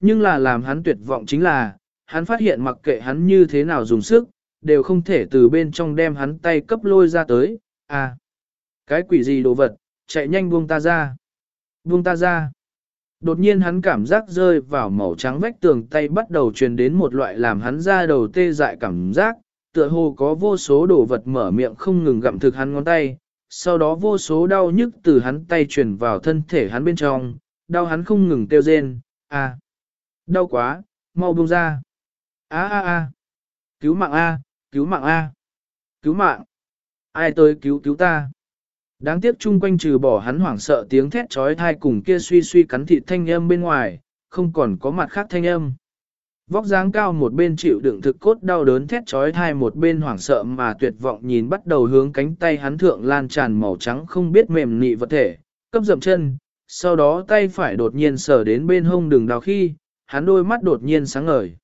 Nhưng là làm hắn tuyệt vọng chính là, hắn phát hiện mặc kệ hắn như thế nào dùng sức, đều không thể từ bên trong đem hắn tay cấp lôi ra tới, à. Cái quỷ gì đồ vật, chạy nhanh buông ta ra. Buông ta ra. Đột nhiên hắn cảm giác rơi vào màu trắng vách tường tay bắt đầu truyền đến một loại làm hắn ra đầu tê dại cảm giác, tựa hồ có vô số đồ vật mở miệng không ngừng gặm thực hắn ngón tay, sau đó vô số đau nhức từ hắn tay truyền vào thân thể hắn bên trong, đau hắn không ngừng tiêu rên, à, đau quá, mau buông ra, a a a, cứu mạng a, cứu mạng a, cứu mạng, ai tới cứu cứu ta. Đáng tiếc chung quanh trừ bỏ hắn hoảng sợ tiếng thét trói thai cùng kia suy suy cắn thịt thanh âm bên ngoài, không còn có mặt khác thanh âm. Vóc dáng cao một bên chịu đựng thực cốt đau đớn thét trói thai một bên hoảng sợ mà tuyệt vọng nhìn bắt đầu hướng cánh tay hắn thượng lan tràn màu trắng không biết mềm nị vật thể, cấp dậm chân, sau đó tay phải đột nhiên sờ đến bên hông đường đào khi, hắn đôi mắt đột nhiên sáng ngời.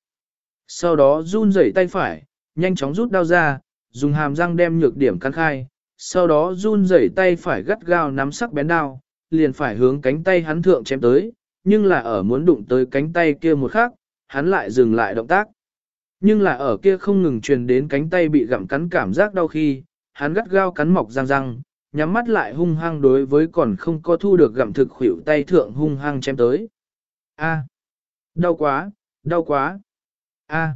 Sau đó run rẩy tay phải, nhanh chóng rút đao ra, dùng hàm răng đem nhược điểm cắn khai, sau đó run rẩy tay phải gắt gao nắm sắc bén đao, liền phải hướng cánh tay hắn thượng chém tới, nhưng là ở muốn đụng tới cánh tay kia một khắc, hắn lại dừng lại động tác. Nhưng là ở kia không ngừng truyền đến cánh tay bị gặm cắn cảm giác đau khi, hắn gắt gao cắn mọc răng răng, nhắm mắt lại hung hăng đối với còn không có thu được gặm thực khuỷu tay thượng hung hăng chém tới. A, đau quá, đau quá. A.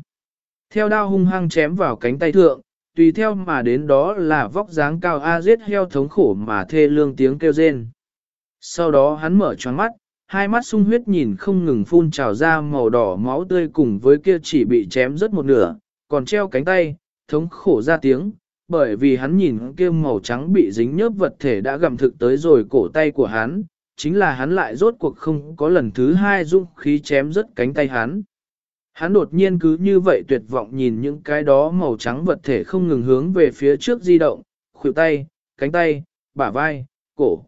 Theo đao hung hăng chém vào cánh tay thượng, tùy theo mà đến đó là vóc dáng cao A giết heo thống khổ mà thê lương tiếng kêu rên. Sau đó hắn mở choáng mắt, hai mắt sung huyết nhìn không ngừng phun trào ra màu đỏ máu tươi cùng với kia chỉ bị chém rất một nửa, còn treo cánh tay, thống khổ ra tiếng, bởi vì hắn nhìn kia màu trắng bị dính nhớp vật thể đã gặm thực tới rồi cổ tay của hắn, chính là hắn lại rốt cuộc không có lần thứ hai dung khí chém rớt cánh tay hắn. Hắn đột nhiên cứ như vậy tuyệt vọng nhìn những cái đó màu trắng vật thể không ngừng hướng về phía trước di động, khuỷu tay, cánh tay, bả vai, cổ.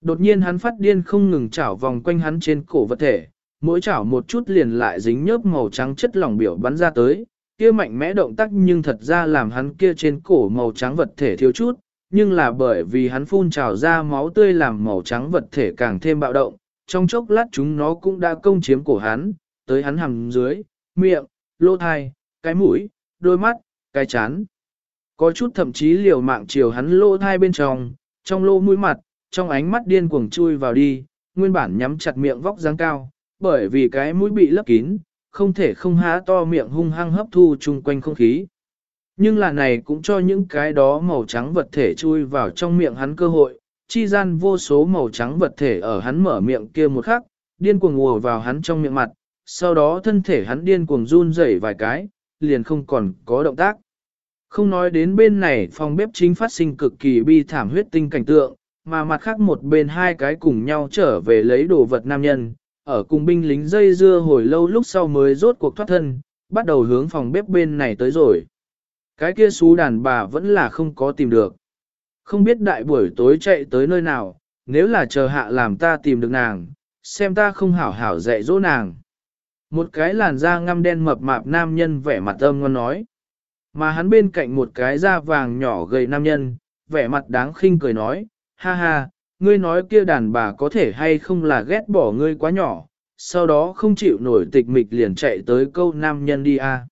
Đột nhiên hắn phát điên không ngừng chảo vòng quanh hắn trên cổ vật thể, mỗi chảo một chút liền lại dính nhớp màu trắng chất lỏng biểu bắn ra tới, kia mạnh mẽ động tác nhưng thật ra làm hắn kia trên cổ màu trắng vật thể thiếu chút, nhưng là bởi vì hắn phun trào ra máu tươi làm màu trắng vật thể càng thêm bạo động, trong chốc lát chúng nó cũng đã công chiếm cổ hắn, tới hắn hầm dưới, miệng, lỗ thai, cái mũi, đôi mắt, cái chán. Có chút thậm chí liều mạng chiều hắn lỗ thai bên trong, trong lỗ mũi mặt, trong ánh mắt điên cuồng chui vào đi, nguyên bản nhắm chặt miệng vóc dáng cao, bởi vì cái mũi bị lấp kín, không thể không há to miệng hung hăng hấp thu chung quanh không khí. Nhưng là này cũng cho những cái đó màu trắng vật thể chui vào trong miệng hắn cơ hội, chi gian vô số màu trắng vật thể ở hắn mở miệng kia một khắc, điên cuồng ùa vào hắn trong miệng mặt, sau đó thân thể hắn điên cuồng run rẩy vài cái, liền không còn có động tác. Không nói đến bên này phòng bếp chính phát sinh cực kỳ bi thảm huyết tinh cảnh tượng, mà mặt khác một bên hai cái cùng nhau trở về lấy đồ vật nam nhân, ở cùng binh lính dây dưa hồi lâu lúc sau mới rốt cuộc thoát thân, bắt đầu hướng phòng bếp bên này tới rồi. Cái kia xú đàn bà vẫn là không có tìm được. Không biết đại buổi tối chạy tới nơi nào, nếu là chờ hạ làm ta tìm được nàng, xem ta không hảo hảo dạy dỗ nàng. Một cái làn da ngăm đen mập mạp nam nhân vẻ mặt âm ngon nói. Mà hắn bên cạnh một cái da vàng nhỏ gầy nam nhân, vẻ mặt đáng khinh cười nói, ha ha, ngươi nói kia đàn bà có thể hay không là ghét bỏ ngươi quá nhỏ, sau đó không chịu nổi tịch mịch liền chạy tới câu nam nhân đi a.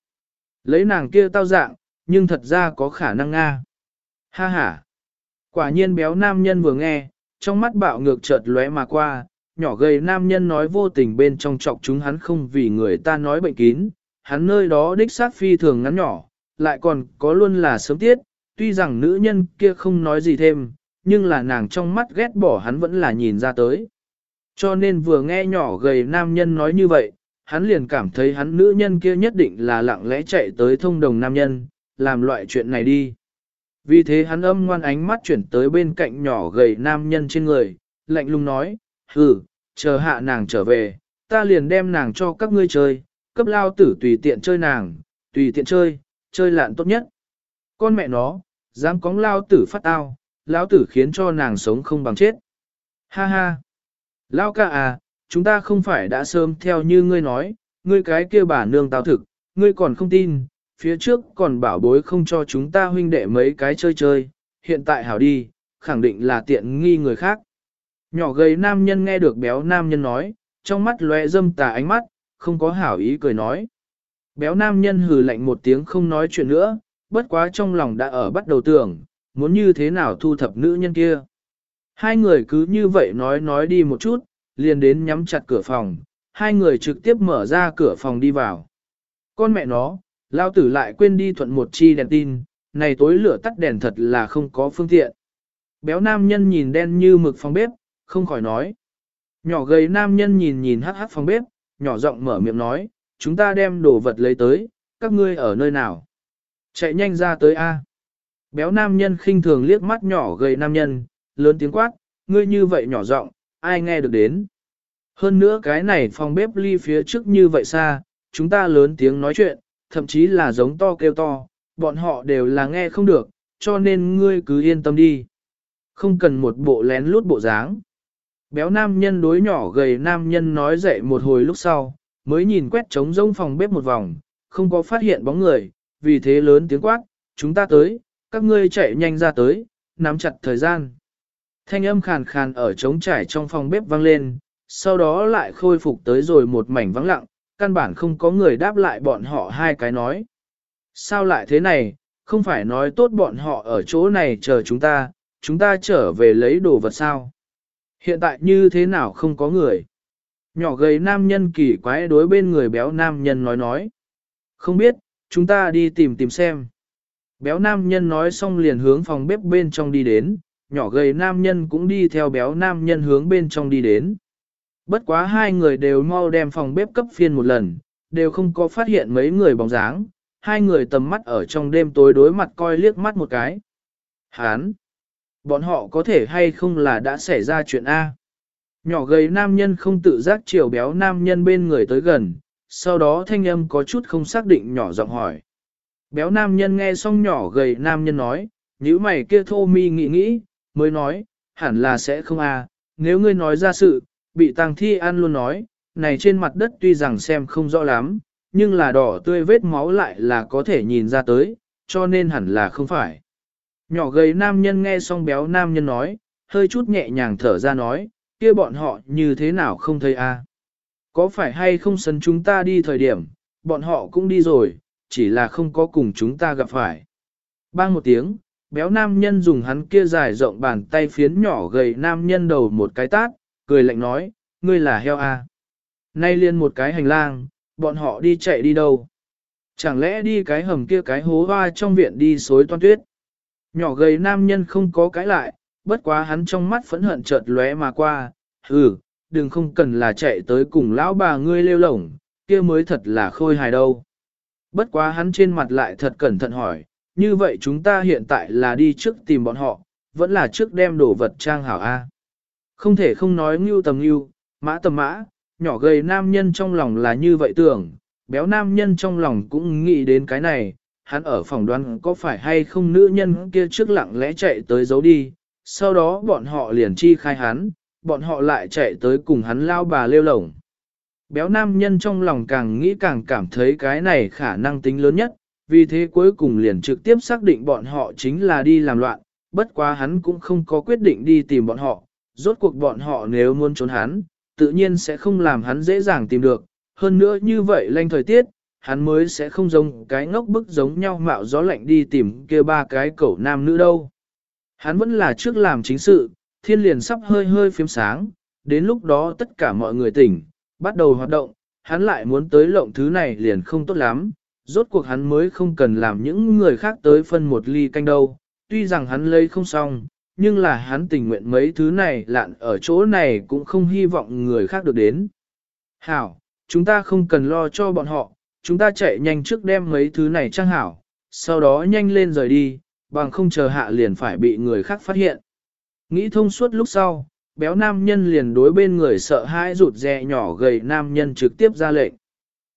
Lấy nàng kia tao dạng, nhưng thật ra có khả năng nga. Ha ha. Quả nhiên béo nam nhân vừa nghe, trong mắt bạo ngược chợt lóe mà qua, nhỏ gầy nam nhân nói vô tình bên trong trọc chúng hắn không vì người ta nói bệnh kín, hắn nơi đó đích xác phi thường ngắn nhỏ, lại còn có luôn là sớm tiết, tuy rằng nữ nhân kia không nói gì thêm, nhưng là nàng trong mắt ghét bỏ hắn vẫn là nhìn ra tới. Cho nên vừa nghe nhỏ gầy nam nhân nói như vậy, hắn liền cảm thấy hắn nữ nhân kia nhất định là lặng lẽ chạy tới thông đồng nam nhân, làm loại chuyện này đi. Vì thế hắn âm ngoan ánh mắt chuyển tới bên cạnh nhỏ gầy nam nhân trên người, lạnh lùng nói, hừ, chờ hạ nàng trở về, ta liền đem nàng cho các ngươi chơi, cấp lao tử tùy tiện chơi nàng, tùy tiện chơi, chơi lạn tốt nhất. Con mẹ nó, dám cóng lao tử phát tao, lão tử khiến cho nàng sống không bằng chết. Ha ha! Lao ca à, chúng ta không phải đã sớm theo như ngươi nói, ngươi cái kia bà nương tao thực, ngươi còn không tin, phía trước còn bảo bối không cho chúng ta huynh đệ mấy cái chơi chơi, hiện tại hảo đi, khẳng định là tiện nghi người khác. Nhỏ gầy nam nhân nghe được béo nam nhân nói, trong mắt lóe dâm tà ánh mắt, không có hảo ý cười nói. Béo nam nhân hừ lạnh một tiếng không nói chuyện nữa, bất quá trong lòng đã ở bắt đầu tưởng, muốn như thế nào thu thập nữ nhân kia. Hai người cứ như vậy nói nói đi một chút, liền đến nhắm chặt cửa phòng, hai người trực tiếp mở ra cửa phòng đi vào. Con mẹ nó, lao tử lại quên đi thuận một chi đèn tin, này tối lửa tắt đèn thật là không có phương tiện. Béo nam nhân nhìn đen như mực phòng bếp, không khỏi nói. Nhỏ gầy nam nhân nhìn nhìn hắc hắc phòng bếp, nhỏ giọng mở miệng nói, chúng ta đem đồ vật lấy tới, các ngươi ở nơi nào? Chạy nhanh ra tới A. Béo nam nhân khinh thường liếc mắt nhỏ gầy nam nhân, lớn tiếng quát, ngươi như vậy nhỏ giọng, ai nghe được đến. Hơn nữa cái này phòng bếp ly phía trước như vậy xa, chúng ta lớn tiếng nói chuyện, thậm chí là giống to kêu to, bọn họ đều là nghe không được, cho nên ngươi cứ yên tâm đi. Không cần một bộ lén lút bộ dáng. Béo nam nhân đối nhỏ gầy nam nhân nói dậy một hồi lúc sau, mới nhìn quét trống rông phòng bếp một vòng, không có phát hiện bóng người, vì thế lớn tiếng quát, chúng ta tới, các ngươi chạy nhanh ra tới, nắm chặt thời gian. Thanh âm khàn khàn ở trống trải trong phòng bếp vang lên, sau đó lại khôi phục tới rồi một mảnh vắng lặng, căn bản không có người đáp lại bọn họ hai cái nói. Sao lại thế này, không phải nói tốt bọn họ ở chỗ này chờ chúng ta, chúng ta trở về lấy đồ vật sao? Hiện tại như thế nào không có người? Nhỏ gầy nam nhân kỳ quái đối bên người béo nam nhân nói nói. Không biết, chúng ta đi tìm tìm xem. Béo nam nhân nói xong liền hướng phòng bếp bên trong đi đến, nhỏ gầy nam nhân cũng đi theo béo nam nhân hướng bên trong đi đến. Bất quá hai người đều mau đem phòng bếp cấp phiên một lần, đều không có phát hiện mấy người bóng dáng, hai người tầm mắt ở trong đêm tối đối mặt coi liếc mắt một cái. Hán! Bọn họ có thể hay không là đã xảy ra chuyện A. Nhỏ gầy nam nhân không tự giác chiều béo nam nhân bên người tới gần, sau đó thanh âm có chút không xác định nhỏ giọng hỏi. Béo nam nhân nghe xong nhỏ gầy nam nhân nói, nếu mày kia thô mi nghĩ nghĩ, mới nói, hẳn là sẽ không a. nếu ngươi nói ra sự, bị tang thi ăn luôn nói, này trên mặt đất tuy rằng xem không rõ lắm, nhưng là đỏ tươi vết máu lại là có thể nhìn ra tới, cho nên hẳn là không phải. Nhỏ gầy nam nhân nghe xong béo nam nhân nói, hơi chút nhẹ nhàng thở ra nói, kia bọn họ như thế nào không thấy a? Có phải hay không sân chúng ta đi thời điểm, bọn họ cũng đi rồi, chỉ là không có cùng chúng ta gặp phải. Bang một tiếng, béo nam nhân dùng hắn kia dài rộng bàn tay phiến nhỏ gầy nam nhân đầu một cái tát, cười lạnh nói, ngươi là heo à? Nay liên một cái hành lang, bọn họ đi chạy đi đâu? Chẳng lẽ đi cái hầm kia cái hố hoa trong viện đi xối toan tuyết? Nhỏ gầy nam nhân không có cái lại, bất quá hắn trong mắt phẫn hận chợt lóe mà qua, ừ, đừng không cần là chạy tới cùng lão bà ngươi lêu lổng, kia mới thật là khôi hài đâu. Bất quá hắn trên mặt lại thật cẩn thận hỏi, như vậy chúng ta hiện tại là đi trước tìm bọn họ, vẫn là trước đem đồ vật trang hảo A. Không thể không nói ngưu tầm ngưu, mã tầm mã, nhỏ gầy nam nhân trong lòng là như vậy tưởng, béo nam nhân trong lòng cũng nghĩ đến cái này, hắn ở phòng đoán có phải hay không nữ nhân kia trước lặng lẽ chạy tới giấu đi, sau đó bọn họ liền chi khai hắn, bọn họ lại chạy tới cùng hắn lao bà lêu lổng. Béo nam nhân trong lòng càng nghĩ càng cảm thấy cái này khả năng tính lớn nhất, vì thế cuối cùng liền trực tiếp xác định bọn họ chính là đi làm loạn, bất quá hắn cũng không có quyết định đi tìm bọn họ, rốt cuộc bọn họ nếu muốn trốn hắn, tự nhiên sẽ không làm hắn dễ dàng tìm được, hơn nữa như vậy lanh thời tiết, hắn mới sẽ không giống cái ngốc bức giống nhau mạo gió lạnh đi tìm kia ba cái cẩu nam nữ đâu. Hắn vẫn là trước làm chính sự, thiên liền sắp hơi hơi phím sáng, đến lúc đó tất cả mọi người tỉnh, bắt đầu hoạt động, hắn lại muốn tới lộng thứ này liền không tốt lắm, rốt cuộc hắn mới không cần làm những người khác tới phân một ly canh đâu, tuy rằng hắn lấy không xong, nhưng là hắn tình nguyện mấy thứ này lạn ở chỗ này cũng không hy vọng người khác được đến. Hảo, chúng ta không cần lo cho bọn họ, chúng ta chạy nhanh trước đem mấy thứ này trang hảo, sau đó nhanh lên rời đi, bằng không chờ hạ liền phải bị người khác phát hiện. Nghĩ thông suốt lúc sau, béo nam nhân liền đối bên người sợ hãi rụt rè nhỏ gầy nam nhân trực tiếp ra lệnh.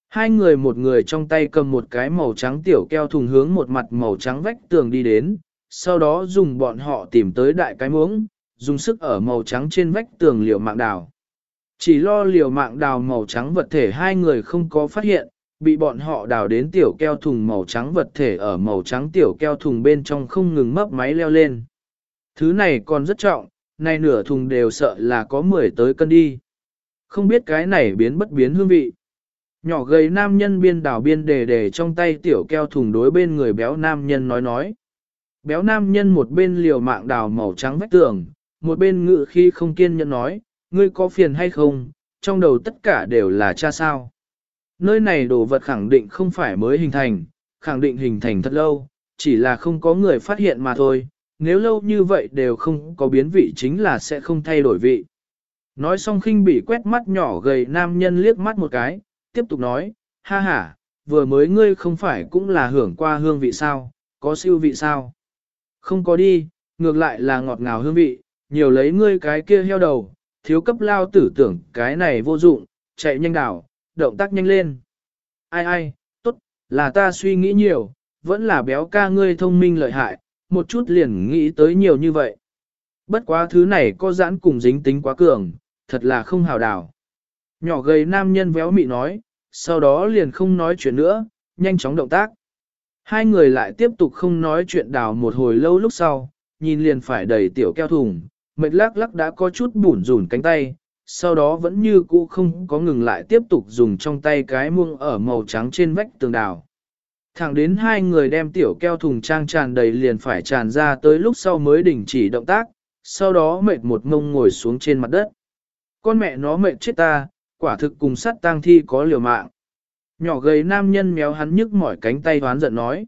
Hai người một người trong tay cầm một cái màu trắng tiểu keo thùng hướng một mặt màu trắng vách tường đi đến, sau đó dùng bọn họ tìm tới đại cái muỗng, dùng sức ở màu trắng trên vách tường liều mạng đào. Chỉ lo liều mạng đào màu trắng vật thể hai người không có phát hiện, bị bọn họ đào đến tiểu keo thùng màu trắng vật thể ở màu trắng tiểu keo thùng bên trong không ngừng mấp máy leo lên. Thứ này còn rất trọng, này nửa thùng đều sợ là có 10 tới cân đi. Không biết cái này biến bất biến hương vị. Nhỏ gầy nam nhân biên đảo biên đề đề trong tay tiểu keo thùng đối bên người béo nam nhân nói nói. Béo nam nhân một bên liều mạng đào màu trắng vách tường, một bên ngự khi không kiên nhẫn nói, ngươi có phiền hay không, trong đầu tất cả đều là cha sao. Nơi này đồ vật khẳng định không phải mới hình thành, khẳng định hình thành thật lâu, chỉ là không có người phát hiện mà thôi, nếu lâu như vậy đều không có biến vị chính là sẽ không thay đổi vị. Nói xong khinh bị quét mắt nhỏ gầy nam nhân liếc mắt một cái, tiếp tục nói, ha ha, vừa mới ngươi không phải cũng là hưởng qua hương vị sao, có siêu vị sao. Không có đi, ngược lại là ngọt ngào hương vị, nhiều lấy ngươi cái kia heo đầu, thiếu cấp lao tử tưởng cái này vô dụng, chạy nhanh đảo, động tác nhanh lên. Ai ai, tốt, là ta suy nghĩ nhiều, vẫn là béo ca ngươi thông minh lợi hại, một chút liền nghĩ tới nhiều như vậy. Bất quá thứ này có giãn cùng dính tính quá cường, thật là không hào đảo. Nhỏ gầy nam nhân véo mị nói, sau đó liền không nói chuyện nữa, nhanh chóng động tác. Hai người lại tiếp tục không nói chuyện đào một hồi lâu lúc sau, nhìn liền phải đầy tiểu keo thùng, mệt lắc lắc đã có chút bủn rủn cánh tay, sau đó vẫn như cũ không có ngừng lại tiếp tục dùng trong tay cái muông ở màu trắng trên vách tường đào. Thẳng đến hai người đem tiểu keo thùng trang tràn đầy liền phải tràn ra tới lúc sau mới đình chỉ động tác, sau đó mệt một ngông ngồi xuống trên mặt đất. Con mẹ nó mệt chết ta, quả thực cùng sắt tang thi có liều mạng. Nhỏ gầy nam nhân méo hắn nhức mỏi cánh tay hoán giận nói.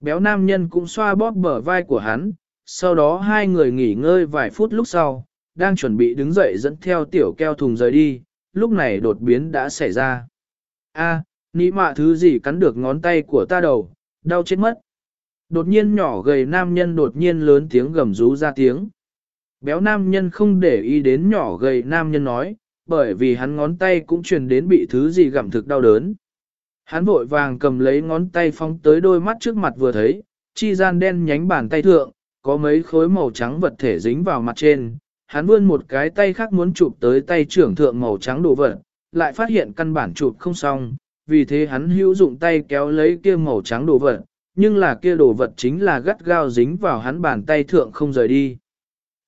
Béo nam nhân cũng xoa bóp bờ vai của hắn, sau đó hai người nghỉ ngơi vài phút lúc sau, đang chuẩn bị đứng dậy dẫn theo tiểu keo thùng rời đi, lúc này đột biến đã xảy ra. A, ní mạ thứ gì cắn được ngón tay của ta đầu, đau chết mất. Đột nhiên nhỏ gầy nam nhân đột nhiên lớn tiếng gầm rú ra tiếng. Béo nam nhân không để ý đến nhỏ gầy nam nhân nói, bởi vì hắn ngón tay cũng truyền đến bị thứ gì gặm thực đau đớn. Hắn vội vàng cầm lấy ngón tay phóng tới đôi mắt trước mặt vừa thấy, chi gian đen nhánh bàn tay thượng, có mấy khối màu trắng vật thể dính vào mặt trên. Hắn vươn một cái tay khác muốn chụp tới tay trưởng thượng màu trắng đồ vật, lại phát hiện căn bản chụp không xong, vì thế hắn hữu dụng tay kéo lấy kia màu trắng đồ vật, nhưng là kia đồ vật chính là gắt gao dính vào hắn bàn tay thượng không rời đi.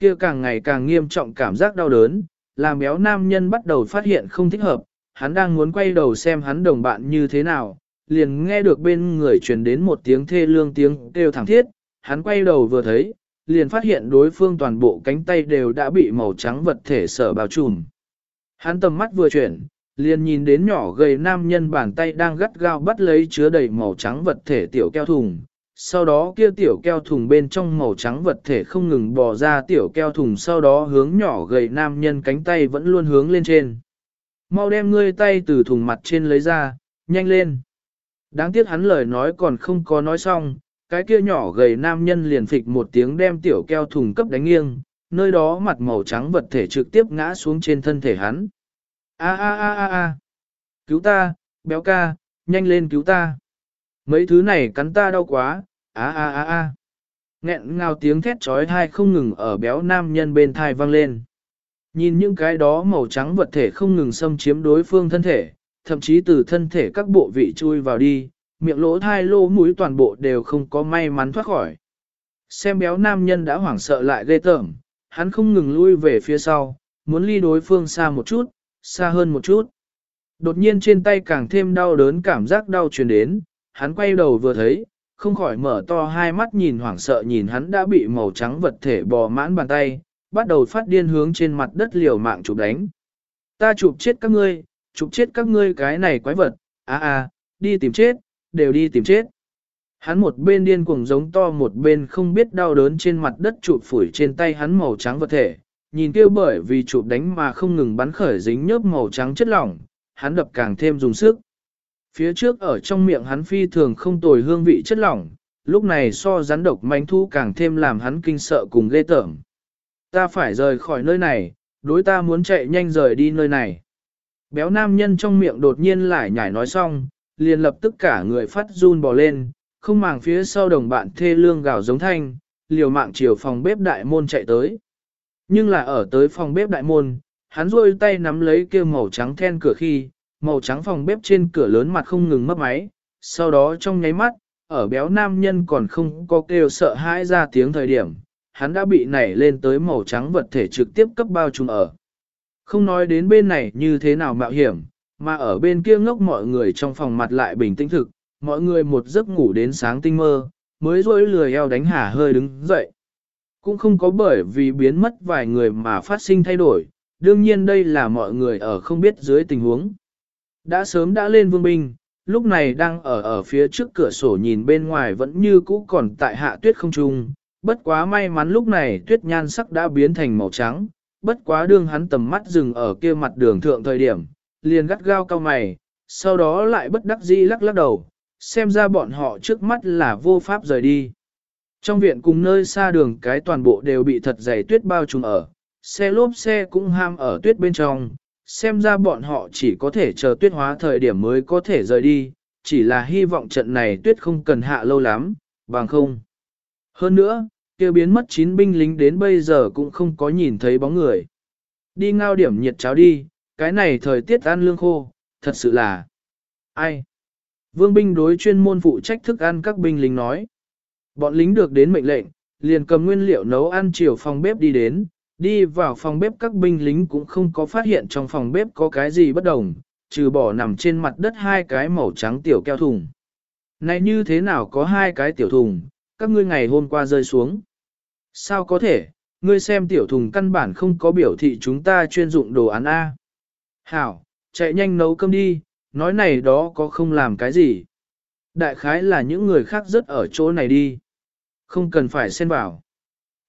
Kia càng ngày càng nghiêm trọng cảm giác đau đớn, làm béo nam nhân bắt đầu phát hiện không thích hợp, hắn đang muốn quay đầu xem hắn đồng bạn như thế nào, liền nghe được bên người truyền đến một tiếng thê lương tiếng kêu thẳng thiết, hắn quay đầu vừa thấy, liền phát hiện đối phương toàn bộ cánh tay đều đã bị màu trắng vật thể sở bao trùm. Hắn tầm mắt vừa chuyển, liền nhìn đến nhỏ gầy nam nhân bàn tay đang gắt gao bắt lấy chứa đầy màu trắng vật thể tiểu keo thùng. Sau đó kia tiểu keo thùng bên trong màu trắng vật thể không ngừng bò ra tiểu keo thùng sau đó hướng nhỏ gầy nam nhân cánh tay vẫn luôn hướng lên trên. Mau đem ngươi tay từ thùng mặt trên lấy ra, nhanh lên. Đáng tiếc hắn lời nói còn không có nói xong, cái kia nhỏ gầy nam nhân liền phịch một tiếng đem tiểu keo thùng cấp đánh nghiêng, nơi đó mặt màu trắng vật thể trực tiếp ngã xuống trên thân thể hắn. A a a a a, cứu ta, béo ca, nhanh lên cứu ta. Mấy thứ này cắn ta đau quá, a a a a. Nghẹn ngào tiếng thét trói thai không ngừng ở béo nam nhân bên thai vang lên. Nhìn những cái đó màu trắng vật thể không ngừng xâm chiếm đối phương thân thể, thậm chí từ thân thể các bộ vị chui vào đi, miệng lỗ thai lỗ mũi toàn bộ đều không có may mắn thoát khỏi. Xem béo nam nhân đã hoảng sợ lại ghê tởm, hắn không ngừng lui về phía sau, muốn ly đối phương xa một chút, xa hơn một chút. Đột nhiên trên tay càng thêm đau đớn cảm giác đau truyền đến, hắn quay đầu vừa thấy, không khỏi mở to hai mắt nhìn hoảng sợ nhìn hắn đã bị màu trắng vật thể bò mãn bàn tay, bắt đầu phát điên hướng trên mặt đất liều mạng chụp đánh. Ta chụp chết các ngươi, chụp chết các ngươi cái này quái vật, a a, đi tìm chết, đều đi tìm chết. Hắn một bên điên cuồng giống to một bên không biết đau đớn trên mặt đất chụp phủi trên tay hắn màu trắng vật thể, nhìn kêu bởi vì chụp đánh mà không ngừng bắn khởi dính nhớp màu trắng chất lỏng, hắn đập càng thêm dùng sức. Phía trước ở trong miệng hắn phi thường không tồi hương vị chất lỏng, lúc này so rắn độc manh thu càng thêm làm hắn kinh sợ cùng ghê tởm. Ta phải rời khỏi nơi này, đối ta muốn chạy nhanh rời đi nơi này. Béo nam nhân trong miệng đột nhiên lại nhảy nói xong, liền lập tức cả người phát run bò lên, không màng phía sau đồng bạn thê lương gào giống thanh, liều mạng chiều phòng bếp đại môn chạy tới. Nhưng là ở tới phòng bếp đại môn, hắn rôi tay nắm lấy kia màu trắng then cửa khi, màu trắng phòng bếp trên cửa lớn mặt không ngừng mất máy, sau đó trong nháy mắt, ở béo nam nhân còn không có kêu sợ hãi ra tiếng thời điểm, hắn đã bị nảy lên tới màu trắng vật thể trực tiếp cấp bao trùm ở. Không nói đến bên này như thế nào mạo hiểm, Mà ở bên kia ngốc mọi người trong phòng mặt lại bình tĩnh thực, mọi người một giấc ngủ đến sáng tinh mơ, mới rối lười eo đánh hả hơi đứng dậy. Cũng không có bởi vì biến mất vài người mà phát sinh thay đổi, đương nhiên đây là mọi người ở không biết dưới tình huống. Đã sớm đã lên vương binh, lúc này đang ở ở phía trước cửa sổ nhìn bên ngoài vẫn như cũ còn tại hạ tuyết không trung. Bất quá may mắn lúc này tuyết nhan sắc đã biến thành màu trắng, bất quá đương hắn tầm mắt dừng ở kia mặt đường thượng thời điểm, liền gắt gao cao mày, sau đó lại bất đắc dĩ lắc lắc đầu, xem ra bọn họ trước mắt là vô pháp rời đi. Trong viện cùng nơi xa đường cái toàn bộ đều bị thật dày tuyết bao trùm ở, xe lốp xe cũng ham ở tuyết bên trong, xem ra bọn họ chỉ có thể chờ tuyết hóa thời điểm mới có thể rời đi, chỉ là hy vọng trận này tuyết không cần hạ lâu lắm, bằng không. Hơn nữa, kia biến mất chín binh lính đến bây giờ cũng không có nhìn thấy bóng người. Đi ngao điểm nhiệt cháo đi, cái này thời tiết ăn lương khô, thật sự là... Ai? Vương binh đối chuyên môn phụ trách thức ăn các binh lính nói. Bọn lính được đến mệnh lệnh, liền cầm nguyên liệu nấu ăn chiều phòng bếp đi đến, đi vào phòng bếp các binh lính cũng không có phát hiện trong phòng bếp có cái gì bất đồng, trừ bỏ nằm trên mặt đất hai cái màu trắng tiểu keo thùng. Này như thế nào có hai cái tiểu thùng, các ngươi ngày hôm qua rơi xuống. Sao có thể, ngươi xem tiểu thùng căn bản không có biểu thị chúng ta chuyên dụng đồ án A. Hảo, chạy nhanh nấu cơm đi, nói này đó có không làm cái gì. Đại khái là những người khác rất ở chỗ này đi. Không cần phải xen vào.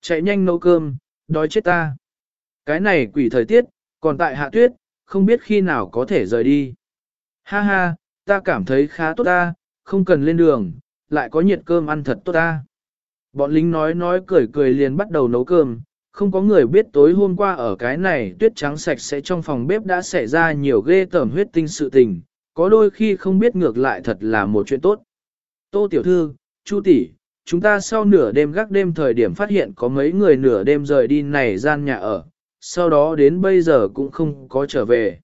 Chạy nhanh nấu cơm, đói chết ta. Cái này quỷ thời tiết, còn tại hạ tuyết, không biết khi nào có thể rời đi. Ha ha, ta cảm thấy khá tốt ta, không cần lên đường, lại có nhiệt cơm ăn thật tốt ta. Bọn lính nói nói cười cười liền bắt đầu nấu cơm, không có người biết tối hôm qua ở cái này tuyết trắng sạch sẽ trong phòng bếp đã xảy ra nhiều ghê tởm huyết tinh sự tình, có đôi khi không biết ngược lại thật là một chuyện tốt. Tô tiểu thư, Chu tỷ, chúng ta sau nửa đêm gác đêm thời điểm phát hiện có mấy người nửa đêm rời đi này gian nhà ở, sau đó đến bây giờ cũng không có trở về.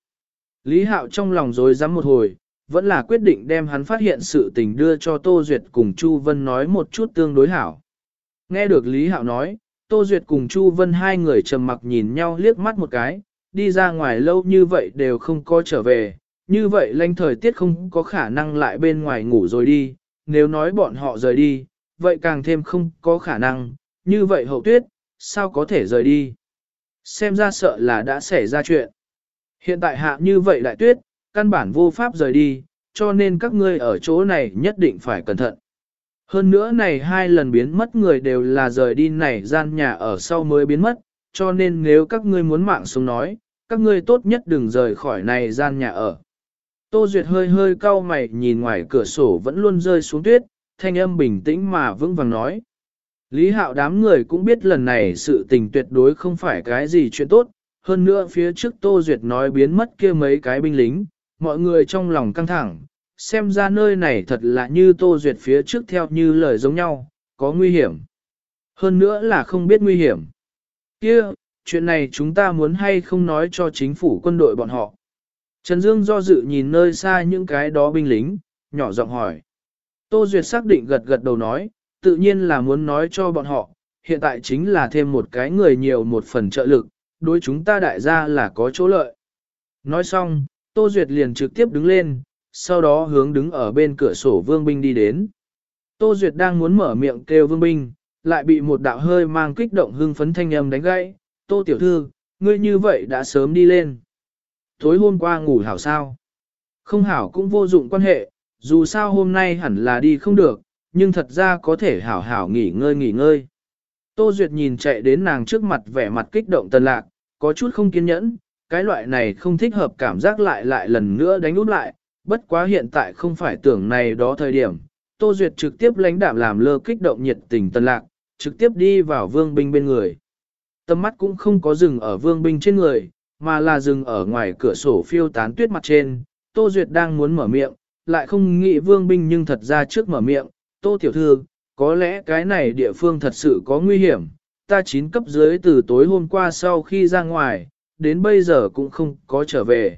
Lý Hạo trong lòng rối rắm một hồi, vẫn là quyết định đem hắn phát hiện sự tình đưa cho Tô Duyệt cùng Chu Vân nói một chút tương đối hảo. Nghe được Lý Hạo nói, Tô Duyệt cùng Chu Vân hai người trầm mặc nhìn nhau liếc mắt một cái, đi ra ngoài lâu như vậy đều không có trở về, như vậy lanh thời tiết không có khả năng lại bên ngoài ngủ rồi đi, nếu nói bọn họ rời đi, vậy càng thêm không có khả năng, như vậy hậu tuyết, sao có thể rời đi. Xem ra sợ là đã xảy ra chuyện. Hiện tại hạ như vậy đại tuyết, căn bản vô pháp rời đi, cho nên các ngươi ở chỗ này nhất định phải cẩn thận. Hơn nữa này hai lần biến mất người đều là rời đi này gian nhà ở sau mới biến mất, cho nên nếu các ngươi muốn mạng sống nói, các ngươi tốt nhất đừng rời khỏi này gian nhà ở. Tô Duyệt hơi hơi cau mày nhìn ngoài cửa sổ vẫn luôn rơi xuống tuyết, thanh âm bình tĩnh mà vững vàng nói. Lý hạo đám người cũng biết lần này sự tình tuyệt đối không phải cái gì chuyện tốt, hơn nữa phía trước Tô Duyệt nói biến mất kia mấy cái binh lính, mọi người trong lòng căng thẳng, xem ra nơi này thật là như Tô Duyệt phía trước theo như lời giống nhau, có nguy hiểm. Hơn nữa là không biết nguy hiểm. Kia, chuyện này chúng ta muốn hay không nói cho chính phủ quân đội bọn họ. Trần Dương do dự nhìn nơi xa những cái đó binh lính, nhỏ giọng hỏi. Tô Duyệt xác định gật gật đầu nói, tự nhiên là muốn nói cho bọn họ, hiện tại chính là thêm một cái người nhiều một phần trợ lực, đối chúng ta đại gia là có chỗ lợi. Nói xong, Tô Duyệt liền trực tiếp đứng lên, sau đó hướng đứng ở bên cửa sổ vương binh đi đến. Tô Duyệt đang muốn mở miệng kêu vương binh, lại bị một đạo hơi mang kích động hưng phấn thanh âm đánh gãy. Tô Tiểu Thư, ngươi như vậy đã sớm đi lên. Tối hôm qua ngủ hảo sao? Không hảo cũng vô dụng quan hệ, dù sao hôm nay hẳn là đi không được, nhưng thật ra có thể hảo hảo nghỉ ngơi nghỉ ngơi. Tô Duyệt nhìn chạy đến nàng trước mặt vẻ mặt kích động tần lạc, có chút không kiên nhẫn, cái loại này không thích hợp cảm giác lại lại lần nữa đánh út lại, bất quá hiện tại không phải tưởng này đó thời điểm. Tô Duyệt trực tiếp lãnh đạm làm lơ kích động nhiệt tình tân lạc, trực tiếp đi vào vương binh bên người. Tâm mắt cũng không có dừng ở vương binh trên người, mà là dừng ở ngoài cửa sổ phiêu tán tuyết mặt trên. Tô Duyệt đang muốn mở miệng, lại không nghĩ vương binh nhưng thật ra trước mở miệng, tô tiểu thư, có lẽ cái này địa phương thật sự có nguy hiểm, ta chín cấp dưới từ tối hôm qua sau khi ra ngoài, đến bây giờ cũng không có trở về.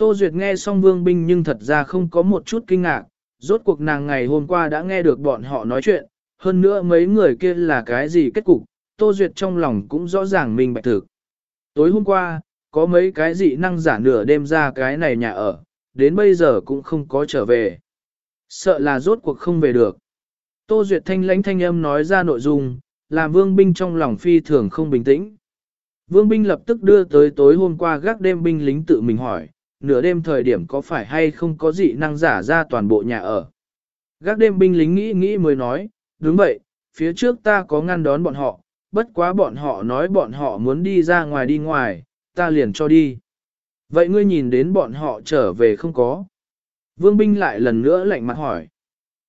Tô Duyệt nghe xong vương binh nhưng thật ra không có một chút kinh ngạc, rốt cuộc nàng ngày hôm qua đã nghe được bọn họ nói chuyện, hơn nữa mấy người kia là cái gì kết cục, Tô Duyệt trong lòng cũng rõ ràng mình bạch thực. Tối hôm qua, có mấy cái dị năng giả nửa đêm ra cái này nhà ở, đến bây giờ cũng không có trở về. Sợ là rốt cuộc không về được. Tô Duyệt thanh lãnh thanh âm nói ra nội dung, làm vương binh trong lòng phi thường không bình tĩnh. Vương binh lập tức đưa tới tối hôm qua gác đêm binh lính tự mình hỏi, nửa đêm thời điểm có phải hay không có dị năng giả ra toàn bộ nhà ở. Gác đêm binh lính nghĩ nghĩ mới nói, đúng vậy, phía trước ta có ngăn đón bọn họ, bất quá bọn họ nói bọn họ muốn đi ra ngoài đi ngoài, ta liền cho đi. Vậy ngươi nhìn đến bọn họ trở về không có? Vương binh lại lần nữa lạnh mặt hỏi.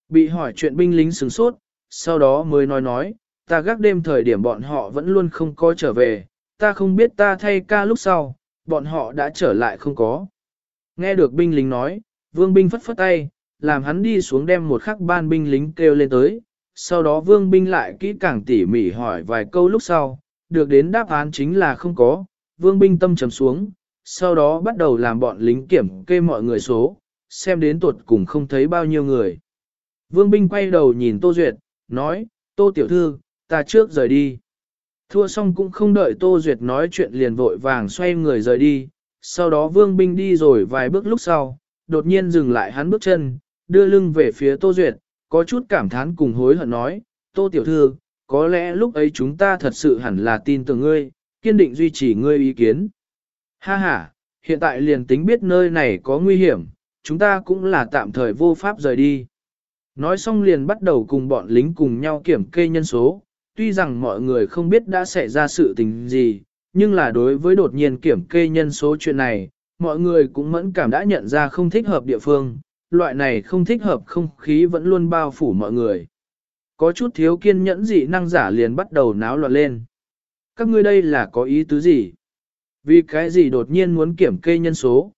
Bị hỏi chuyện binh lính sửng sốt, sau đó mới nói nói, ta gác đêm thời điểm bọn họ vẫn luôn không có trở về, ta không biết ta thay ca lúc sau, bọn họ đã trở lại không có. Nghe được binh lính nói, vương binh phất phất tay, làm hắn đi xuống đem một khắc ban binh lính kêu lên tới, sau đó vương binh lại kỹ càng tỉ mỉ hỏi vài câu lúc sau, được đến đáp án chính là không có, vương binh tâm trầm xuống, sau đó bắt đầu làm bọn lính kiểm kê mọi người số, xem đến tuột cùng không thấy bao nhiêu người. Vương binh quay đầu nhìn Tô Duyệt, nói, Tô tiểu thư, ta trước rời đi. Thua xong cũng không đợi Tô Duyệt nói chuyện liền vội vàng xoay người rời đi, sau đó vương binh đi rồi vài bước lúc sau, đột nhiên dừng lại hắn bước chân, đưa lưng về phía Tô Duyệt, có chút cảm thán cùng hối hận nói, Tô Tiểu Thư, có lẽ lúc ấy chúng ta thật sự hẳn là tin tưởng ngươi, kiên định duy trì ngươi ý kiến. Ha ha, hiện tại liền tính biết nơi này có nguy hiểm, chúng ta cũng là tạm thời vô pháp rời đi. Nói xong liền bắt đầu cùng bọn lính cùng nhau kiểm kê nhân số, tuy rằng mọi người không biết đã xảy ra sự tình gì, nhưng là đối với đột nhiên kiểm kê nhân số chuyện này, mọi người cũng mẫn cảm đã nhận ra không thích hợp địa phương, loại này không thích hợp không khí vẫn luôn bao phủ mọi người. Có chút thiếu kiên nhẫn dị năng giả liền bắt đầu náo loạn lên. Các ngươi đây là có ý tứ gì? Vì cái gì đột nhiên muốn kiểm kê nhân số?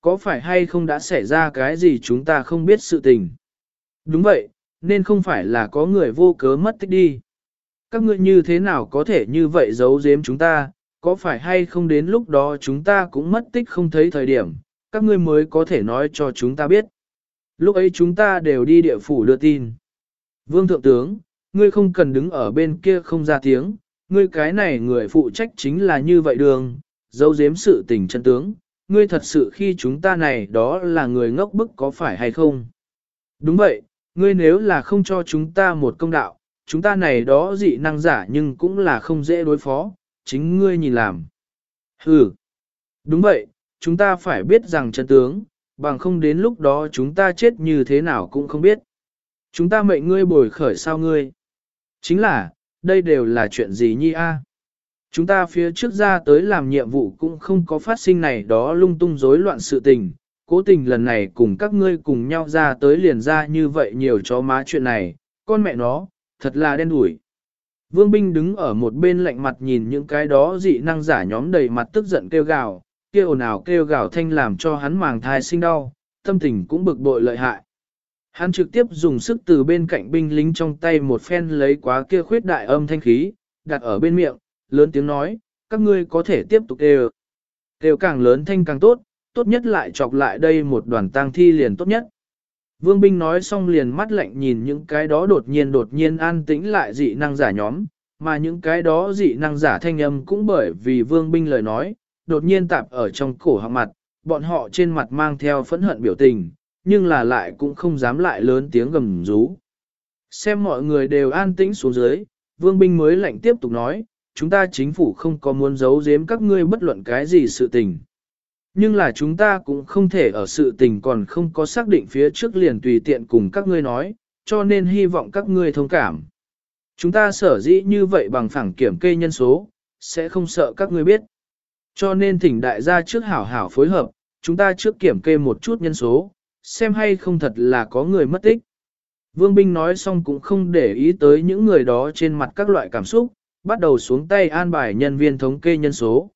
Có phải hay không đã xảy ra cái gì chúng ta không biết sự tình? Đúng vậy, nên không phải là có người vô cớ mất tích đi. Các ngươi như thế nào có thể như vậy giấu giếm chúng ta, có phải hay không đến lúc đó chúng ta cũng mất tích không thấy thời điểm, các ngươi mới có thể nói cho chúng ta biết. Lúc ấy chúng ta đều đi địa phủ đưa tin. Vương Thượng Tướng, ngươi không cần đứng ở bên kia không ra tiếng, ngươi cái này người phụ trách chính là như vậy đường, dấu giếm sự tình chân tướng, ngươi thật sự khi chúng ta này đó là người ngốc bức có phải hay không? Đúng vậy, ngươi nếu là không cho chúng ta một công đạo, chúng ta này đó dị năng giả nhưng cũng là không dễ đối phó, chính ngươi nhìn làm. Ừ, đúng vậy, chúng ta phải biết rằng chân tướng, bằng không đến lúc đó chúng ta chết như thế nào cũng không biết. Chúng ta mệnh ngươi bồi khởi sao ngươi? Chính là, đây đều là chuyện gì nhi a? Chúng ta phía trước ra tới làm nhiệm vụ cũng không có phát sinh này đó lung tung rối loạn sự tình, cố tình lần này cùng các ngươi cùng nhau ra tới liền ra như vậy nhiều chó má chuyện này, con mẹ nó, thật là đen đủi. Vương binh đứng ở một bên lạnh mặt nhìn những cái đó dị năng giả nhóm đầy mặt tức giận kêu gào, kêu nào kêu gào thanh làm cho hắn màng thai sinh đau, tâm tình cũng bực bội lợi hại. Hắn trực tiếp dùng sức từ bên cạnh binh lính trong tay một phen lấy quá kia khuyết đại âm thanh khí, đặt ở bên miệng, lớn tiếng nói, các ngươi có thể tiếp tục kêu. Kêu càng lớn thanh càng tốt, tốt nhất lại chọc lại đây một đoàn tang thi liền tốt nhất. Vương binh nói xong liền mắt lạnh nhìn những cái đó đột nhiên đột nhiên an tĩnh lại dị năng giả nhóm, mà những cái đó dị năng giả thanh âm cũng bởi vì vương binh lời nói, đột nhiên tạp ở trong cổ họng mặt, bọn họ trên mặt mang theo phẫn hận biểu tình, nhưng là lại cũng không dám lại lớn tiếng gầm rú. Xem mọi người đều an tĩnh xuống dưới, vương binh mới lạnh tiếp tục nói, chúng ta chính phủ không có muốn giấu giếm các ngươi bất luận cái gì sự tình. Nhưng là chúng ta cũng không thể ở sự tình còn không có xác định phía trước liền tùy tiện cùng các ngươi nói, cho nên hy vọng các ngươi thông cảm. Chúng ta sở dĩ như vậy bằng phẳng kiểm kê nhân số, sẽ không sợ các ngươi biết. Cho nên thỉnh đại gia trước hảo hảo phối hợp, chúng ta trước kiểm kê một chút nhân số, xem hay không thật là có người mất tích. Vương binh nói xong cũng không để ý tới những người đó trên mặt các loại cảm xúc, bắt đầu xuống tay an bài nhân viên thống kê nhân số.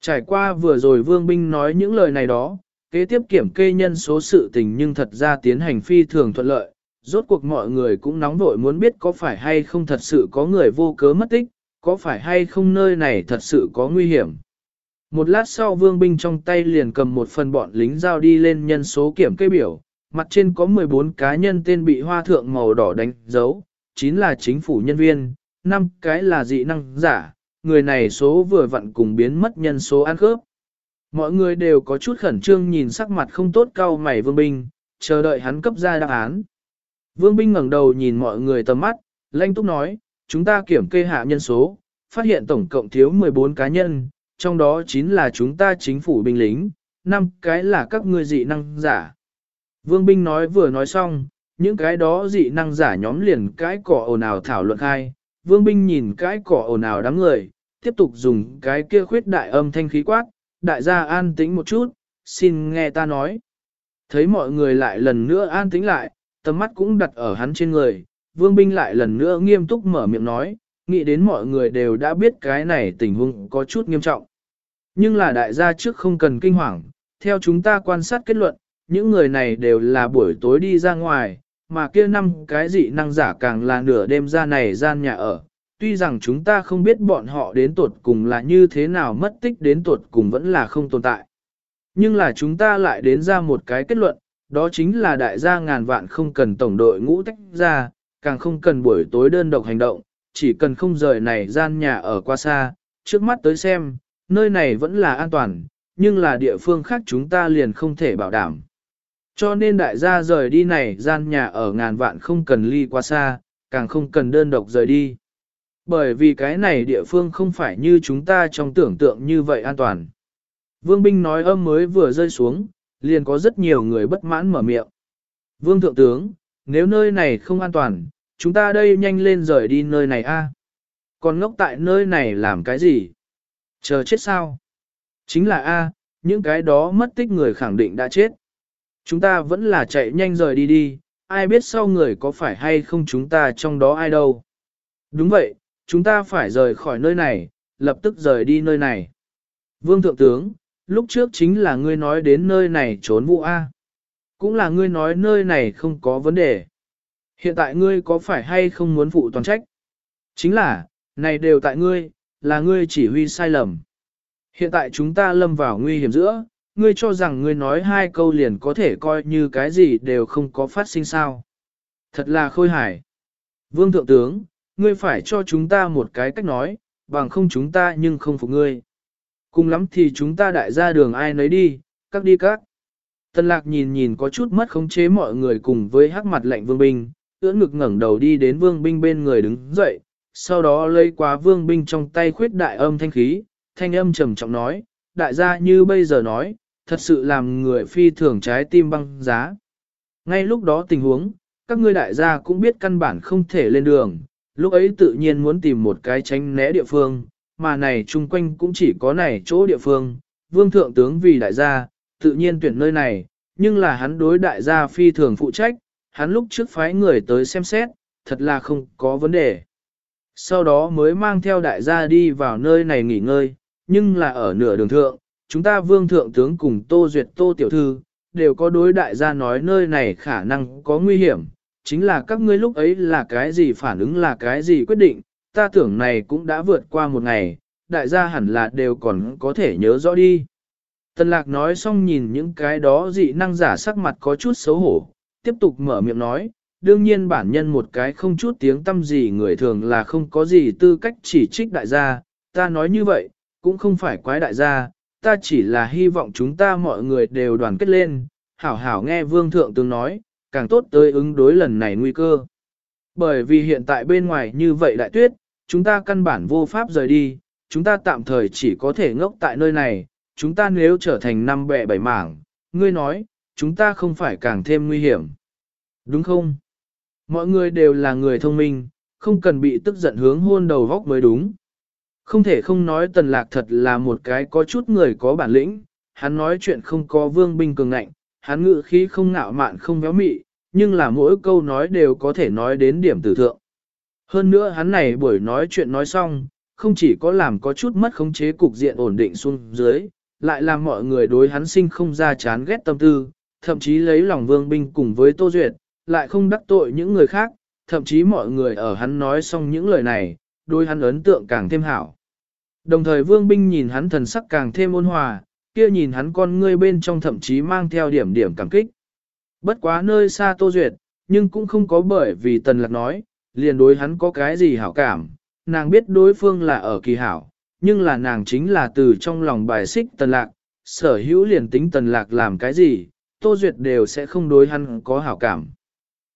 Trải qua vừa rồi Vương binh nói những lời này đó, kế tiếp kiểm kê nhân số sự tình nhưng thật ra tiến hành phi thường thuận lợi, rốt cuộc mọi người cũng nóng vội muốn biết có phải hay không thật sự có người vô cớ mất tích, có phải hay không nơi này thật sự có nguy hiểm. Một lát sau vương binh trong tay liền cầm một phần bọn lính giao đi lên nhân số kiểm kê biểu, mặt trên có 14 cá nhân tên bị hoa thượng màu đỏ đánh dấu, 9 là chính phủ nhân viên, 5 cái là dị năng giả, người này số vừa vặn cùng biến mất nhân số ăn khớp. Mọi người đều có chút khẩn trương nhìn sắc mặt không tốt cao mày Vương Binh, chờ đợi hắn cấp ra đáp án. Vương Binh ngẩng đầu nhìn mọi người tầm mắt, lanh túc nói, chúng ta kiểm kê hạ nhân số, phát hiện tổng cộng thiếu 14 cá nhân, trong đó 9 là chúng ta chính phủ binh lính, 5 cái là các ngươi dị năng giả. Vương Binh nói vừa nói xong, những cái đó dị năng giả nhóm liền cái cỏ ồn ào thảo luận khai. Vương Binh nhìn cái cỏ ồn ào đám người, tiếp tục dùng cái kia khuyết đại âm thanh khí quát, đại gia an tĩnh một chút, xin nghe ta nói. Thấy mọi người lại lần nữa an tĩnh lại, tầm mắt cũng đặt ở hắn trên người, Vương Binh lại lần nữa nghiêm túc mở miệng nói, nghĩ đến mọi người đều đã biết cái này tình huống có chút nghiêm trọng. Nhưng là đại gia trước không cần kinh hoàng, theo chúng ta quan sát kết luận, những người này đều là buổi tối đi ra ngoài, mà kia năm cái dị năng giả càng là nửa đêm ra này gian nhà ở. Tuy rằng chúng ta không biết bọn họ đến tuột cùng là như thế nào mất tích đến tuột cùng vẫn là không tồn tại. Nhưng là chúng ta lại đến ra một cái kết luận, đó chính là đại gia ngàn vạn không cần tổng đội ngũ tách ra, càng không cần buổi tối đơn độc hành động, chỉ cần không rời này gian nhà ở qua xa, trước mắt tới xem, nơi này vẫn là an toàn, nhưng là địa phương khác chúng ta liền không thể bảo đảm. Cho nên đại gia rời đi này gian nhà ở ngàn vạn không cần ly qua xa, càng không cần đơn độc rời đi. Bởi vì cái này địa phương không phải như chúng ta trong tưởng tượng như vậy an toàn. Vương binh nói âm mới vừa rơi xuống, liền có rất nhiều người bất mãn mở miệng. Vương thượng tướng, nếu nơi này không an toàn, chúng ta đây nhanh lên rời đi nơi này a. Còn ngốc tại nơi này làm cái gì? Chờ chết sao? Chính là a, những cái đó mất tích người khẳng định đã chết. Chúng ta vẫn là chạy nhanh rời đi đi, ai biết sau người có phải hay không chúng ta trong đó ai đâu. Đúng vậy, chúng ta phải rời khỏi nơi này, lập tức rời đi nơi này. Vương Thượng Tướng, lúc trước chính là ngươi nói đến nơi này trốn vụ A. Cũng là ngươi nói nơi này không có vấn đề. Hiện tại ngươi có phải hay không muốn phụ toàn trách? Chính là, này đều tại ngươi, là ngươi chỉ huy sai lầm. Hiện tại chúng ta lâm vào nguy hiểm giữa, ngươi cho rằng ngươi nói hai câu liền có thể coi như cái gì đều không có phát sinh sao. Thật là khôi hài. Vương Thượng Tướng, ngươi phải cho chúng ta một cái cách nói, bằng không chúng ta nhưng không phục ngươi. Cùng lắm thì chúng ta đại ra đường ai nấy đi, các đi các. Tân lạc nhìn nhìn có chút mất khống chế mọi người cùng với hắc mặt lạnh vương binh, ưỡn ngực ngẩng đầu đi đến vương binh bên người đứng dậy, sau đó lấy quá vương binh trong tay khuyết đại âm thanh khí, thanh âm trầm trọng nói, đại gia như bây giờ nói, thật sự làm người phi thường trái tim băng giá. Ngay lúc đó tình huống, các ngươi đại gia cũng biết căn bản không thể lên đường, lúc ấy tự nhiên muốn tìm một cái tránh né địa phương, mà này chung quanh cũng chỉ có này chỗ địa phương, vương thượng tướng vì đại gia, tự nhiên tuyển nơi này, nhưng là hắn đối đại gia phi thường phụ trách, hắn lúc trước phái người tới xem xét, thật là không có vấn đề. Sau đó mới mang theo đại gia đi vào nơi này nghỉ ngơi, nhưng là ở nửa đường thượng, chúng ta vương thượng tướng cùng Tô Duyệt Tô Tiểu Thư, đều có đối đại gia nói nơi này khả năng có nguy hiểm, chính là các ngươi lúc ấy là cái gì phản ứng là cái gì quyết định, ta tưởng này cũng đã vượt qua một ngày, đại gia hẳn là đều còn có thể nhớ rõ đi. Tần lạc nói xong nhìn những cái đó dị năng giả sắc mặt có chút xấu hổ, tiếp tục mở miệng nói, đương nhiên bản nhân một cái không chút tiếng tâm gì người thường là không có gì tư cách chỉ trích đại gia, ta nói như vậy, cũng không phải quái đại gia, ta chỉ là hy vọng chúng ta mọi người đều đoàn kết lên, hảo hảo nghe vương thượng tướng nói, càng tốt tới ứng đối lần này nguy cơ. Bởi vì hiện tại bên ngoài như vậy đại tuyết, chúng ta căn bản vô pháp rời đi, chúng ta tạm thời chỉ có thể ngốc tại nơi này, chúng ta nếu trở thành năm bẹ bảy mảng, ngươi nói, chúng ta không phải càng thêm nguy hiểm. Đúng không? Mọi người đều là người thông minh, không cần bị tức giận hướng hôn đầu vóc mới đúng. Không thể không nói tần lạc thật là một cái có chút người có bản lĩnh, hắn nói chuyện không có vương binh cường ngạnh, hắn ngự khí không ngạo mạn không béo mị, nhưng là mỗi câu nói đều có thể nói đến điểm tử thượng. Hơn nữa hắn này buổi nói chuyện nói xong, không chỉ có làm có chút mất khống chế cục diện ổn định xuống dưới, lại làm mọi người đối hắn sinh không ra chán ghét tâm tư, thậm chí lấy lòng vương binh cùng với Tô Duyệt, lại không đắc tội những người khác, thậm chí mọi người ở hắn nói xong những lời này, đối hắn ấn tượng càng thêm hảo. Đồng thời vương binh nhìn hắn thần sắc càng thêm ôn hòa, kia nhìn hắn con ngươi bên trong thậm chí mang theo điểm điểm cảm kích. Bất quá nơi xa Tô Duyệt, nhưng cũng không có bởi vì Tần Lạc nói, liền đối hắn có cái gì hảo cảm, nàng biết đối phương là ở kỳ hảo, nhưng là nàng chính là từ trong lòng bài xích Tần Lạc, sở hữu liền tính tần lạc làm cái gì, Tô Duyệt đều sẽ không đối hắn có hảo cảm.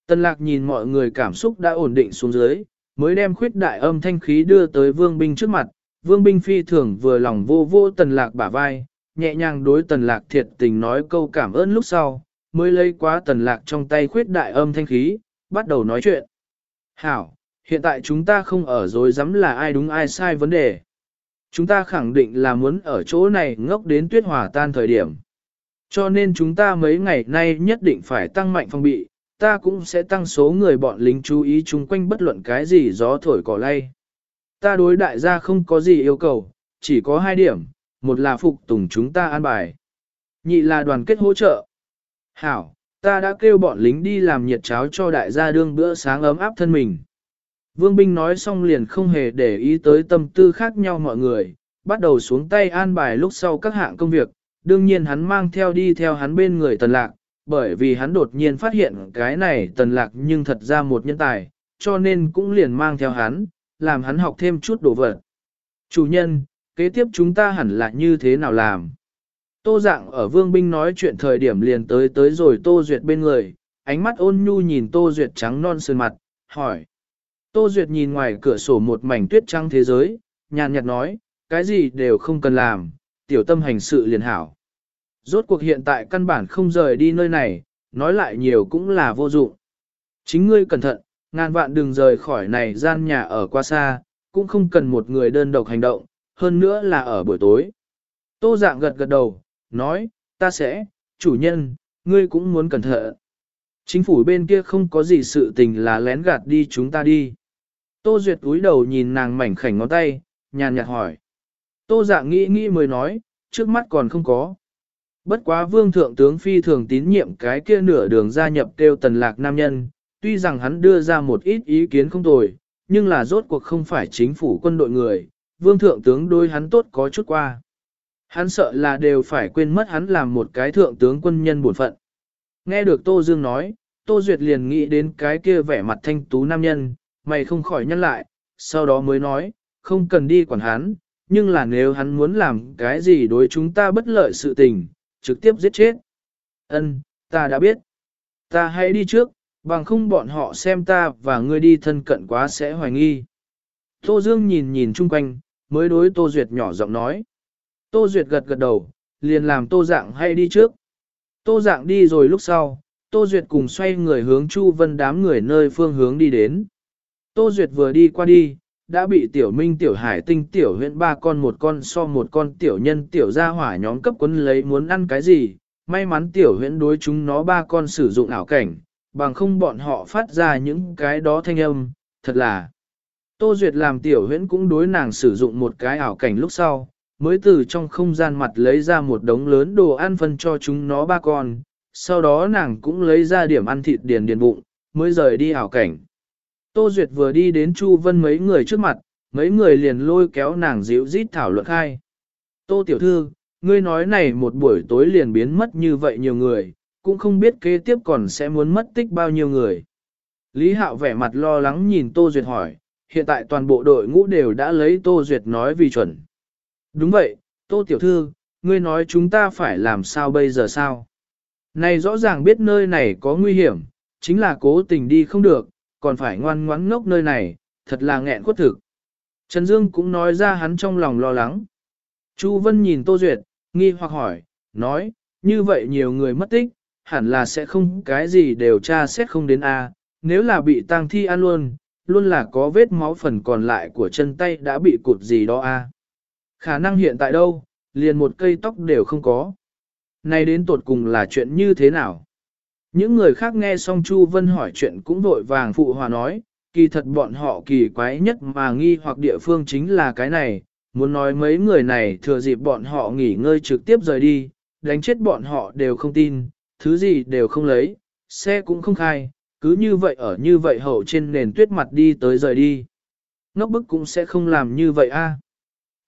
Tần lạc nhìn mọi người cảm xúc đã ổn định xuống dưới, mới đem khuyết đại âm thanh khí đưa tới vương binh trước mặt, vương binh phi thường vừa lòng vô vô tần lạc bả vai, nhẹ nhàng đối tần lạc thiệt tình nói câu cảm ơn lúc sau, mới lấy quá tần lạc trong tay khuyết đại âm thanh khí, bắt đầu nói chuyện. Hảo, hiện tại chúng ta không ở dối dám là ai đúng ai sai vấn đề. Chúng ta khẳng định là muốn ở chỗ này ngốc đến tuyết hòa tan thời điểm. Cho nên chúng ta mấy ngày nay nhất định phải tăng mạnh phòng bị, ta cũng sẽ tăng số người bọn lính chú ý chung quanh bất luận cái gì gió thổi cỏ lay. Ta đối đại gia không có gì yêu cầu, chỉ có hai điểm, một là phục tùng chúng ta an bài. Nhị là đoàn kết hỗ trợ. Hảo, ta đã kêu bọn lính đi làm nhiệt cháo cho đại gia đương bữa sáng ấm áp thân mình. Vương binh nói xong liền không hề để ý tới tâm tư khác nhau mọi người, bắt đầu xuống tay an bài lúc sau các hạng công việc, đương nhiên hắn mang theo đi theo hắn bên người tần lạc, bởi vì hắn đột nhiên phát hiện cái này tần lạc nhưng thật ra một nhân tài, cho nên cũng liền mang theo hắn, làm hắn học thêm chút đồ vật. Chủ nhân, kế tiếp chúng ta hẳn là như thế nào làm? Tô dạng ở vương binh nói chuyện thời điểm liền tới tới rồi Tô Duyệt bên người, ánh mắt ôn nhu nhìn Tô Duyệt trắng non sơn mặt, hỏi. Tô Duyệt nhìn ngoài cửa sổ một mảnh tuyết trắng thế giới, nhàn nhạt nói, cái gì đều không cần làm, tiểu tâm hành sự liền hảo. Rốt cuộc hiện tại căn bản không rời đi nơi này, nói lại nhiều cũng là vô dụng. Chính ngươi cẩn thận, ngàn vạn đừng rời khỏi này gian nhà ở qua xa, cũng không cần một người đơn độc hành động, hơn nữa là ở buổi tối. Tô dạng gật gật đầu, nói, ta sẽ, chủ nhân, ngươi cũng muốn cẩn thận. Chính phủ bên kia không có gì sự tình là lén gạt đi chúng ta đi. Tô Duyệt túi đầu nhìn nàng mảnh khảnh ngón tay, nhàn nhạt hỏi. Tô dạng nghĩ nghĩ mới nói, trước mắt còn không có. Bất quá vương thượng tướng phi thường tín nhiệm cái kia nửa đường gia nhập kêu tần lạc nam nhân, tuy rằng hắn đưa ra một ít ý kiến không tồi, nhưng là rốt cuộc không phải chính phủ quân đội người, vương thượng tướng đôi hắn tốt có chút qua. Hắn sợ là đều phải quên mất hắn làm một cái thượng tướng quân nhân bổn phận. Nghe được Tô Dương nói, Tô Duyệt liền nghĩ đến cái kia vẻ mặt thanh tú nam nhân, mày không khỏi nhăn lại, sau đó mới nói, không cần đi quản hắn, nhưng là nếu hắn muốn làm cái gì đối chúng ta bất lợi sự tình, trực tiếp giết chết. Ân, ta đã biết. Ta hãy đi trước, bằng không bọn họ xem ta và ngươi đi thân cận quá sẽ hoài nghi. Tô Dương nhìn nhìn chung quanh, mới đối Tô Duyệt nhỏ giọng nói. Tô Duyệt gật gật đầu, liền làm Tô Dạng hay đi trước. Tô Dạng đi rồi lúc sau, Tô Duyệt cùng xoay người hướng Chu Vân đám người nơi phương hướng đi đến. Tô Duyệt vừa đi qua đi, đã bị tiểu minh tiểu hải tinh tiểu huyện ba con một con so một con tiểu nhân tiểu gia hỏa nhóm cấp quấn lấy muốn ăn cái gì. May mắn tiểu huyện đối chúng nó ba con sử dụng ảo cảnh, bằng không bọn họ phát ra những cái đó thanh âm, thật là. Tô Duyệt làm tiểu huyễn cũng đối nàng sử dụng một cái ảo cảnh lúc sau, mới từ trong không gian mặt lấy ra một đống lớn đồ ăn phân cho chúng nó ba con, sau đó nàng cũng lấy ra điểm ăn thịt điền điền bụng, mới rời đi ảo cảnh. Tô Duyệt vừa đi đến Chu Vân mấy người trước mặt, mấy người liền lôi kéo nàng dịu rít thảo luận khai. Tô Tiểu Thư, ngươi nói này một buổi tối liền biến mất như vậy nhiều người, cũng không biết kế tiếp còn sẽ muốn mất tích bao nhiêu người. Lý Hạo vẻ mặt lo lắng nhìn Tô Duyệt hỏi, hiện tại toàn bộ đội ngũ đều đã lấy Tô Duyệt nói vì chuẩn. Đúng vậy, Tô Tiểu Thư, ngươi nói chúng ta phải làm sao bây giờ sao? Này rõ ràng biết nơi này có nguy hiểm, chính là cố tình đi không được, còn phải ngoan ngoãn ngốc nơi này, thật là nghẹn khuất thực. Trần Dương cũng nói ra hắn trong lòng lo lắng. Chu Vân nhìn Tô Duyệt, nghi hoặc hỏi, nói, như vậy nhiều người mất tích, hẳn là sẽ không cái gì đều tra xét không đến A, nếu là bị tang thi ăn luôn, luôn là có vết máu phần còn lại của chân tay đã bị cụt gì đó A. Khả năng hiện tại đâu, liền một cây tóc đều không có. Này đến tột cùng là chuyện như thế nào? Những người khác nghe xong Chu Vân hỏi chuyện cũng vội vàng phụ hòa nói, kỳ thật bọn họ kỳ quái nhất mà nghi hoặc địa phương chính là cái này, muốn nói mấy người này thừa dịp bọn họ nghỉ ngơi trực tiếp rời đi, đánh chết bọn họ đều không tin, thứ gì đều không lấy, xe cũng không khai, cứ như vậy ở như vậy hậu trên nền tuyết mặt đi tới rời đi. Ngốc bức cũng sẽ không làm như vậy a.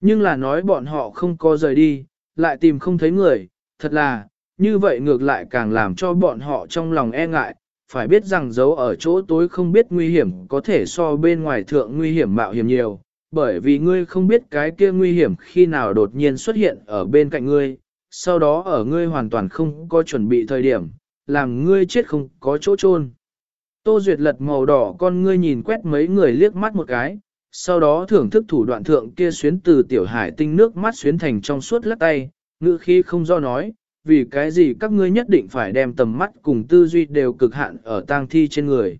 Nhưng là nói bọn họ không có rời đi, lại tìm không thấy người, thật là, như vậy ngược lại càng làm cho bọn họ trong lòng e ngại, phải biết rằng giấu ở chỗ tối không biết nguy hiểm có thể so bên ngoài thượng nguy hiểm mạo hiểm nhiều, bởi vì ngươi không biết cái kia nguy hiểm khi nào đột nhiên xuất hiện ở bên cạnh ngươi, sau đó ở ngươi hoàn toàn không có chuẩn bị thời điểm, làm ngươi chết không có chỗ chôn. Tô Duyệt lật màu đỏ con ngươi nhìn quét mấy người liếc mắt một cái, sau đó thưởng thức thủ đoạn thượng kia xuyến từ tiểu hải tinh nước mắt xuyến thành trong suốt lắc tay, ngữ khí không do nói, vì cái gì các ngươi nhất định phải đem tầm mắt cùng tư duy đều cực hạn ở tang thi trên người.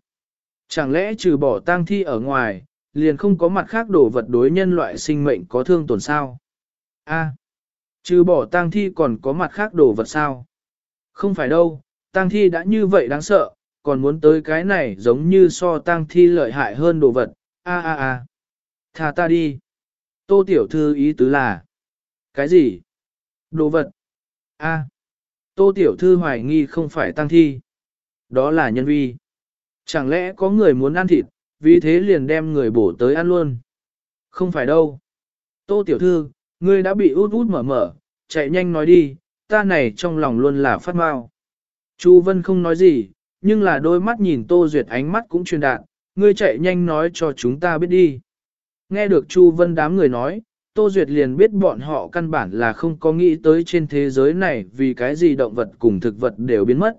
Chẳng lẽ trừ bỏ tang thi ở ngoài, liền không có mặt khác đổ vật đối nhân loại sinh mệnh có thương tổn sao? A, trừ bỏ tang thi còn có mặt khác đổ vật sao? Không phải đâu, tang thi đã như vậy đáng sợ, còn muốn tới cái này giống như so tang thi lợi hại hơn đồ vật. A a a, thà ta đi. Tô tiểu thư ý tứ là, cái gì? Đồ vật. A. Tô tiểu thư hoài nghi không phải tang thi. Đó là nhân vi. Chẳng lẽ có người muốn ăn thịt, vì thế liền đem người bổ tới ăn luôn. Không phải đâu. Tô tiểu thư, ngươi đã bị út út mở mở, chạy nhanh nói đi, ta này trong lòng luôn là phát mau. Chu Vân không nói gì, nhưng là đôi mắt nhìn Tô Duyệt ánh mắt cũng truyền đạt, ngươi chạy nhanh nói cho chúng ta biết đi. Nghe được Chu Vân đám người nói, Tô Duyệt liền biết bọn họ căn bản là không có nghĩ tới trên thế giới này vì cái gì động vật cùng thực vật đều biến mất.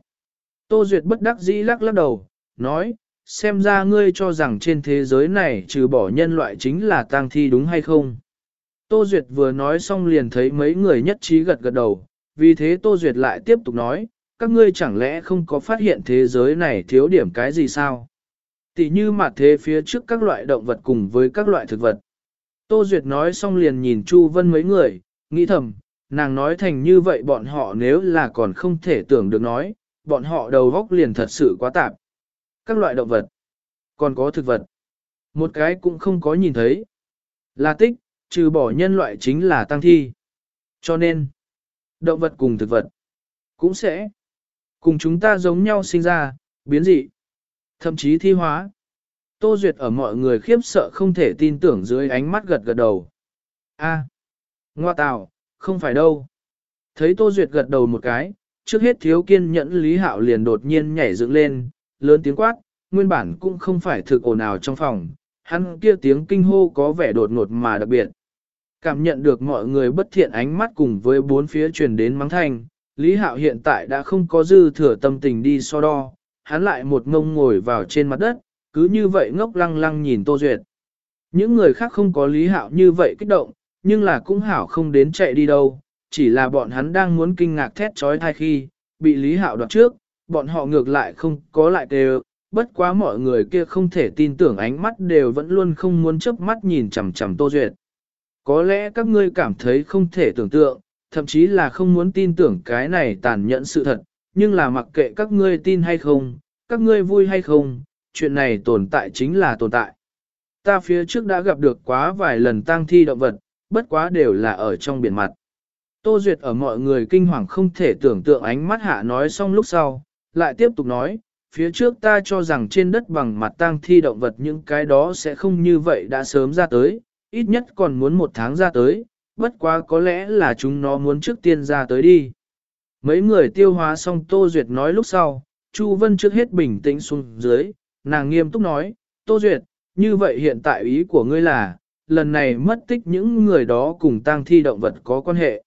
Tô Duyệt bất đắc dĩ lắc lắc đầu, nói, xem ra ngươi cho rằng trên thế giới này trừ bỏ nhân loại chính là tang thi đúng hay không. Tô Duyệt vừa nói xong liền thấy mấy người nhất trí gật gật đầu, vì thế Tô Duyệt lại tiếp tục nói, các ngươi chẳng lẽ không có phát hiện thế giới này thiếu điểm cái gì sao? Tỷ như mặt thế phía trước các loại động vật cùng với các loại thực vật. Tô Duyệt nói xong liền nhìn Chu Vân mấy người, nghĩ thầm, nàng nói thành như vậy bọn họ nếu là còn không thể tưởng được nói, bọn họ đầu góc liền thật sự quá tạp. Các loại động vật, còn có thực vật, một cái cũng không có nhìn thấy. Là tích, trừ bỏ nhân loại chính là tăng thi. Cho nên, động vật cùng thực vật, cũng sẽ cùng chúng ta giống nhau sinh ra, biến dị, thậm chí thi hóa. Tô Duyệt ở mọi người khiếp sợ không thể tin tưởng dưới ánh mắt gật gật đầu. A, ngoa tào, không phải đâu. Thấy Tô Duyệt gật đầu một cái, trước hết thiếu kiên nhẫn Lý Hạo liền đột nhiên nhảy dựng lên, lớn tiếng quát, nguyên bản cũng không phải thực ồn ào trong phòng, hắn kia tiếng kinh hô có vẻ đột ngột mà đặc biệt. Cảm nhận được mọi người bất thiện ánh mắt cùng với bốn phía truyền đến mắng thanh, Lý Hạo hiện tại đã không có dư thừa tâm tình đi so đo, hắn lại một ngông ngồi vào trên mặt đất, cứ như vậy ngốc lăng lăng nhìn Tô Duyệt. Những người khác không có Lý Hạo như vậy kích động, nhưng là cũng hảo không đến chạy đi đâu, chỉ là bọn hắn đang muốn kinh ngạc thét trói thai khi, bị Lý Hạo đoạt trước, bọn họ ngược lại không có lại đều, bất quá mọi người kia không thể tin tưởng ánh mắt đều vẫn luôn không muốn chớp mắt nhìn chằm chằm Tô Duyệt. Có lẽ các ngươi cảm thấy không thể tưởng tượng, thậm chí là không muốn tin tưởng cái này tàn nhẫn sự thật, nhưng là mặc kệ các ngươi tin hay không, các ngươi vui hay không, chuyện này tồn tại chính là tồn tại. Ta phía trước đã gặp được quá vài lần tang thi động vật, bất quá đều là ở trong biển mặt. Tô Duyệt ở mọi người kinh hoàng không thể tưởng tượng ánh mắt hạ nói xong lúc sau, lại tiếp tục nói, phía trước ta cho rằng trên đất bằng mặt tang thi động vật những cái đó sẽ không như vậy đã sớm ra tới, ít nhất còn muốn một tháng ra tới, bất quá có lẽ là chúng nó muốn trước tiên ra tới đi. Mấy người tiêu hóa xong Tô Duyệt nói lúc sau, Chu Vân trước hết bình tĩnh xuống dưới, nàng nghiêm túc nói, Tô Duyệt, như vậy hiện tại ý của ngươi là, lần này mất tích những người đó cùng tang thi động vật có quan hệ.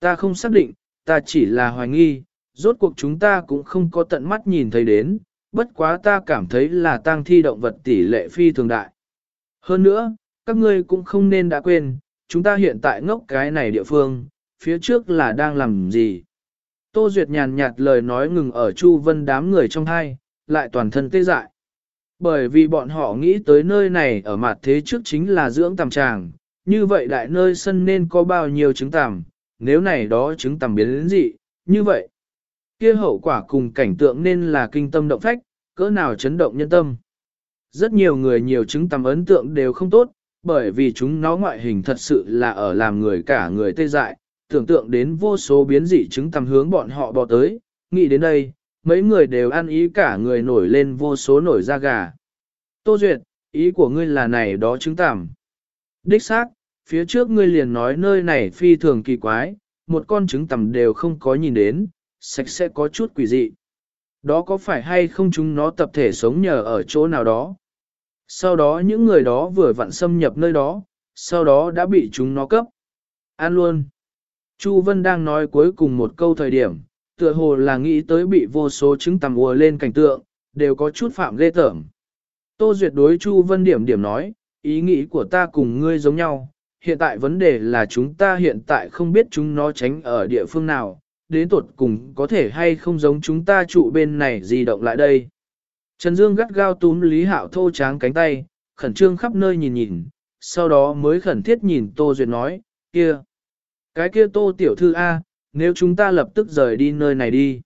Ta không xác định, ta chỉ là hoài nghi, rốt cuộc chúng ta cũng không có tận mắt nhìn thấy đến, bất quá ta cảm thấy là tang thi động vật tỷ lệ phi thường đại. Hơn nữa, các ngươi cũng không nên đã quên, chúng ta hiện tại ngốc cái này địa phương, phía trước là đang làm gì. Tô Duyệt nhàn nhạt lời nói ngừng ở Chu Vân đám người trong hai, lại toàn thân tê dại. Bởi vì bọn họ nghĩ tới nơi này ở mặt thế trước chính là dưỡng tầm tràng, như vậy đại nơi sân nên có bao nhiêu trứng tằm, nếu này đó trứng tằm biến đến gì, như vậy. kia hậu quả cùng cảnh tượng nên là kinh tâm động phách, cỡ nào chấn động nhân tâm. Rất nhiều người nhiều trứng tằm ấn tượng đều không tốt, bởi vì chúng nó ngoại hình thật sự là ở làm người cả người tê dại, tưởng tượng đến vô số biến dị trứng tầm hướng bọn họ bò tới, nghĩ đến đây, mấy người đều ăn ý cả người nổi lên vô số nổi da gà. Tô Duyệt, ý của ngươi là này đó trứng tầm. Đích xác, phía trước ngươi liền nói nơi này phi thường kỳ quái, một con trứng tầm đều không có nhìn đến, sạch sẽ có chút quỷ dị. Đó có phải hay không chúng nó tập thể sống nhờ ở chỗ nào đó? Sau đó những người đó vừa vặn xâm nhập nơi đó, sau đó đã bị chúng nó cấp. An luôn. Chu Vân đang nói cuối cùng một câu thời điểm, tựa hồ là nghĩ tới bị vô số chứng tầm ùa lên cảnh tượng, đều có chút phạm ghê tởm. Tô Duyệt đối Chu Vân điểm điểm nói, ý nghĩ của ta cùng ngươi giống nhau, hiện tại vấn đề là chúng ta hiện tại không biết chúng nó tránh ở địa phương nào, đến tuột cùng có thể hay không giống chúng ta trụ bên này di động lại đây. Trần Dương gắt gao túm Lý Hạo thô tráng cánh tay, khẩn trương khắp nơi nhìn nhìn, sau đó mới khẩn thiết nhìn Tô Duyệt nói, kia, cái kia Tô Tiểu Thư A, nếu chúng ta lập tức rời đi nơi này đi.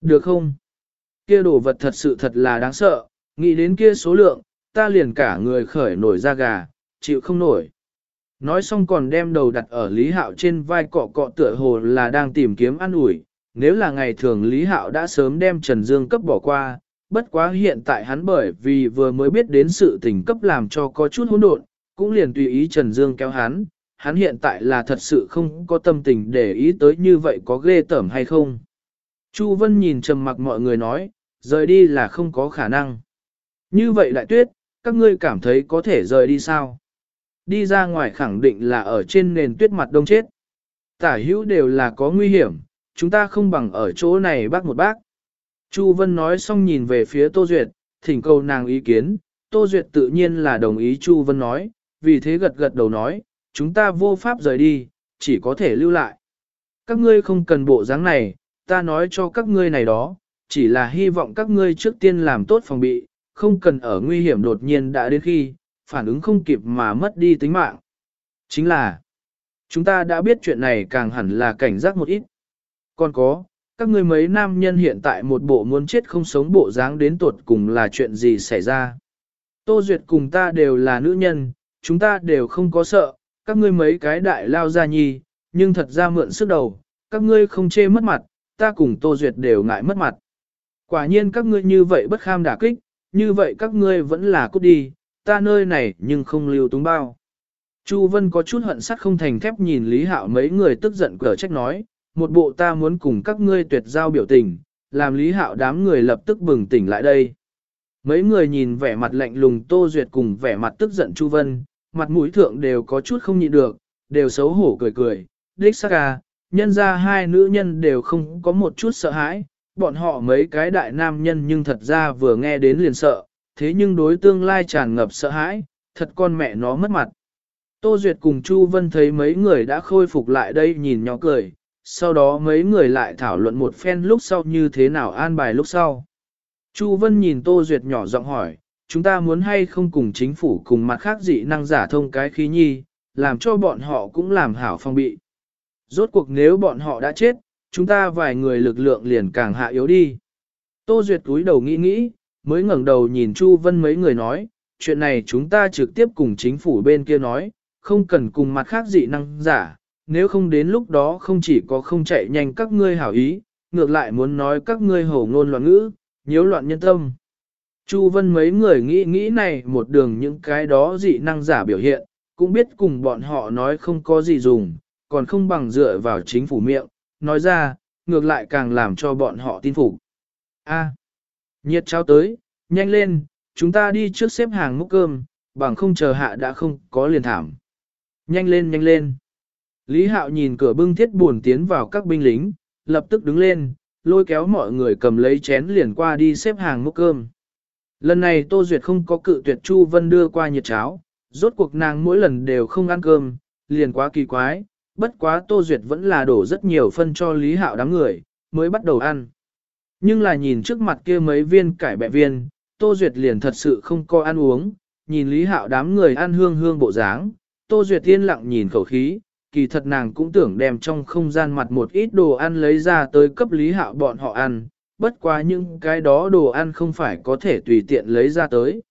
Được không? Kia đồ vật thật sự thật là đáng sợ, nghĩ đến kia số lượng, ta liền cả người khởi nổi da gà, chịu không nổi. Nói xong còn đem đầu đặt ở Lý Hạo trên vai cọ cọ tựa hồ là đang tìm kiếm ăn ủi nếu là ngày thường Lý Hạo đã sớm đem Trần Dương cấp bỏ qua, bất quá hiện tại hắn bởi vì vừa mới biết đến sự tình cấp làm cho có chút hỗn độn, cũng liền tùy ý Trần Dương kéo hắn, hắn hiện tại là thật sự không có tâm tình để ý tới như vậy có ghê tởm hay không. Chu Vân nhìn trầm mặc mọi người nói, rời đi là không có khả năng. Như vậy đại tuyết, các ngươi cảm thấy có thể rời đi sao? Đi ra ngoài khẳng định là ở trên nền tuyết mặt đông chết. Tả hữu đều là có nguy hiểm, chúng ta không bằng ở chỗ này bác một bác. Chu Vân nói xong nhìn về phía Tô Duyệt, thỉnh cầu nàng ý kiến, Tô Duyệt tự nhiên là đồng ý Chu Vân nói, vì thế gật gật đầu nói, chúng ta vô pháp rời đi, chỉ có thể lưu lại. Các ngươi không cần bộ dáng này, ta nói cho các ngươi này đó, chỉ là hy vọng các ngươi trước tiên làm tốt phòng bị, không cần ở nguy hiểm đột nhiên đã đến khi, phản ứng không kịp mà mất đi tính mạng. Chính là, chúng ta đã biết chuyện này càng hẳn là cảnh giác một ít. Còn có, các ngươi mấy nam nhân hiện tại một bộ muốn chết không sống bộ dáng đến tuột cùng là chuyện gì xảy ra. Tô Duyệt cùng ta đều là nữ nhân, chúng ta đều không có sợ, các ngươi mấy cái đại lao ra nhi, nhưng thật ra mượn sức đầu, các ngươi không chê mất mặt, ta cùng Tô Duyệt đều ngại mất mặt. Quả nhiên các ngươi như vậy bất kham đả kích, như vậy các ngươi vẫn là cút đi, ta nơi này nhưng không lưu túng bao. Chu Vân có chút hận sắt không thành thép nhìn Lý Hạo mấy người tức giận cờ trách nói, một bộ ta muốn cùng các ngươi tuyệt giao biểu tình, làm Lý Hạo đám người lập tức bừng tỉnh lại đây. Mấy người nhìn vẻ mặt lạnh lùng Tô Duyệt cùng vẻ mặt tức giận Chu Vân, mặt mũi thượng đều có chút không nhịn được, đều xấu hổ cười cười, đích xác à, nhân ra hai nữ nhân đều không có một chút sợ hãi, bọn họ mấy cái đại nam nhân nhưng thật ra vừa nghe đến liền sợ, thế nhưng đối tương lai tràn ngập sợ hãi, thật con mẹ nó mất mặt. Tô Duyệt cùng Chu Vân thấy mấy người đã khôi phục lại đây nhìn nhỏ cười, sau đó mấy người lại thảo luận một phen lúc sau như thế nào an bài lúc sau. Chu Vân nhìn Tô Duyệt nhỏ giọng hỏi, chúng ta muốn hay không cùng chính phủ cùng mặt khác dị năng giả thông cái khí nhi, làm cho bọn họ cũng làm hảo phong bị. Rốt cuộc nếu bọn họ đã chết, chúng ta vài người lực lượng liền càng hạ yếu đi. Tô Duyệt túi đầu nghĩ nghĩ, mới ngẩng đầu nhìn Chu Vân mấy người nói, chuyện này chúng ta trực tiếp cùng chính phủ bên kia nói, không cần cùng mặt khác dị năng giả, nếu không đến lúc đó không chỉ có không chạy nhanh các ngươi hảo ý, ngược lại muốn nói các ngươi hổ ngôn loạn ngữ, nhiễu loạn nhân tâm. Chu Vân mấy người nghĩ nghĩ này một đường những cái đó dị năng giả biểu hiện, cũng biết cùng bọn họ nói không có gì dùng, còn không bằng dựa vào chính phủ miệng, nói ra, ngược lại càng làm cho bọn họ tin phục. A, nhiệt trao tới, nhanh lên, chúng ta đi trước xếp hàng múc cơm, bằng không chờ hạ đã không có liền thảm. Nhanh lên nhanh lên. Lý Hạo nhìn cửa bưng thiết buồn tiến vào các binh lính, lập tức đứng lên, lôi kéo mọi người cầm lấy chén liền qua đi xếp hàng múc cơm. Lần này Tô Duyệt không có cự tuyệt Chu Vân đưa qua nhiệt cháo, rốt cuộc nàng mỗi lần đều không ăn cơm, liền quá kỳ quái, bất quá Tô Duyệt vẫn là đổ rất nhiều phân cho Lý Hạo đám người, mới bắt đầu ăn. Nhưng là nhìn trước mặt kia mấy viên cải bẹ viên, Tô Duyệt liền thật sự không có ăn uống, nhìn Lý Hạo đám người ăn hương hương bộ dáng, Tô Duyệt yên lặng nhìn khẩu khí, kỳ thật nàng cũng tưởng đem trong không gian mặt một ít đồ ăn lấy ra tới cấp Lý Hạo bọn họ ăn, bất quá những cái đó đồ ăn không phải có thể tùy tiện lấy ra tới.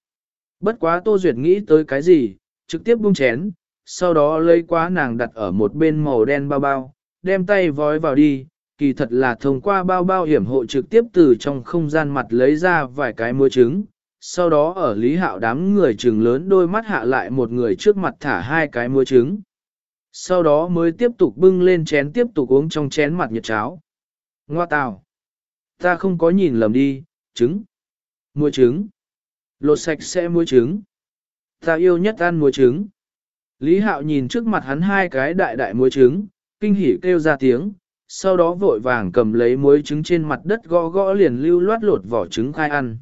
Bất quá Tô Duyệt nghĩ tới cái gì, trực tiếp buông chén, sau đó lấy quá nàng đặt ở một bên màu đen bao bao, đem tay vói vào đi, kỳ thật là thông qua bao bao hiểm hộ trực tiếp từ trong không gian mặt lấy ra vài cái muối trứng, sau đó ở lý hạo đám người trừng lớn đôi mắt hạ lại một người trước mặt thả hai cái muối trứng. Sau đó mới tiếp tục bưng lên chén tiếp tục uống trong chén mặt nhiệt cháo. Ngoa tào! Ta không có nhìn lầm đi, trứng. Muối trứng. Lột sạch sẽ muối trứng. Ta yêu nhất ăn muối trứng. Lý Hạo nhìn trước mặt hắn hai cái đại đại muối trứng, kinh hỉ kêu ra tiếng, sau đó vội vàng cầm lấy muối trứng trên mặt đất gõ gõ liền lưu loát lột vỏ trứng khai ăn.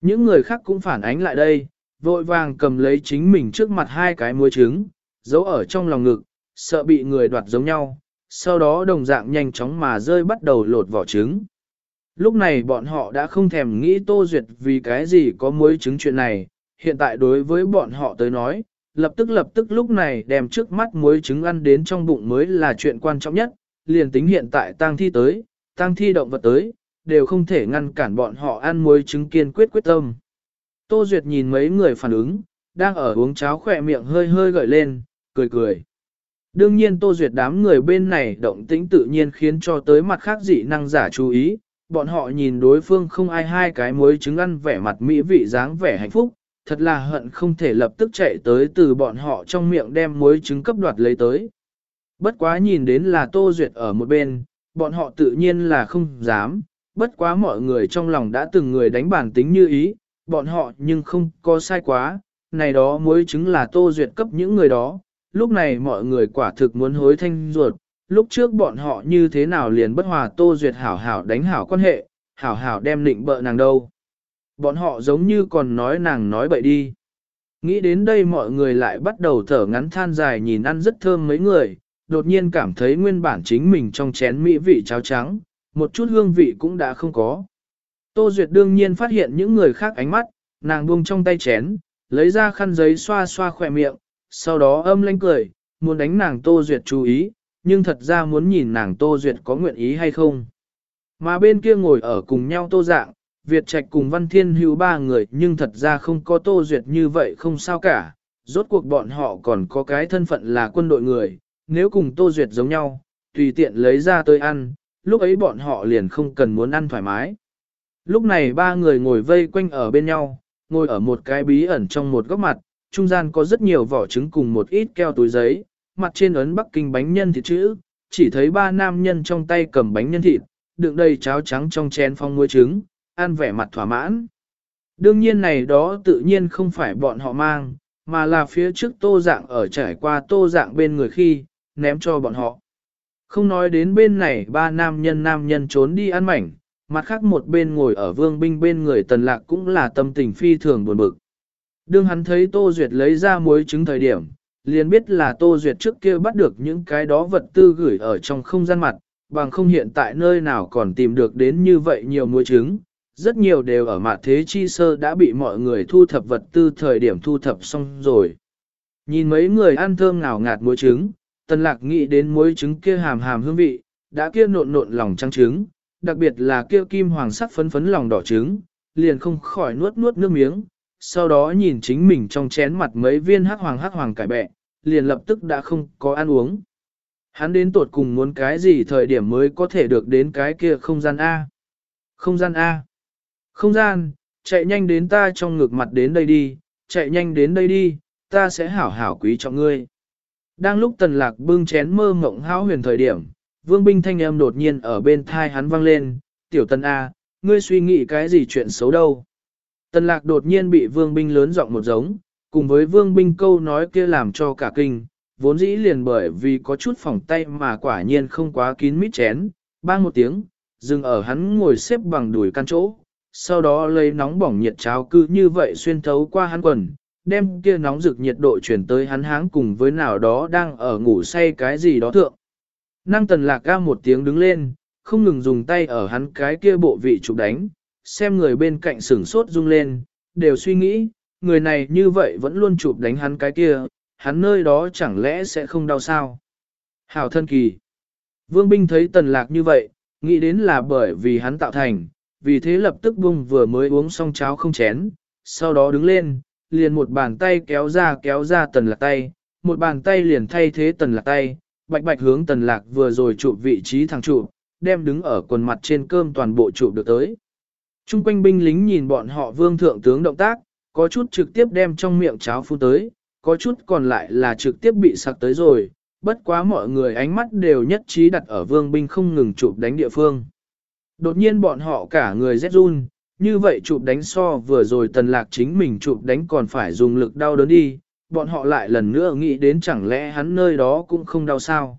Những người khác cũng phản ánh lại đây, vội vàng cầm lấy chính mình trước mặt hai cái muối trứng, giấu ở trong lòng ngực, sợ bị người đoạt giống nhau, sau đó đồng dạng nhanh chóng mà rơi bắt đầu lột vỏ trứng. Lúc này bọn họ đã không thèm nghĩ Tô Duyệt vì cái gì có muối trứng chuyện này, hiện tại đối với bọn họ tới nói, lập tức lập tức lúc này đem trước mắt muối trứng ăn đến trong bụng mới là chuyện quan trọng nhất, liền tính hiện tại tang thi tới, tang thi động vật tới, đều không thể ngăn cản bọn họ ăn muối trứng kiên quyết quyết tâm. Tô Duyệt nhìn mấy người phản ứng, đang ở uống cháo khỏe miệng hơi hơi gợi lên, cười cười. Đương nhiên Tô Duyệt đám người bên này động tĩnh tự nhiên khiến cho tới mặt khác dị năng giả chú ý, bọn họ nhìn đối phương không ai hai cái muối trứng ăn vẻ mặt mỹ vị dáng vẻ hạnh phúc, thật là hận không thể lập tức chạy tới từ bọn họ trong miệng đem muối trứng cấp đoạt lấy tới. Bất quá nhìn đến là Tô Duyệt ở một bên, bọn họ tự nhiên là không dám, bất quá mọi người trong lòng đã từng người đánh bản tính như ý, bọn họ nhưng không có sai quá, này đó muối trứng là Tô Duyệt cấp những người đó, lúc này mọi người quả thực muốn hối thanh ruột, lúc trước bọn họ như thế nào liền bất hòa Tô Duyệt hảo hảo đánh hảo quan hệ, hảo hảo đem định bợ nàng đâu. Bọn họ giống như còn nói nàng nói bậy đi. Nghĩ đến đây mọi người lại bắt đầu thở ngắn than dài nhìn ăn rất thơm mấy người, đột nhiên cảm thấy nguyên bản chính mình trong chén mỹ vị cháo trắng, một chút hương vị cũng đã không có. Tô Duyệt đương nhiên phát hiện những người khác ánh mắt, nàng buông trong tay chén, lấy ra khăn giấy xoa xoa khỏe miệng, sau đó âm lanh cười, muốn đánh nàng Tô Duyệt chú ý, nhưng thật ra muốn nhìn nàng Tô Duyệt có nguyện ý hay không. Mà bên kia ngồi ở cùng nhau Tô Dạng, Việt Trạch cùng Văn Thiên Hữu ba người nhưng thật ra không có Tô Duyệt như vậy không sao cả, rốt cuộc bọn họ còn có cái thân phận là quân đội người, nếu cùng Tô Duyệt giống nhau, tùy tiện lấy ra tôi ăn, lúc ấy bọn họ liền không cần muốn ăn thoải mái. Lúc này ba người ngồi vây quanh ở bên nhau, ngồi ở một cái bí ẩn trong một góc mặt, trung gian có rất nhiều vỏ trứng cùng một ít keo túi giấy, mặt trên ấn Bắc Kinh bánh nhân thịt chữ, chỉ thấy ba nam nhân trong tay cầm bánh nhân thịt, đựng đầy cháo trắng trong chén phong muối trứng, ăn vẻ mặt thỏa mãn. Đương nhiên này đó tự nhiên không phải bọn họ mang, mà là phía trước tô dạng ở trải qua tô dạng bên người khi, ném cho bọn họ. Không nói đến bên này ba nam nhân nam nhân trốn đi ăn mảnh, mặt khác một bên ngồi ở vương binh bên người tần lạc cũng là tâm tình phi thường buồn bực. Đương hắn thấy Tô Duyệt lấy ra muối trứng thời điểm, liền biết là Tô Duyệt trước kia bắt được những cái đó vật tư gửi ở trong không gian mặt, bằng không hiện tại nơi nào còn tìm được đến như vậy nhiều muối trứng. Rất nhiều đều ở mặt thế chi sơ đã bị mọi người thu thập vật tư thời điểm thu thập xong rồi. Nhìn mấy người ăn thơm ngào ngạt muối trứng, tần lạc nghĩ đến muối trứng kia hàm hàm hương vị, đã kia nộn nộn lòng trắng trứng, đặc biệt là kia kim hoàng sắc phấn phấn lòng đỏ trứng, liền không khỏi nuốt nuốt nước miếng, sau đó nhìn chính mình trong chén mặt mấy viên hắc hoàng hắc hoàng cải bẹ, liền lập tức đã không có ăn uống. Hắn đến tột cùng muốn cái gì thời điểm mới có thể được đến cái kia không gian A. Không gian A. Không gian, chạy nhanh đến ta trong ngực mặt đến đây đi, chạy nhanh đến đây đi, ta sẽ hảo hảo quý trọng ngươi. Đang lúc tần lạc bưng chén mơ mộng háo huyền thời điểm, vương binh thanh âm đột nhiên ở bên thai hắn vang lên, tiểu tần A, ngươi suy nghĩ cái gì chuyện xấu đâu. Tần lạc đột nhiên bị vương binh lớn giọng một giống, cùng với vương binh câu nói kia làm cho cả kinh, vốn dĩ liền bởi vì có chút phòng tay mà quả nhiên không quá kín mít chén, bang một tiếng, dừng ở hắn ngồi xếp bằng đùi căn chỗ, sau đó lấy nóng bỏng nhiệt cháo cứ như vậy xuyên thấu qua hắn quần, đem kia nóng rực nhiệt độ chuyển tới hắn háng cùng với nào đó đang ở ngủ say cái gì đó thượng. Năng tần lạc ca một tiếng đứng lên, không ngừng dùng tay ở hắn cái kia bộ vị chụp đánh, xem người bên cạnh sửng sốt rung lên, đều suy nghĩ, người này như vậy vẫn luôn chụp đánh hắn cái kia, hắn nơi đó chẳng lẽ sẽ không đau sao? Hảo thân kỳ. Vương binh thấy tần lạc như vậy, nghĩ đến là bởi vì hắn tạo thành, vì thế lập tức bung vừa mới uống xong cháo không chén, sau đó đứng lên, liền một bàn tay kéo ra kéo ra tần lạc tay, một bàn tay liền thay thế tần lạc tay, bạch bạch hướng tần lạc vừa rồi chụp vị trí thằng chụp, đem đứng ở quần mặt trên cơm toàn bộ chụp được tới. Trung quanh binh lính nhìn bọn họ vương thượng tướng động tác, có chút trực tiếp đem trong miệng cháo phun tới, có chút còn lại là trực tiếp bị sặc tới rồi, bất quá mọi người ánh mắt đều nhất trí đặt ở vương binh không ngừng chụp đánh địa phương. Đột nhiên bọn họ cả người rét run, như vậy chụp đánh so vừa rồi tần lạc chính mình chụp đánh còn phải dùng lực đau đớn đi, bọn họ lại lần nữa nghĩ đến chẳng lẽ hắn nơi đó cũng không đau sao.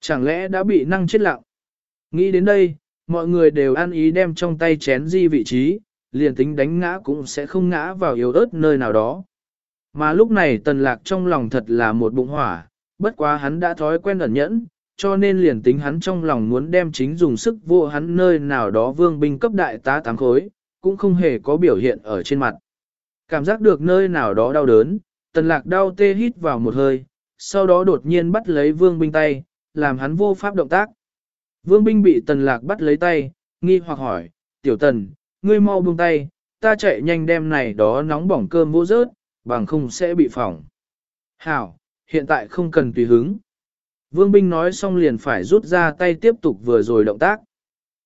Chẳng lẽ đã bị năng chết lặng? Nghĩ đến đây, mọi người đều ăn ý đem trong tay chén di vị trí, liền tính đánh ngã cũng sẽ không ngã vào yếu ớt nơi nào đó. Mà lúc này tần lạc trong lòng thật là một bụng hỏa, bất quá hắn đã thói quen ẩn nhẫn, cho nên liền tính hắn trong lòng muốn đem chính dùng sức vô hắn nơi nào đó vương binh cấp đại tá tám khối, cũng không hề có biểu hiện ở trên mặt. Cảm giác được nơi nào đó đau đớn, tần lạc đau tê hít vào một hơi, sau đó đột nhiên bắt lấy vương binh tay, làm hắn vô pháp động tác. Vương binh bị tần lạc bắt lấy tay, nghi hoặc hỏi, tiểu tần, ngươi mau buông tay, ta chạy nhanh đem này đó nóng bỏng cơm vô rớt, bằng không sẽ bị phỏng. Hảo, hiện tại không cần tùy hứng. Vương binh nói xong liền phải rút ra tay tiếp tục vừa rồi động tác.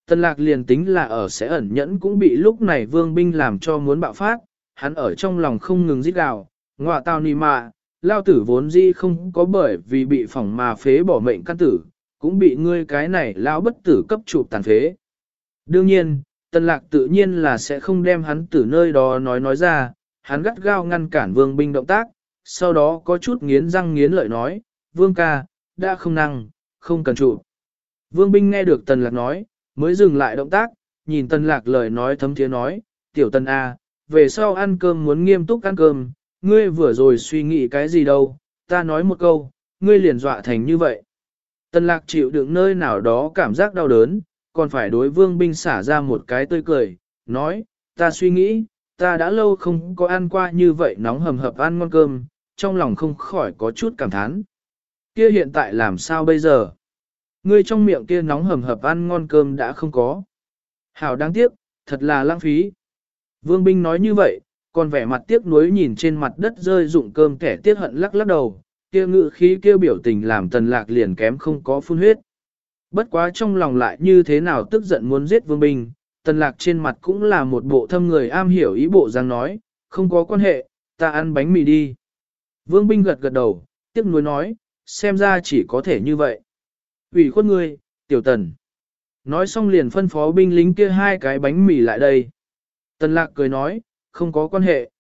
Tần lạc liền tính là ở sẽ ẩn nhẫn cũng bị lúc này vương binh làm cho muốn bạo phát, hắn ở trong lòng không ngừng giết gào, ngọa tao nì mạ, lao tử vốn dĩ không có bởi vì bị phỏng mà phế bỏ mệnh căn tử, cũng bị ngươi cái này lão bất tử cấp chụp tàn phế. Đương nhiên, tần lạc tự nhiên là sẽ không đem hắn từ nơi đó nói nói ra, hắn gắt gao ngăn cản vương binh động tác, sau đó có chút nghiến răng nghiến lợi nói, vương ca, đã không năng, không cần chụp. Vương binh nghe được tần lạc nói, mới dừng lại động tác, nhìn tần lạc lời nói thấm thiế nói, tiểu tần A, về sau ăn cơm muốn nghiêm túc ăn cơm, ngươi vừa rồi suy nghĩ cái gì đâu, ta nói một câu, ngươi liền dọa thành như vậy. Tần lạc chịu đựng nơi nào đó cảm giác đau đớn, còn phải đối vương binh xả ra một cái tươi cười, nói, ta suy nghĩ, ta đã lâu không có ăn qua như vậy nóng hầm hập ăn ngon cơm, trong lòng không khỏi có chút cảm thán. Kia hiện tại làm sao bây giờ? Ngươi trong miệng kia nóng hầm hập ăn ngon cơm đã không có. Hảo đáng tiếc, thật là lãng phí. Vương binh nói như vậy, còn vẻ mặt tiếc nuối nhìn trên mặt đất rơi dụng cơm kẻ tiếc hận lắc lắc đầu, kia ngự khí kêu biểu tình làm tần lạc liền kém không có phun huyết. Bất quá trong lòng lại như thế nào tức giận muốn giết vương binh, tần lạc trên mặt cũng là một bộ thâm người am hiểu ý bộ giang nói, không có quan hệ, ta ăn bánh mì đi. Vương binh gật gật đầu, tiếc nuối nói, xem ra chỉ có thể như vậy. ủy khuất ngươi, tiểu tần. Nói xong liền phân phó binh lính kia hai cái bánh mì lại đây. Tần lạc cười nói, không có quan hệ.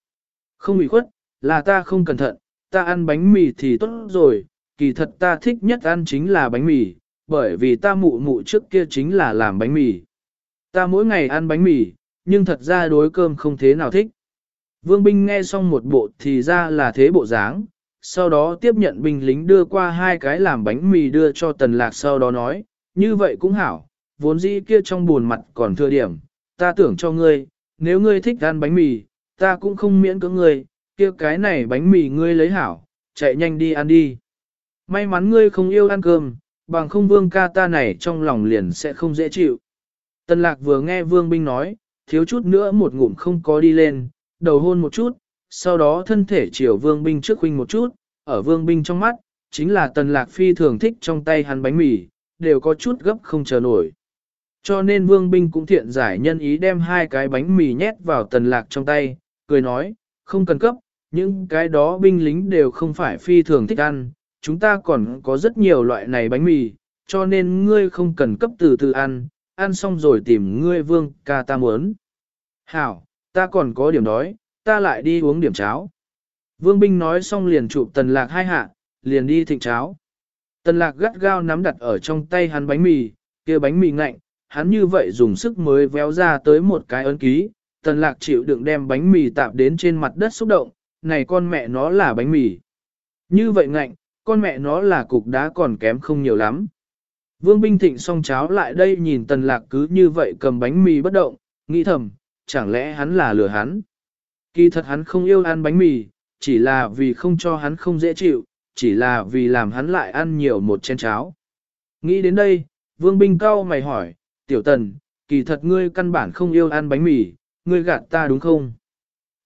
Không ủy khuất, là ta không cẩn thận, ta ăn bánh mì thì tốt rồi, kỳ thật ta thích nhất ăn chính là bánh mì, bởi vì ta mụ mụ trước kia chính là làm bánh mì. Ta mỗi ngày ăn bánh mì, nhưng thật ra đối cơm không thế nào thích. Vương binh nghe xong một bộ thì ra là thế bộ dáng, sau đó tiếp nhận binh lính đưa qua hai cái làm bánh mì đưa cho tần lạc sau đó nói, như vậy cũng hảo, vốn dĩ kia trong buồn mặt còn thừa điểm, ta tưởng cho ngươi, nếu ngươi thích ăn bánh mì, ta cũng không miễn cưỡng ngươi, kia cái này bánh mì ngươi lấy hảo, chạy nhanh đi ăn đi. May mắn ngươi không yêu ăn cơm, bằng không vương ca ta này trong lòng liền sẽ không dễ chịu. Tần lạc vừa nghe vương binh nói, thiếu chút nữa một ngụm không có đi lên, đầu hôn một chút, sau đó thân thể chiều vương binh trước huynh một chút, ở vương binh trong mắt, chính là tần lạc phi thường thích trong tay hắn bánh mì, đều có chút gấp không chờ nổi. Cho nên vương binh cũng thiện giải nhân ý đem hai cái bánh mì nhét vào tần lạc trong tay, cười nói, không cần cấp, những cái đó binh lính đều không phải phi thường thích ăn, chúng ta còn có rất nhiều loại này bánh mì, cho nên ngươi không cần cấp từ từ ăn, ăn xong rồi tìm ngươi vương ca ta muốn. Hảo, ta còn có điểm đói, ta lại đi uống điểm cháo. Vương binh nói xong liền chụp tần lạc hai hạ, liền đi thịnh cháo. Tần lạc gắt gao nắm đặt ở trong tay hắn bánh mì, kia bánh mì ngạnh, hắn như vậy dùng sức mới véo ra tới một cái ấn ký. Tần lạc chịu đựng đem bánh mì tạp đến trên mặt đất xúc động, này con mẹ nó là bánh mì. Như vậy ngạnh, con mẹ nó là cục đá còn kém không nhiều lắm. Vương Binh Thịnh xong cháo lại đây nhìn tần lạc cứ như vậy cầm bánh mì bất động, nghĩ thầm, chẳng lẽ hắn là lừa hắn. Kỳ thật hắn không yêu ăn bánh mì, chỉ là vì không cho hắn không dễ chịu, chỉ là vì làm hắn lại ăn nhiều một chén cháo. Nghĩ đến đây, Vương Binh cao mày hỏi, tiểu tần, kỳ thật ngươi căn bản không yêu ăn bánh mì, ngươi gạt ta đúng không?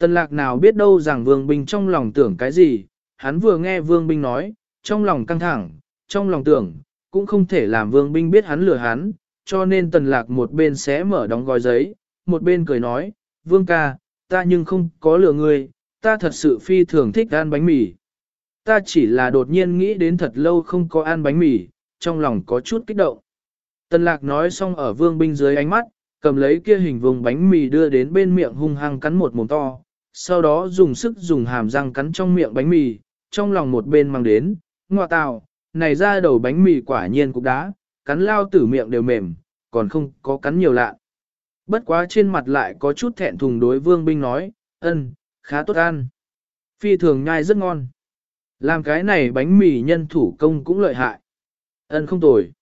Tần lạc nào biết đâu rằng Vương Binh trong lòng tưởng cái gì, hắn vừa nghe Vương Binh nói, trong lòng căng thẳng, trong lòng tưởng, cũng không thể làm Vương Binh biết hắn lừa hắn, cho nên tần lạc một bên sẽ mở đóng gói giấy, một bên cười nói, Vương ca, ta nhưng không có lừa ngươi, ta thật sự phi thường thích ăn bánh mì. Ta chỉ là đột nhiên nghĩ đến thật lâu không có ăn bánh mì, trong lòng có chút kích động. Tần lạc nói xong ở vương binh dưới ánh mắt, cầm lấy kia hình vùng bánh mì đưa đến bên miệng hung hăng cắn một mồm to, sau đó dùng sức dùng hàm răng cắn trong miệng bánh mì, trong lòng một bên mang đến, ngọa tào, này ra đầu bánh mì quả nhiên cục đá, cắn lao tử miệng đều mềm, còn không có cắn nhiều lạ. Bất quá trên mặt lại có chút thẹn thùng đối vương binh nói, ân, khá tốt ăn. Phi thường nhai rất ngon. Làm cái này bánh mì nhân thủ công cũng lợi hại. Ân không tồi.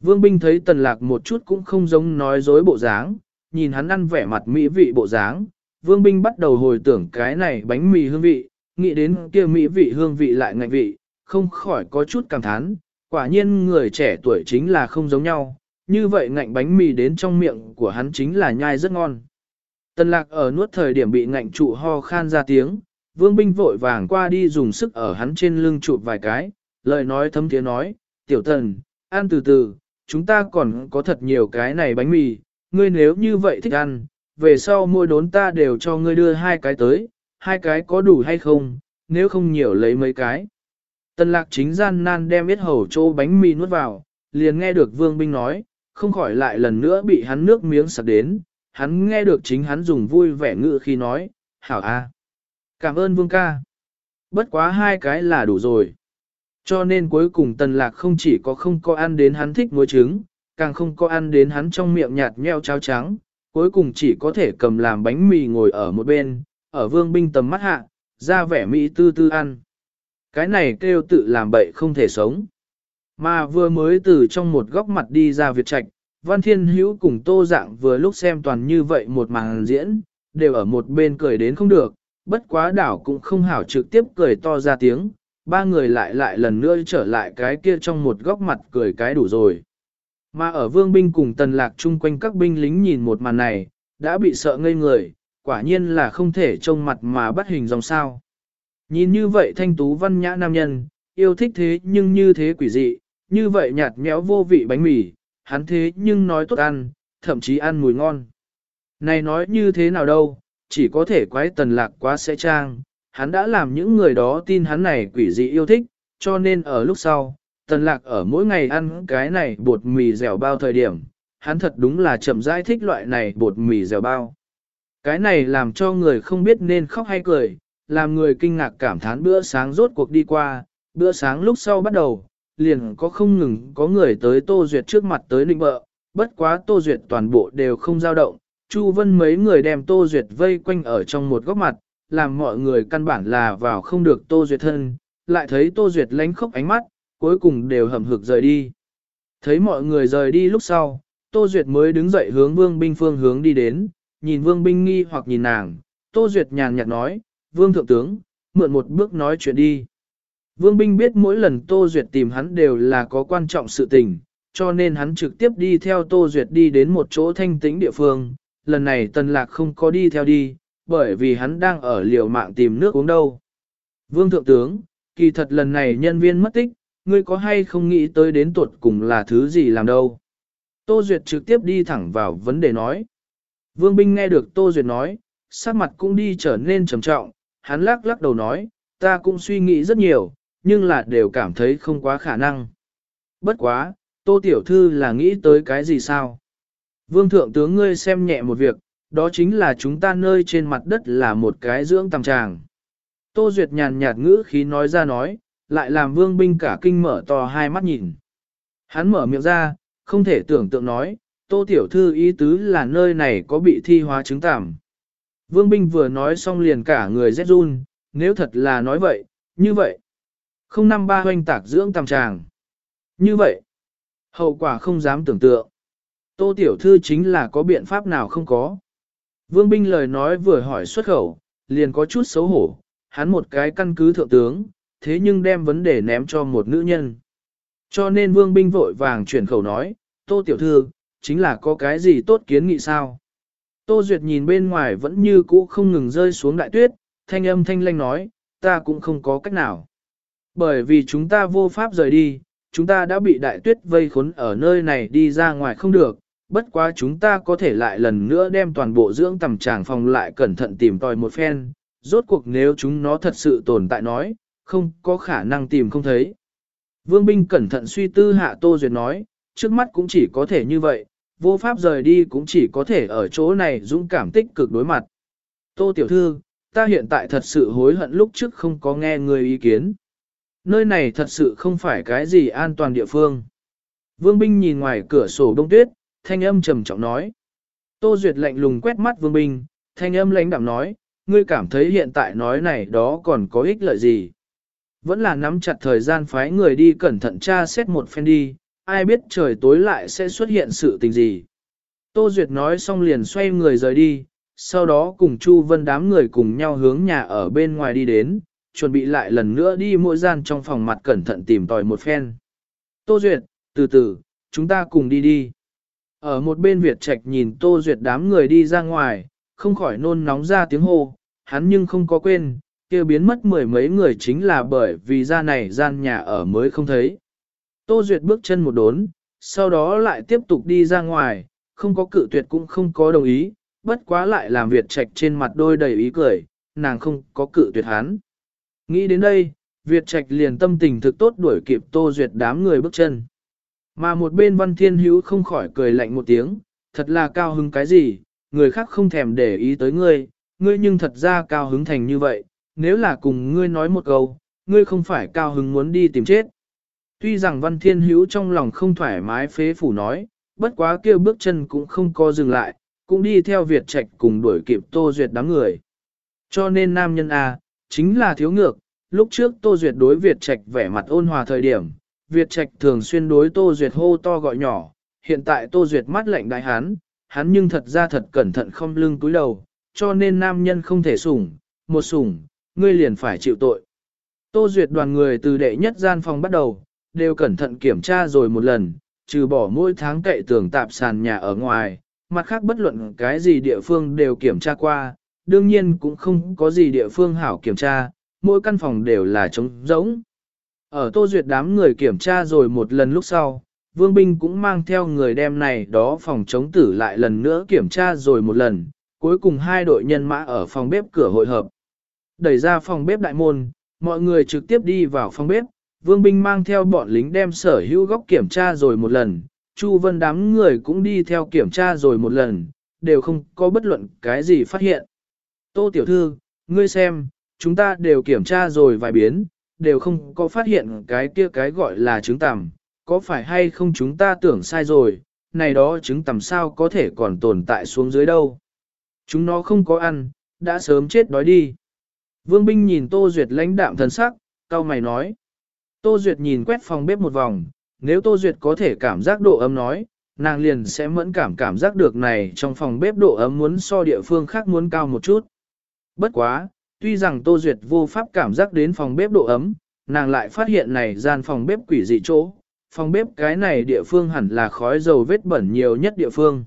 Vương binh thấy tần lạc một chút cũng không giống nói dối bộ dáng, nhìn hắn ăn vẻ mặt mỹ vị bộ dáng. Vương binh bắt đầu hồi tưởng cái này bánh mì hương vị, nghĩ đến kia mỹ vị hương vị lại ngạnh vị, không khỏi có chút cảm thán. Quả nhiên người trẻ tuổi chính là không giống nhau, như vậy ngạnh bánh mì đến trong miệng của hắn chính là nhai rất ngon. Tần lạc ở nuốt thời điểm bị ngạnh trụ ho khan ra tiếng, vương binh vội vàng qua đi dùng sức ở hắn trên lưng chụp vài cái, lời nói thấm tiếng nói, tiểu tần, ăn từ từ, chúng ta còn có thật nhiều cái này bánh mì, ngươi nếu như vậy thích ăn, về sau mỗi đốn ta đều cho ngươi đưa hai cái tới, hai cái có đủ hay không, nếu không nhiều lấy mấy cái. Tần lạc chính gian nan đem biết hầu chỗ bánh mì nuốt vào, liền nghe được vương binh nói, không khỏi lại lần nữa bị hắn nước miếng sặc đến, hắn nghe được chính hắn dùng vui vẻ ngự khi nói, hảo a, cảm ơn vương ca. Bất quá hai cái là đủ rồi. Cho nên cuối cùng tần lạc không chỉ có không có ăn đến hắn thích muối trứng, càng không có ăn đến hắn trong miệng nhạt nheo cháo trắng, cuối cùng chỉ có thể cầm làm bánh mì ngồi ở một bên, ở vương binh tầm mắt hạ, ra vẻ mỹ tư tư ăn. Cái này kêu tự làm bậy không thể sống. Mà vừa mới từ trong một góc mặt đi ra Việt Trạch, Văn Thiên Hữu cùng Tô Dạng vừa lúc xem toàn như vậy một màn diễn, đều ở một bên cười đến không được, bất quá đảo cũng không hảo trực tiếp cười to ra tiếng, ba người lại lại lần nữa trở lại cái kia trong một góc mặt cười cái đủ rồi. Mà ở vương binh cùng tần lạc chung quanh các binh lính nhìn một màn này, đã bị sợ ngây người, quả nhiên là không thể trông mặt mà bắt hình dòng sao. Nhìn như vậy thanh tú văn nhã nam nhân, yêu thích thế nhưng như thế quỷ dị, như vậy nhạt nhẽo vô vị bánh mì, hắn thế nhưng nói tốt ăn, thậm chí ăn mùi ngon. Này nói như thế nào đâu, chỉ có thể quái tần lạc quá sẽ trang, hắn đã làm những người đó tin hắn này quỷ dị yêu thích, cho nên ở lúc sau, tần lạc ở mỗi ngày ăn cái này bột mì dẻo bao thời điểm, hắn thật đúng là chậm rãi thích loại này bột mì dẻo bao. Cái này làm cho người không biết nên khóc hay cười, làm người kinh ngạc cảm thán bữa sáng rốt cuộc đi qua, bữa sáng lúc sau bắt đầu, liền có không ngừng có người tới Tô Duyệt trước mặt tới định bợ, bất quá Tô Duyệt toàn bộ đều không dao động, Chu Vân mấy người đem Tô Duyệt vây quanh ở trong một góc mặt, làm mọi người căn bản là vào không được Tô Duyệt thân, lại thấy Tô Duyệt lánh khóc ánh mắt, cuối cùng đều hầm hực rời đi. Thấy mọi người rời đi lúc sau, Tô Duyệt mới đứng dậy hướng Vương Binh phương hướng đi đến, nhìn Vương Binh nghi hoặc nhìn nàng, Tô Duyệt nhàn nhạt nói, Vương Thượng Tướng, mượn một bước nói chuyện đi. Vương Binh biết mỗi lần Tô Duyệt tìm hắn đều là có quan trọng sự tình, cho nên hắn trực tiếp đi theo Tô Duyệt đi đến một chỗ thanh tĩnh địa phương. Lần này Tần Lạc không có đi theo đi, bởi vì hắn đang ở liều mạng tìm nước uống đâu. Vương Thượng Tướng, kỳ thật lần này nhân viên mất tích, ngươi có hay không nghĩ tới đến tuột cùng là thứ gì làm đâu. Tô Duyệt trực tiếp đi thẳng vào vấn đề nói. Vương Binh nghe được Tô Duyệt nói, sắc mặt cũng đi trở nên trầm trọng, hắn lắc lắc đầu nói, ta cũng suy nghĩ rất nhiều, nhưng là đều cảm thấy không quá khả năng. Bất quá, Tô Tiểu Thư là nghĩ tới cái gì sao? Vương Thượng Tướng ngươi xem nhẹ một việc, đó chính là chúng ta nơi trên mặt đất là một cái dưỡng tầm tràng. Tô Duyệt nhàn nhạt ngữ khí nói ra nói, lại làm vương binh cả kinh mở to hai mắt nhìn. Hắn mở miệng ra, không thể tưởng tượng nói, Tô Tiểu Thư ý tứ là nơi này có bị thi hóa chứng tạm. Vương binh vừa nói xong liền cả người rét run, nếu thật là nói vậy, như vậy. Không năm ba hoanh tạc dưỡng tầm tràng. Như vậy, hậu quả không dám tưởng tượng. Tô Tiểu Thư chính là có biện pháp nào không có. Vương binh lời nói vừa hỏi xuất khẩu, liền có chút xấu hổ, hắn một cái căn cứ thượng tướng, thế nhưng đem vấn đề ném cho một nữ nhân. Cho nên vương binh vội vàng chuyển khẩu nói, Tô Tiểu Thư, chính là có cái gì tốt kiến nghị sao? Tô Duyệt nhìn bên ngoài vẫn như cũ không ngừng rơi xuống đại tuyết, thanh âm thanh lanh nói, ta cũng không có cách nào. Bởi vì chúng ta vô pháp rời đi, chúng ta đã bị đại tuyết vây khốn ở nơi này đi ra ngoài không được, bất quá chúng ta có thể lại lần nữa đem toàn bộ dưỡng tầm tràng phòng lại cẩn thận tìm tòi một phen, rốt cuộc nếu chúng nó thật sự tồn tại nói, không có khả năng tìm không thấy. Vương binh cẩn thận suy tư hạ Tô Duyệt nói, trước mắt cũng chỉ có thể như vậy, vô pháp rời đi cũng chỉ có thể ở chỗ này dũng cảm tích cực đối mặt. Tô Tiểu Thư, ta hiện tại thật sự hối hận lúc trước không có nghe người ý kiến. nơi này thật sự không phải cái gì an toàn địa phương. Vương Binh nhìn ngoài cửa sổ đông tuyết, thanh âm trầm trọng nói. Tô Duyệt lạnh lùng quét mắt Vương Binh, thanh âm lãnh đạm nói, ngươi cảm thấy hiện tại nói này đó còn có ích lợi gì. Vẫn là nắm chặt thời gian phái người đi cẩn thận tra xét một phen đi, ai biết trời tối lại sẽ xuất hiện sự tình gì. Tô Duyệt nói xong liền xoay người rời đi, sau đó cùng Chu Vân đám người cùng nhau hướng nhà ở bên ngoài đi đến, chuẩn bị lại lần nữa đi mỗi gian trong phòng mặt cẩn thận tìm tòi một phen. Tô Duyệt, từ từ, chúng ta cùng đi đi. Ở một bên Việt Trạch nhìn Tô Duyệt đám người đi ra ngoài, không khỏi nôn nóng ra tiếng hô, hắn nhưng không có quên, kia biến mất mười mấy người chính là bởi vì ra này gian nhà ở mới không thấy. Tô Duyệt bước chân một đốn, sau đó lại tiếp tục đi ra ngoài, không có cự tuyệt cũng không có đồng ý, bất quá lại làm Việt Trạch trên mặt đôi đầy ý cười, nàng không có cự tuyệt hắn. Nghĩ đến đây, Việt Trạch liền tâm tình thực tốt đuổi kịp Tô Duyệt đám người bước chân. Mà một bên Văn Thiên Hữu không khỏi cười lạnh một tiếng, thật là cao hứng cái gì, người khác không thèm để ý tới ngươi, ngươi nhưng thật ra cao hứng thành như vậy, nếu là cùng ngươi nói một câu, ngươi không phải cao hứng muốn đi tìm chết. Tuy rằng Văn Thiên Hữu trong lòng không thoải mái phế phủ nói, bất quá kêu bước chân cũng không co dừng lại, cũng đi theo Việt Trạch cùng đuổi kịp Tô Duyệt đám người. Cho nên nam nhân A, chính là thiếu ngược, lúc trước Tô Duyệt đối Việt Trạch vẻ mặt ôn hòa thời điểm, Việt Trạch thường xuyên đối Tô Duyệt hô to gọi nhỏ, hiện tại Tô Duyệt mắt lạnh đại hán, hắn nhưng thật ra thật cẩn thận không lưng túi đầu, cho nên nam nhân không thể sủng, một sủng, ngươi liền phải chịu tội. Tô Duyệt đoàn người từ đệ nhất gian phòng bắt đầu, đều cẩn thận kiểm tra rồi một lần, trừ bỏ mỗi tháng cậy tường tạp sàn nhà ở ngoài, mặt khác bất luận cái gì địa phương đều kiểm tra qua, đương nhiên cũng không có gì địa phương hảo kiểm tra, mỗi căn phòng đều là trống rỗng. Ở Tô Duyệt đám người kiểm tra rồi một lần lúc sau, Vương Binh cũng mang theo người đem này đó phòng chống tử lại lần nữa kiểm tra rồi một lần, cuối cùng hai đội nhân mã ở phòng bếp cửa hội hợp. Đẩy ra phòng bếp đại môn, mọi người trực tiếp đi vào phòng bếp, Vương Binh mang theo bọn lính đem sở hữu góc kiểm tra rồi một lần, Chu Vân đám người cũng đi theo kiểm tra rồi một lần, đều không có bất luận cái gì phát hiện. Tô Tiểu Thư, ngươi xem, chúng ta đều kiểm tra rồi vài biến, đều không có phát hiện cái kia cái gọi là trứng tằm, có phải hay không chúng ta tưởng sai rồi, này đó trứng tằm sao có thể còn tồn tại xuống dưới đâu. Chúng nó không có ăn, đã sớm chết đói đi. Vương Binh nhìn Tô Duyệt lãnh đạm thần sắc, cao mày nói. Tô Duyệt nhìn quét phòng bếp một vòng, nếu Tô Duyệt có thể cảm giác độ ấm nói, nàng liền sẽ mẫn cảm cảm giác được này trong phòng bếp độ ấm muốn so địa phương khác muốn cao một chút. Bất quá, tuy rằng Tô Duyệt vô pháp cảm giác đến phòng bếp độ ấm, nàng lại phát hiện này gian phòng bếp quỷ dị chỗ, phòng bếp cái này địa phương hẳn là khói dầu vết bẩn nhiều nhất địa phương.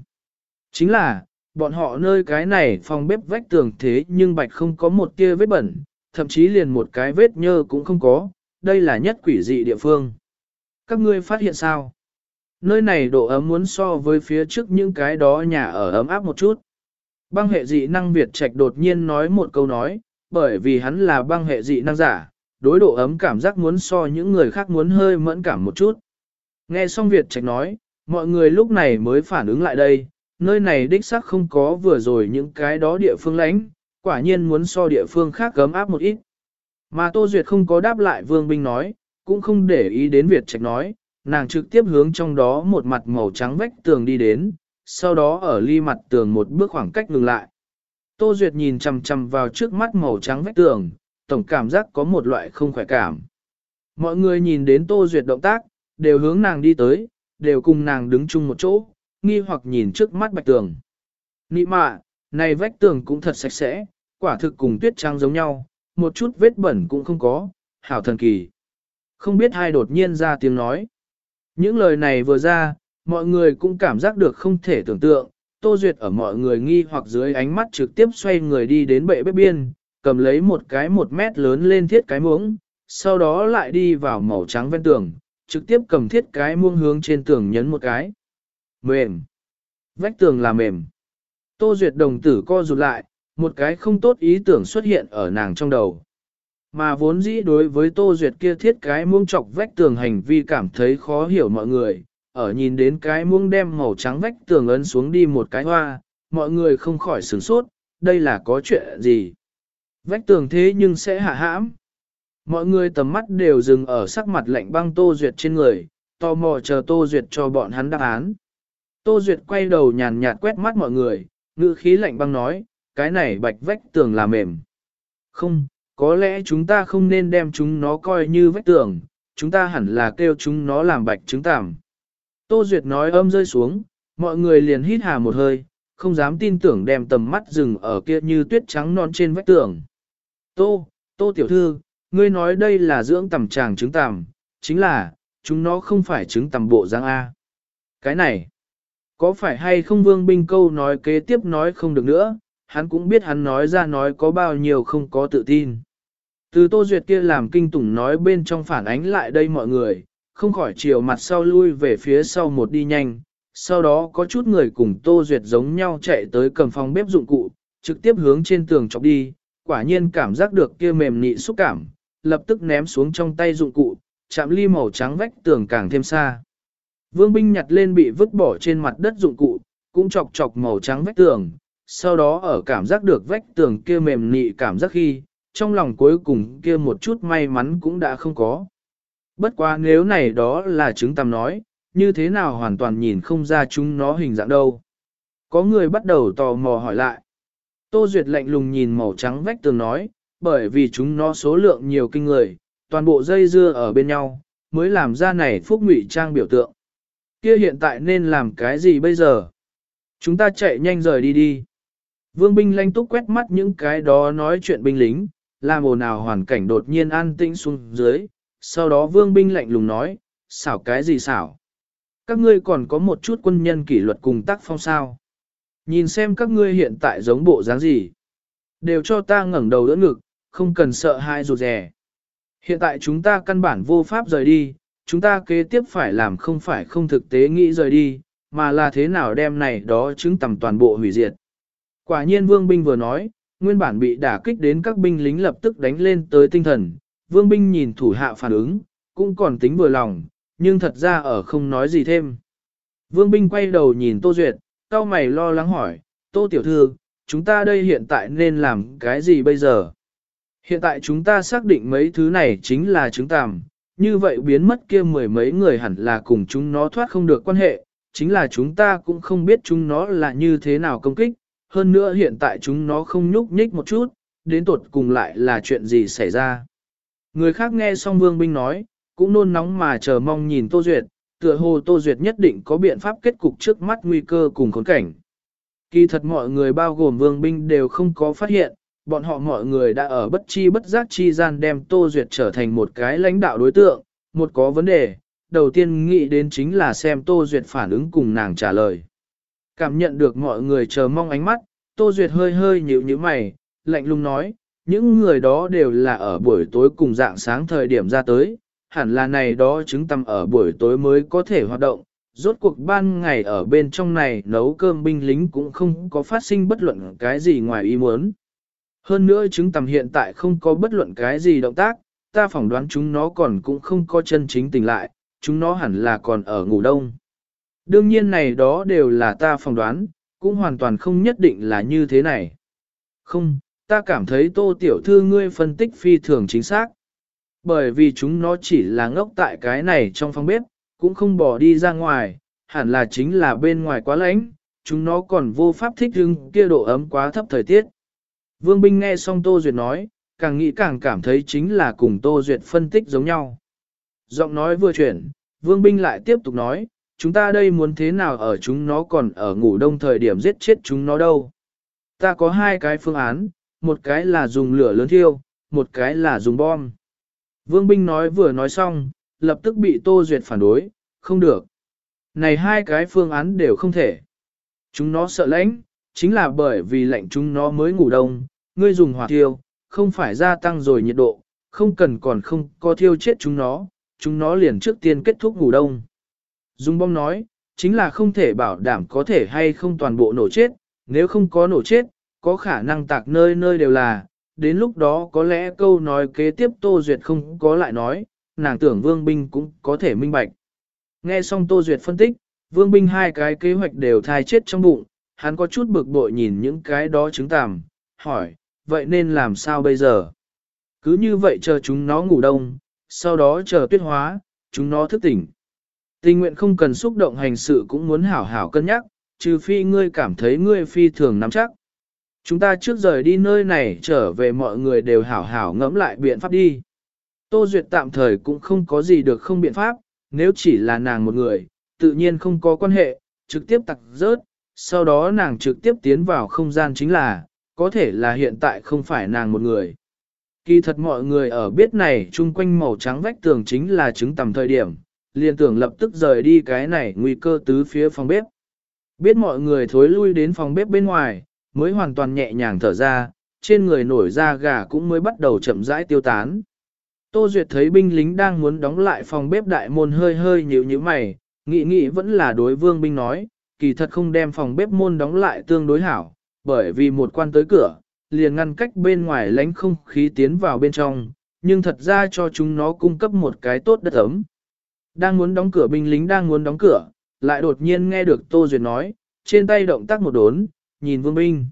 Chính là, bọn họ nơi cái này phòng bếp vách tường thế nhưng bạch không có một tia vết bẩn, thậm chí liền một cái vết nhơ cũng không có, đây là nhất quỷ dị địa phương. Các ngươi phát hiện sao? Nơi này độ ấm muốn so với phía trước những cái đó nhà ở ấm áp một chút. Băng hệ dị năng Việt Trạch đột nhiên nói một câu nói, bởi vì hắn là băng hệ dị năng giả, đối độ ấm cảm giác muốn so những người khác muốn hơi mẫn cảm một chút. Nghe xong Việt Trạch nói, mọi người lúc này mới phản ứng lại đây, nơi này đích xác không có vừa rồi những cái đó địa phương lãnh, quả nhiên muốn so địa phương khác gấm áp một ít. Mà Tô Duyệt không có đáp lại Vương Binh nói, cũng không để ý đến Việt Trạch nói, nàng trực tiếp hướng trong đó một mặt màu trắng vách tường đi đến, sau đó ở ly mặt tường một bước khoảng cách ngừng lại. Tô Duyệt nhìn chằm chằm vào trước mắt màu trắng vách tường, tổng cảm giác có một loại không khỏe cảm. Mọi người nhìn đến Tô Duyệt động tác, đều hướng nàng đi tới, đều cùng nàng đứng chung một chỗ, nghi hoặc nhìn trước mắt bạch tường. Nị mạ, này vách tường cũng thật sạch sẽ, quả thực cùng tuyết trang giống nhau, một chút vết bẩn cũng không có, hảo thần kỳ. Không biết hai đột nhiên ra tiếng nói. Những lời này vừa ra, mọi người cũng cảm giác được không thể tưởng tượng, Tô Duyệt ở mọi người nghi hoặc dưới ánh mắt trực tiếp xoay người đi đến bệ bếp biên, cầm lấy một cái một mét lớn lên thiết cái muỗng, sau đó lại đi vào màu trắng ven tường, trực tiếp cầm thiết cái muông hướng trên tường nhấn một cái. Mềm. Vách tường là mềm. Tô Duyệt đồng tử co rụt lại, một cái không tốt ý tưởng xuất hiện ở nàng trong đầu. Mà vốn dĩ đối với Tô Duyệt kia thiết cái muông chọc vách tường hành vi cảm thấy khó hiểu mọi người, ở nhìn đến cái muông đem màu trắng vách tường ấn xuống đi một cái hoa, mọi người không khỏi sửng sốt, đây là có chuyện gì. Vách tường thế nhưng sẽ hạ hãm. Mọi người tầm mắt đều dừng ở sắc mặt lạnh băng Tô Duyệt trên người, tò mò chờ Tô Duyệt cho bọn hắn đáp án. Tô Duyệt quay đầu nhàn nhạt quét mắt mọi người, ngữ khí lạnh băng nói, cái này bạch vách tường là mềm. Không, có lẽ chúng ta không nên đem chúng nó coi như vách tường, chúng ta hẳn là kêu chúng nó làm bạch trứng tạm. Tô Duyệt nói âm rơi xuống, mọi người liền hít hà một hơi, không dám tin tưởng đem tầm mắt dừng ở kia như tuyết trắng non trên vách tường. Tô, Tô tiểu thư, ngươi nói đây là dưỡng tầm tràng trứng tằm, chính là, chúng nó không phải trứng tằm bộ giang A. Cái này, có phải hay không vương binh câu nói kế tiếp nói không được nữa, hắn cũng biết hắn nói ra nói có bao nhiêu không có tự tin. Từ Tô Duyệt kia làm kinh tủng nói bên trong phản ánh lại đây mọi người, không khỏi chiều mặt sau lui về phía sau một đi nhanh, sau đó có chút người cùng Tô Duyệt giống nhau chạy tới cầm phòng bếp dụng cụ, trực tiếp hướng trên tường chọc đi, quả nhiên cảm giác được kia mềm nị xúc cảm, lập tức ném xuống trong tay dụng cụ, chạm ly màu trắng vách tường càng thêm xa. Vương binh nhặt lên bị vứt bỏ trên mặt đất dụng cụ, cũng chọc chọc màu trắng vách tường, sau đó ở cảm giác được vách tường kia mềm nị cảm giác khi, trong lòng cuối cùng kia một chút may mắn cũng đã không có. Bất quá nếu này đó là chứng tầm nói, như thế nào hoàn toàn nhìn không ra chúng nó hình dạng đâu. Có người bắt đầu tò mò hỏi lại. Tô Duyệt lạnh lùng nhìn màu trắng vách tường nói, bởi vì chúng nó số lượng nhiều kinh người, toàn bộ dây dưa ở bên nhau, mới làm ra này phúc ngụy trang biểu tượng. Kia hiện tại nên làm cái gì bây giờ? Chúng ta chạy nhanh rời đi đi. Vương binh lanh túc quét mắt những cái đó nói chuyện binh lính, làm ồn ào hoàn cảnh đột nhiên an tĩnh xuống dưới, sau đó vương binh lạnh lùng nói, xảo cái gì xảo? Các ngươi còn có một chút quân nhân kỷ luật cùng tác phong sao? Nhìn xem các ngươi hiện tại giống bộ dáng gì? Đều cho ta ngẩng đầu đỡ ngực, không cần sợ hai rụt rè. Hiện tại chúng ta căn bản vô pháp rời đi, chúng ta kế tiếp phải làm không phải không thực tế nghĩ rời đi, mà là thế nào đem này đó chứng tầm toàn bộ hủy diệt. Quả nhiên vương binh vừa nói, nguyên bản bị đả kích đến các binh lính lập tức đánh lên tới tinh thần, vương binh nhìn thủ hạ phản ứng, cũng còn tính vừa lòng, nhưng thật ra ở không nói gì thêm. Vương binh quay đầu nhìn Tô Duyệt, cao mày lo lắng hỏi, Tô Tiểu Thư, chúng ta đây hiện tại nên làm cái gì bây giờ? Hiện tại chúng ta xác định mấy thứ này chính là chứng tàm, như vậy biến mất kia mười mấy người hẳn là cùng chúng nó thoát không được quan hệ, chính là chúng ta cũng không biết chúng nó là như thế nào công kích, hơn nữa hiện tại chúng nó không nhúc nhích một chút, đến tột cùng lại là chuyện gì xảy ra. Người khác nghe xong Vương Binh nói, cũng nôn nóng mà chờ mong nhìn Tô Duyệt, tựa hồ Tô Duyệt nhất định có biện pháp kết cục trước mắt nguy cơ cùng khốn cảnh. Kỳ thật mọi người bao gồm Vương Binh đều không có phát hiện, bọn họ mọi người đã ở bất chi bất giác chi gian đem Tô Duyệt trở thành một cái lãnh đạo đối tượng, một có vấn đề, đầu tiên nghĩ đến chính là xem Tô Duyệt phản ứng cùng nàng trả lời. Cảm nhận được mọi người chờ mong ánh mắt, Tô Duyệt hơi hơi nhíu nhíu mày, lạnh lùng nói, những người đó đều là ở buổi tối cùng dạng sáng thời điểm ra tới, hẳn là này đó chứng tâm ở buổi tối mới có thể hoạt động. Rốt cuộc ban ngày ở bên trong này nấu cơm binh lính cũng không có phát sinh bất luận cái gì ngoài ý muốn. Hơn nữa chứng tầm hiện tại không có bất luận cái gì động tác, ta phỏng đoán chúng nó còn cũng không có chân chính tỉnh lại, chúng nó hẳn là còn ở ngủ đông. Đương nhiên này đó đều là ta phỏng đoán, cũng hoàn toàn không nhất định là như thế này. Không, ta cảm thấy tô tiểu thư ngươi phân tích phi thường chính xác. Bởi vì chúng nó chỉ là ngốc tại cái này trong phòng bếp, cũng không bỏ đi ra ngoài, hẳn là chính là bên ngoài quá lạnh, chúng nó còn vô pháp thích hưng kia độ ấm quá thấp thời tiết. Vương Binh nghe xong Tô Duyệt nói, càng nghĩ càng cảm thấy chính là cùng Tô Duyệt phân tích giống nhau. Giọng nói vừa chuyển, Vương Binh lại tiếp tục nói, chúng ta đây muốn thế nào ở chúng nó còn ở ngủ đông thời điểm giết chết chúng nó đâu. Ta có hai cái phương án, một cái là dùng lửa lớn thiêu, một cái là dùng bom. Vương Binh nói vừa nói xong, lập tức bị Tô Duyệt phản đối, không được. Này hai cái phương án đều không thể. Chúng nó sợ lạnh, chính là bởi vì lạnh chúng nó mới ngủ đông, ngươi dùng hỏa thiêu, không phải gia tăng rồi nhiệt độ, không cần còn không có thiêu chết chúng nó, chúng nó liền trước tiên kết thúc ngủ đông. Dung bom nói, chính là không thể bảo đảm có thể hay không toàn bộ nổ chết, nếu không có nổ chết, có khả năng tạc nơi nơi đều là, đến lúc đó có lẽ câu nói kế tiếp Tô Duyệt không có lại nói, nàng tưởng Vương Binh cũng có thể minh bạch. Nghe xong Tô Duyệt phân tích, Vương Binh hai cái kế hoạch đều thai chết trong bụng, hắn có chút bực bội nhìn những cái đó chứng tàm, hỏi, vậy nên làm sao bây giờ? Cứ như vậy chờ chúng nó ngủ đông, sau đó chờ tuyết hóa, chúng nó thức tỉnh. Tình nguyện không cần xúc động hành sự cũng muốn hảo hảo cân nhắc, trừ phi ngươi cảm thấy ngươi phi thường nắm chắc. Chúng ta trước rời đi nơi này trở về mọi người đều hảo hảo ngẫm lại biện pháp đi. Tô Duyệt tạm thời cũng không có gì được không biện pháp, nếu chỉ là nàng một người, tự nhiên không có quan hệ, trực tiếp tặc rớt, sau đó nàng trực tiếp tiến vào không gian chính là, có thể là hiện tại không phải nàng một người. Kỳ thật mọi người ở biết này chung quanh màu trắng vách tường chính là chứng tầm thời điểm, liền tưởng lập tức rời đi cái này nguy cơ tứ phía phòng bếp. Biết mọi người thối lui đến phòng bếp bên ngoài, mới hoàn toàn nhẹ nhàng thở ra, trên người nổi da gà cũng mới bắt đầu chậm rãi tiêu tán. Tô Duyệt thấy binh lính đang muốn đóng lại phòng bếp đại môn hơi hơi nhíu nhíu mày, nghĩ nghĩ vẫn là đối vương binh nói, kỳ thật không đem phòng bếp môn đóng lại tương đối hảo, bởi vì một quan tới cửa, liền ngăn cách bên ngoài lánh không khí tiến vào bên trong, nhưng thật ra cho chúng nó cung cấp một cái tốt đất ấm. Đang muốn đóng cửa binh lính đang muốn đóng cửa, lại đột nhiên nghe được Tô Duyệt nói, trên tay động tác một đốn, nhìn vương binh.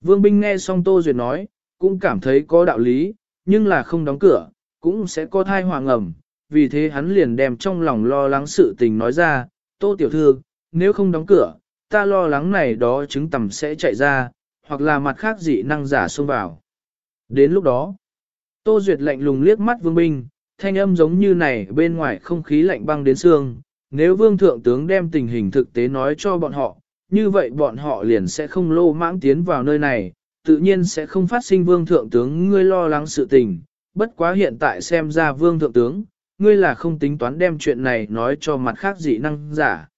Vương binh nghe xong Tô Duyệt nói, cũng cảm thấy có đạo lý, nhưng là không đóng cửa, cũng sẽ có thai hoàng ẩm, vì thế hắn liền đem trong lòng lo lắng sự tình nói ra, Tô Tiểu Thư, nếu không đóng cửa, ta lo lắng này đó trứng tầm sẽ chạy ra, hoặc là mặt khác dị năng giả xông vào. Đến lúc đó, Tô Duyệt lạnh lùng liếc mắt vương binh, thanh âm giống như này bên ngoài không khí lạnh băng đến xương, nếu vương thượng tướng đem tình hình thực tế nói cho bọn họ, như vậy bọn họ liền sẽ không lô mãng tiến vào nơi này, tự nhiên sẽ không phát sinh vương thượng tướng ngươi lo lắng sự tình, bất quá hiện tại xem ra vương thượng tướng, ngươi là không tính toán đem chuyện này nói cho mặt khác dị năng giả.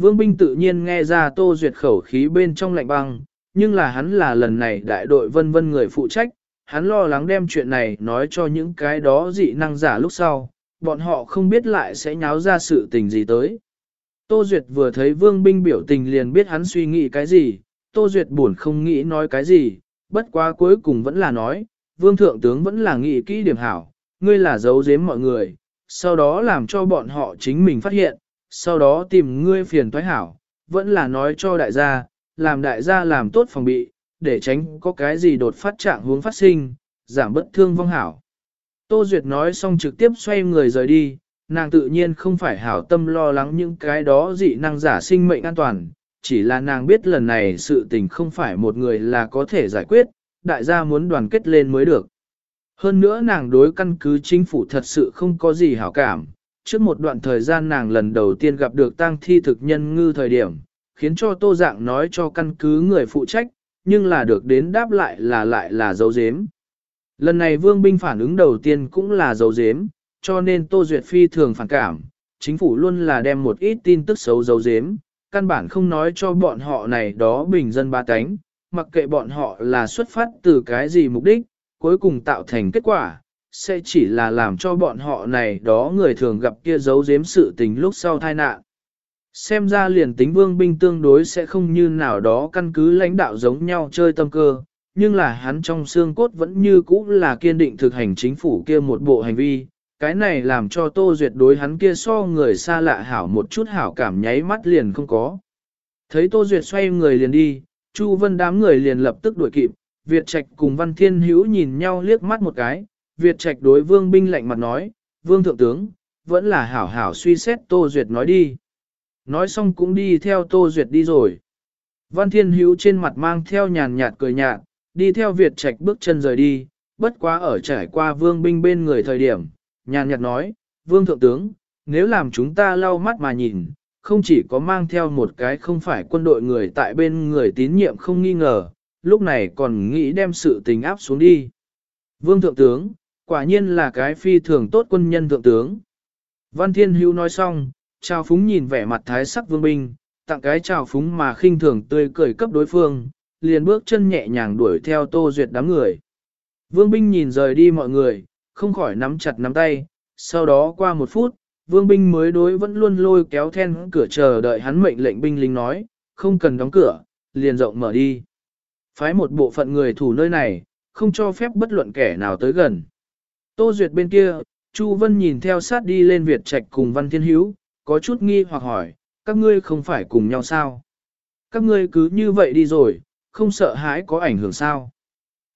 Vương binh tự nhiên nghe ra tô duyệt khẩu khí bên trong lạnh băng, nhưng là hắn là lần này đại đội vân vân người phụ trách, hắn lo lắng đem chuyện này nói cho những cái đó dị năng giả lúc sau, bọn họ không biết lại sẽ nháo ra sự tình gì tới. Tô Duyệt vừa thấy vương binh biểu tình liền biết hắn suy nghĩ cái gì, Tô Duyệt buồn không nghĩ nói cái gì, bất quá cuối cùng vẫn là nói, vương thượng tướng vẫn là nghĩ kỹ điểm hảo, ngươi là giấu giếm mọi người, sau đó làm cho bọn họ chính mình phát hiện, sau đó tìm ngươi phiền thoái hảo, vẫn là nói cho đại gia, làm đại gia làm tốt phòng bị, để tránh có cái gì đột phát trạng hướng phát sinh, giảm bất thương vong hảo. Tô Duyệt nói xong trực tiếp xoay người rời đi, nàng tự nhiên không phải hảo tâm lo lắng những cái đó dị năng giả sinh mệnh an toàn, chỉ là nàng biết lần này sự tình không phải một người là có thể giải quyết, đại gia muốn đoàn kết lên mới được. Hơn nữa nàng đối căn cứ chính phủ thật sự không có gì hảo cảm, trước một đoạn thời gian nàng lần đầu tiên gặp được tang thi thực nhân ngư thời điểm, khiến cho tô dạng nói cho căn cứ người phụ trách, nhưng là được đến đáp lại là lại là dấu dếm. Lần này vương binh phản ứng đầu tiên cũng là dấu dếm, cho nên Tô Duyệt Phi thường phản cảm, chính phủ luôn là đem một ít tin tức xấu dấu dếm, căn bản không nói cho bọn họ này đó bình dân ba cánh, mặc kệ bọn họ là xuất phát từ cái gì mục đích, cuối cùng tạo thành kết quả, sẽ chỉ là làm cho bọn họ này đó người thường gặp kia giấu giếm sự tình lúc sau tai nạn. Xem ra liền tính vương binh tương đối sẽ không như nào đó căn cứ lãnh đạo giống nhau chơi tâm cơ, nhưng là hắn trong xương cốt vẫn như cũ là kiên định thực hành chính phủ kia một bộ hành vi, cái này làm cho Tô Duyệt đối hắn kia so người xa lạ hảo một chút hảo cảm nháy mắt liền không có. Thấy Tô Duyệt xoay người liền đi, Chu Vân đám người liền lập tức đuổi kịp, Việt Trạch cùng Văn Thiên Hữu nhìn nhau liếc mắt một cái, Việt Trạch đối Vương binh lạnh mặt nói, Vương Thượng Tướng, vẫn là hảo hảo suy xét Tô Duyệt nói đi. Nói xong cũng đi theo Tô Duyệt đi rồi. Văn Thiên Hữu trên mặt mang theo nhàn nhạt cười nhạt, đi theo Việt Trạch bước chân rời đi, bất quá ở trải qua Vương binh bên người thời điểm, nhàn nhạt nói, Vương Thượng Tướng, nếu làm chúng ta lau mắt mà nhìn, không chỉ có mang theo một cái không phải quân đội người tại bên người tín nhiệm không nghi ngờ, lúc này còn nghĩ đem sự tình áp xuống đi. Vương Thượng Tướng, quả nhiên là cái phi thường tốt quân nhân Thượng Tướng. Văn Thiên Hữu nói xong, Trào Phúng nhìn vẻ mặt thái sắc vương binh, tặng cái chào Phúng mà khinh thường tươi cười cấp đối phương, liền bước chân nhẹ nhàng đuổi theo Tô Duyệt đám người. Vương binh nhìn rời đi mọi người, không khỏi nắm chặt nắm tay, sau đó qua một phút, vương binh mới đối vẫn luôn lôi kéo then cửa chờ đợi hắn mệnh lệnh binh lính nói, không cần đóng cửa, liền rộng mở đi. Phái một bộ phận người thủ nơi này, không cho phép bất luận kẻ nào tới gần. Tô Duyệt bên kia, Chu Vân nhìn theo sát đi lên Việt Trạch cùng Văn Thiên hiếu có chút nghi hoặc hỏi, các ngươi không phải cùng nhau sao? Các ngươi cứ như vậy đi rồi, không sợ hãi có ảnh hưởng sao?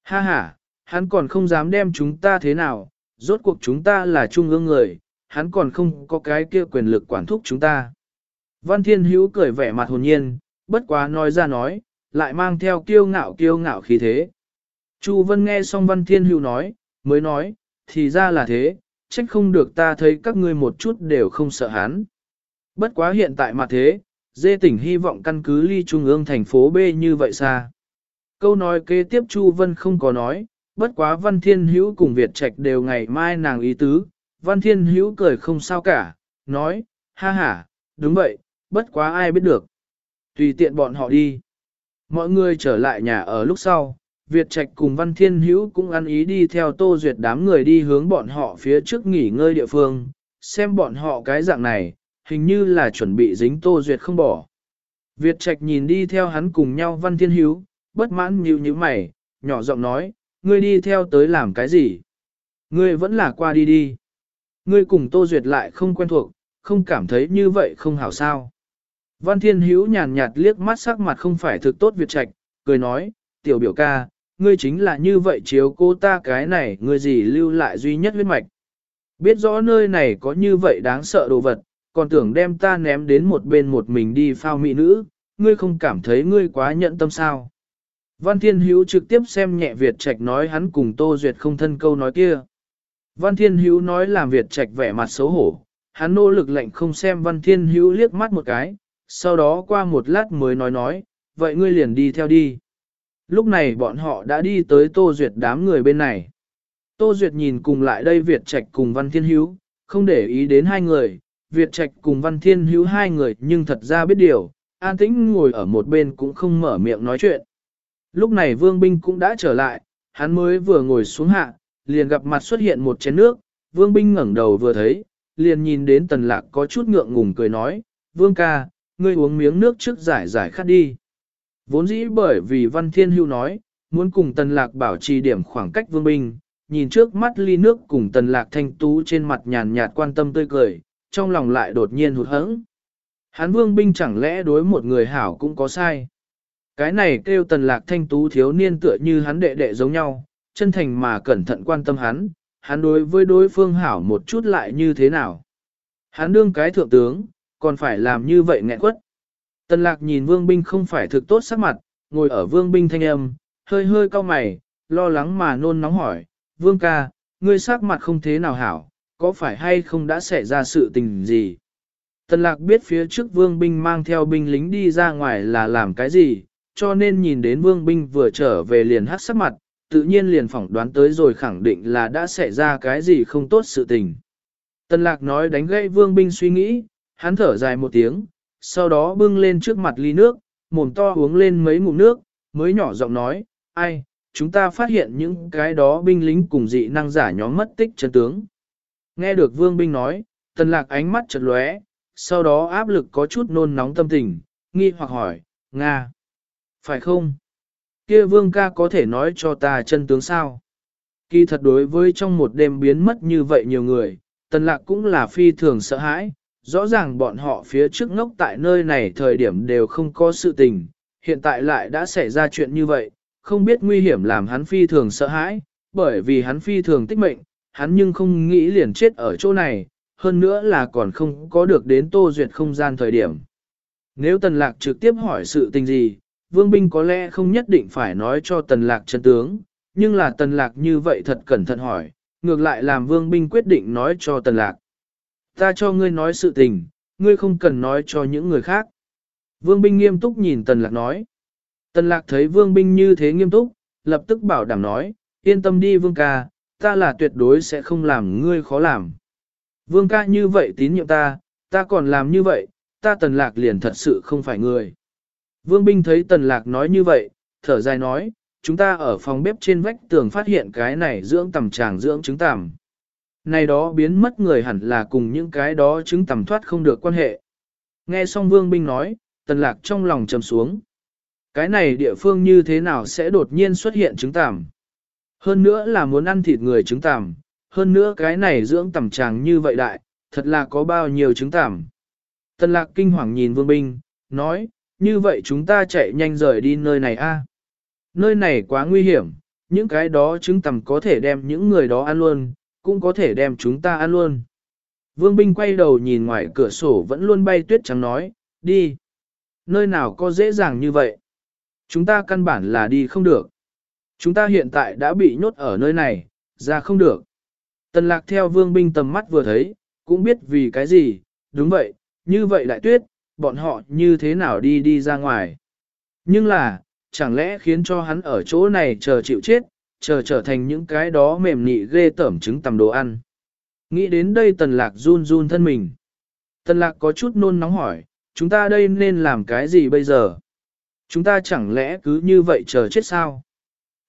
Ha ha, hắn còn không dám đem chúng ta thế nào, rốt cuộc chúng ta là trung ương người, hắn còn không có cái kia quyền lực quản thúc chúng ta. Văn Thiên Hữu cười vẻ mặt hồn nhiên, bất quá nói ra nói, lại mang theo kiêu ngạo kiêu ngạo khí thế. Chu Vân nghe xong Văn Thiên Hữu nói, mới nói, thì ra là thế, trách không được ta thấy các ngươi một chút đều không sợ hắn. Bất quá hiện tại mà thế, dê tỉnh hy vọng căn cứ ly trung ương thành phố B như vậy xa. Câu nói kế tiếp Chu Vân không có nói, bất quá Văn Thiên Hữu cùng Việt Trạch đều ngày mai nàng ý tứ, Văn Thiên Hữu cười không sao cả, nói, ha ha, đúng vậy, bất quá ai biết được. Tùy tiện bọn họ đi. Mọi người trở lại nhà ở lúc sau, Việt Trạch cùng Văn Thiên Hữu cũng ăn ý đi theo Tô Duyệt đám người đi hướng bọn họ phía trước nghỉ ngơi địa phương, xem bọn họ cái dạng này, hình như là chuẩn bị dính Tô Duyệt không bỏ. Việt Trạch nhìn đi theo hắn cùng nhau Văn Thiên Hữu, bất mãn nhíu như mày, nhỏ giọng nói, ngươi đi theo tới làm cái gì? Ngươi vẫn là qua đi đi. Ngươi cùng Tô Duyệt lại không quen thuộc, không cảm thấy như vậy không hảo sao. Văn Thiên Hữu nhàn nhạt liếc mắt sắc mặt không phải thực tốt Việt Trạch, cười nói, tiểu biểu ca, ngươi chính là như vậy chiếu cô ta cái này, ngươi gì lưu lại duy nhất huyết mạch. Biết rõ nơi này có như vậy đáng sợ đồ vật, còn tưởng đem ta ném đến một bên một mình đi phao mỹ nữ, ngươi không cảm thấy ngươi quá nhận tâm sao. Văn Thiên Hữu trực tiếp xem nhẹ Việt Trạch nói hắn cùng Tô Duyệt không thân câu nói kia. Văn Thiên Hữu nói làm Việt Trạch vẻ mặt xấu hổ, hắn nỗ lực lệnh không xem Văn Thiên Hữu liếc mắt một cái, sau đó qua một lát mới nói nói, vậy ngươi liền đi theo đi. Lúc này bọn họ đã đi tới Tô Duyệt đám người bên này. Tô Duyệt nhìn cùng lại đây Việt Trạch cùng Văn Thiên Hữu, không để ý đến hai người, Việt Trạch cùng Văn Thiên Hữu hai người nhưng thật ra biết điều, an tĩnh ngồi ở một bên cũng không mở miệng nói chuyện. Lúc này Vương Binh cũng đã trở lại, hắn mới vừa ngồi xuống hạ, liền gặp mặt xuất hiện một chén nước, Vương Binh ngẩng đầu vừa thấy, liền nhìn đến Tần Lạc có chút ngượng ngùng cười nói, Vương ca, ngươi uống miếng nước trước giải giải khát đi. Vốn dĩ bởi vì Văn Thiên Hưu nói, muốn cùng Tần Lạc bảo trì điểm khoảng cách Vương Binh, nhìn trước mắt ly nước cùng Tần Lạc thanh tú trên mặt nhàn nhạt quan tâm tươi cười, trong lòng lại đột nhiên hụt hẫng. Hắn Vương Binh chẳng lẽ đối một người hảo cũng có sai. Cái này kêu Tần Lạc thanh tú thiếu niên tựa như hắn đệ đệ giống nhau, chân thành mà cẩn thận quan tâm hắn, hắn đối với đối phương hảo một chút lại như thế nào. Hắn đương cái thượng tướng, còn phải làm như vậy nghẹn quất. Tần lạc nhìn vương binh không phải thực tốt sắc mặt, ngồi ở vương binh thanh âm, hơi hơi cau mày, lo lắng mà nôn nóng hỏi, vương ca, ngươi sắc mặt không thế nào hảo, có phải hay không đã xảy ra sự tình gì? Tần lạc biết phía trước vương binh mang theo binh lính đi ra ngoài là làm cái gì, cho nên nhìn đến vương binh vừa trở về liền hắc sắc mặt, tự nhiên liền phỏng đoán tới rồi khẳng định là đã xảy ra cái gì không tốt sự tình. Tần lạc nói đánh gãy vương binh suy nghĩ, hắn thở dài một tiếng, sau đó bưng lên trước mặt ly nước, mồm to uống lên mấy ngụm nước, mới nhỏ giọng nói, ai, chúng ta phát hiện những cái đó binh lính cùng dị năng giả nhóm mất tích chân tướng. Nghe được vương binh nói, tần lạc ánh mắt chật lóe, sau đó áp lực có chút nôn nóng tâm tình, nghi hoặc hỏi, Nga, phải không? Kia vương ca có thể nói cho ta chân tướng sao? Kỳ thật đối với trong một đêm biến mất như vậy nhiều người, tần lạc cũng là phi thường sợ hãi, rõ ràng bọn họ phía trước ngốc tại nơi này thời điểm đều không có sự tình, hiện tại lại đã xảy ra chuyện như vậy, không biết nguy hiểm làm hắn phi thường sợ hãi, bởi vì hắn phi thường tích mệnh, hắn nhưng không nghĩ liền chết ở chỗ này, hơn nữa là còn không có được đến tô duyệt không gian thời điểm. Nếu tần lạc trực tiếp hỏi sự tình gì, vương binh có lẽ không nhất định phải nói cho tần lạc chân tướng, nhưng là tần lạc như vậy thật cẩn thận hỏi, ngược lại làm vương binh quyết định nói cho tần lạc. Ta cho ngươi nói sự tình, ngươi không cần nói cho những người khác. Vương binh nghiêm túc nhìn tần lạc nói. Tần lạc thấy vương binh như thế nghiêm túc, lập tức bảo đảm nói, yên tâm đi vương ca, ta là tuyệt đối sẽ không làm ngươi khó làm. Vương ca như vậy tín nhiệm ta, ta còn làm như vậy, ta tần lạc liền thật sự không phải người. Vương binh thấy tần lạc nói như vậy, thở dài nói, chúng ta ở phòng bếp trên vách tường phát hiện cái này dưỡng tầm tràng dưỡng trứng tằm này đó biến mất người hẳn là cùng những cái đó chứng tầm thoát không được quan hệ. Nghe xong vương binh nói, tần lạc trong lòng trầm xuống. Cái này địa phương như thế nào sẽ đột nhiên xuất hiện trứng tầm. Hơn nữa là muốn ăn thịt người trứng tầm, hơn nữa cái này dưỡng tầm tràng như vậy đại, thật là có bao nhiêu trứng tầm. Tần lạc kinh hoàng nhìn vương binh, nói, như vậy chúng ta chạy nhanh rời đi nơi này a Nơi này quá nguy hiểm, những cái đó trứng tầm có thể đem những người đó ăn luôn, cũng có thể đem chúng ta ăn luôn. Vương binh quay đầu nhìn ngoài cửa sổ vẫn luôn bay tuyết trắng nói, đi. Nơi nào có dễ dàng như vậy? Chúng ta căn bản là đi không được. Chúng ta hiện tại đã bị nhốt ở nơi này, ra không được. Tần lạc theo vương binh tầm mắt vừa thấy, cũng biết vì cái gì, đúng vậy, như vậy đại tuyết, bọn họ như thế nào đi đi ra ngoài. Nhưng là, chẳng lẽ khiến cho hắn ở chỗ này chờ chịu chết, chờ trở thành những cái đó mềm nị ghê tẩm trứng tầm đồ ăn. Nghĩ đến đây tần lạc run run thân mình. Tần lạc có chút nôn nóng hỏi, chúng ta đây nên làm cái gì bây giờ? Chúng ta chẳng lẽ cứ như vậy chờ chết sao?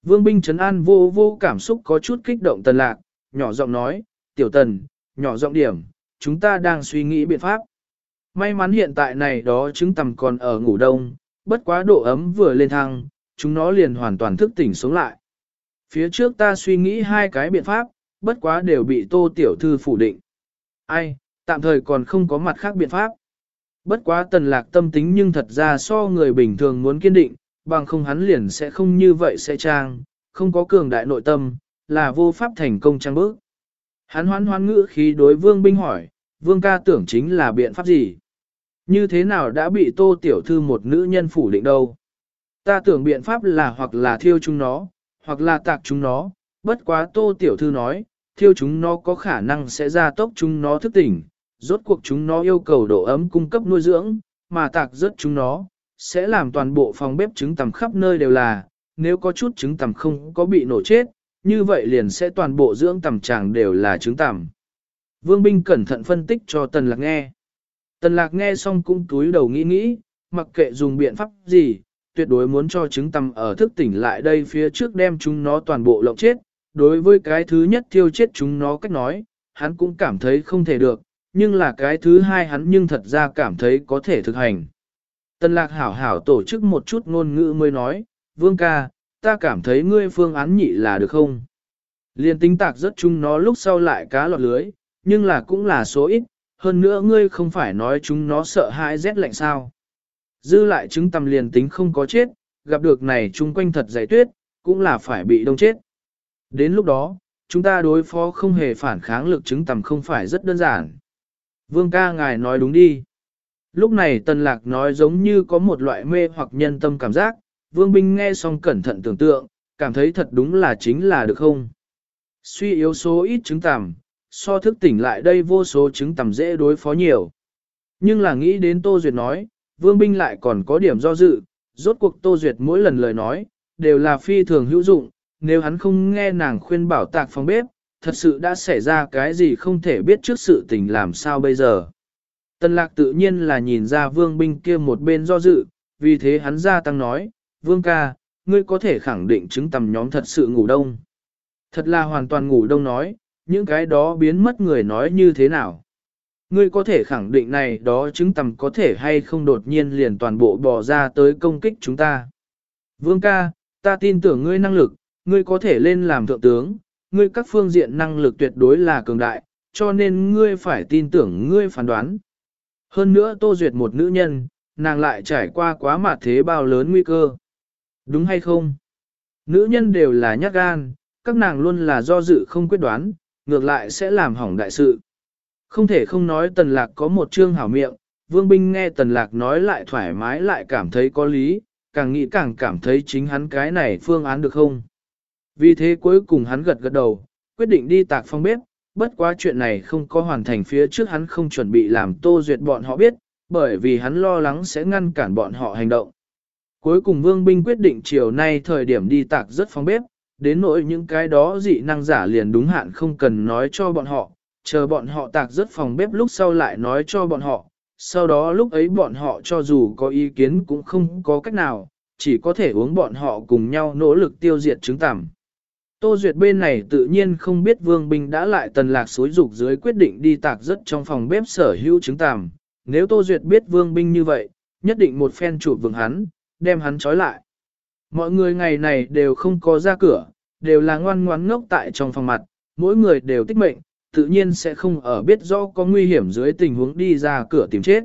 Vương binh trấn an vô vô cảm xúc có chút kích động tần lạc, nhỏ giọng nói, tiểu tần, nhỏ giọng điểm, chúng ta đang suy nghĩ biện pháp. May mắn hiện tại này đó trứng tầm còn ở ngủ đông, bất quá độ ấm vừa lên thăng, chúng nó liền hoàn toàn thức tỉnh sống lại. Phía trước ta suy nghĩ hai cái biện pháp, bất quá đều bị tô tiểu thư phủ định. Ai, tạm thời còn không có mặt khác biện pháp. Bất quá tần lạc tâm tính nhưng thật ra so người bình thường muốn kiên định, bằng không hắn liền sẽ không như vậy sẽ trang, không có cường đại nội tâm, là vô pháp thành công trang bước. Hắn hoán hoán ngữ khí đối vương binh hỏi, vương ca tưởng chính là biện pháp gì? Như thế nào đã bị tô tiểu thư một nữ nhân phủ định đâu? Ta tưởng biện pháp là hoặc là thiêu chúng nó, hoặc là tạc chúng nó, bất quá tô tiểu thư nói, thiêu chúng nó có khả năng sẽ ra tốc chúng nó thức tỉnh, rốt cuộc chúng nó yêu cầu độ ấm cung cấp nuôi dưỡng, mà tạc rớt chúng nó, sẽ làm toàn bộ phòng bếp trứng tầm khắp nơi đều là, nếu có chút trứng tầm không có bị nổ chết, như vậy liền sẽ toàn bộ dưỡng tầm tràng đều là trứng tầm. Vương Binh cẩn thận phân tích cho Tần Lạc nghe. Tần Lạc nghe xong cũng túi đầu nghĩ nghĩ, mặc kệ dùng biện pháp gì, tuyệt đối muốn cho trứng tầm ở thức tỉnh lại đây phía trước đem chúng nó toàn bộ lộng chết. Đối với cái thứ nhất thiêu chết chúng nó cách nói, hắn cũng cảm thấy không thể được, nhưng là cái thứ hai hắn nhưng thật ra cảm thấy có thể thực hành. tân lạc hảo hảo tổ chức một chút ngôn ngữ mới nói, vương ca, ta cảm thấy ngươi phương án nhị là được không? Liên tính tạc rất chúng nó lúc sau lại cá lọt lưới, nhưng là cũng là số ít, hơn nữa ngươi không phải nói chúng nó sợ hãi rét lạnh sao. Dư lại chứng tầm liền tính không có chết, gặp được này chung quanh thật dày tuyết, cũng là phải bị đông chết. Đến lúc đó, chúng ta đối phó không hề phản kháng lực chứng tầm không phải rất đơn giản. Vương ca ngài nói đúng đi. Lúc này tần lạc nói giống như có một loại mê hoặc nhân tâm cảm giác, vương binh nghe xong cẩn thận tưởng tượng, cảm thấy thật đúng là chính là được không. Suy yếu số ít chứng tầm, so thức tỉnh lại đây vô số chứng tầm dễ đối phó nhiều. Nhưng là nghĩ đến Tô Duyệt nói, vương binh lại còn có điểm do dự, rốt cuộc Tô Duyệt mỗi lần lời nói, đều là phi thường hữu dụng, nếu hắn không nghe nàng khuyên bảo tạc phòng bếp, thật sự đã xảy ra cái gì không thể biết trước sự tình làm sao bây giờ. Tần lạc tự nhiên là nhìn ra vương binh kia một bên do dự, vì thế hắn ra tăng nói, vương ca, ngươi có thể khẳng định chứng tầm nhóm thật sự ngủ đông. Thật là hoàn toàn ngủ đông nói, những cái đó biến mất người nói như thế nào. Ngươi có thể khẳng định này đó chứng tầm có thể hay không đột nhiên liền toàn bộ bỏ ra tới công kích chúng ta. Vương ca, ta tin tưởng ngươi năng lực, ngươi có thể lên làm thượng tướng, ngươi các phương diện năng lực tuyệt đối là cường đại, cho nên ngươi phải tin tưởng ngươi phán đoán. Hơn nữa Tô Duyệt một nữ nhân, nàng lại trải qua quá mạt thế bao lớn nguy cơ. Đúng hay không? Nữ nhân đều là nhát gan, các nàng luôn là do dự không quyết đoán, ngược lại sẽ làm hỏng đại sự. Không thể không nói tần lạc có một chương hảo miệng, vương binh nghe tần lạc nói lại thoải mái lại cảm thấy có lý, càng nghĩ càng cảm thấy chính hắn cái này phương án được không. Vì thế cuối cùng hắn gật gật đầu, quyết định đi tạc phong bếp, bất quá chuyện này không có hoàn thành phía trước hắn không chuẩn bị làm tô duyệt bọn họ biết, bởi vì hắn lo lắng sẽ ngăn cản bọn họ hành động. Cuối cùng vương binh quyết định chiều nay thời điểm đi tạc rất phong bếp, đến nỗi những cái đó dị năng giả liền đúng hạn không cần nói cho bọn họ, chờ bọn họ tạc rớt phòng bếp lúc sau lại nói cho bọn họ, sau đó lúc ấy bọn họ cho dù có ý kiến cũng không có cách nào, chỉ có thể uống bọn họ cùng nhau nỗ lực tiêu diệt trứng tằm. Tô Duyệt bên này tự nhiên không biết Vương Binh đã lại tần lạc xối dục dưới quyết định đi tạc rất trong phòng bếp sở hữu trứng tằm. Nếu Tô Duyệt biết Vương Binh như vậy, nhất định một phen chụp vừng hắn, đem hắn trói lại. Mọi người ngày này đều không có ra cửa, đều là ngoan ngoãn ngốc tại trong phòng mặt, mỗi người đều tích mệnh, tự nhiên sẽ không ở biết rõ có nguy hiểm dưới tình huống đi ra cửa tìm chết.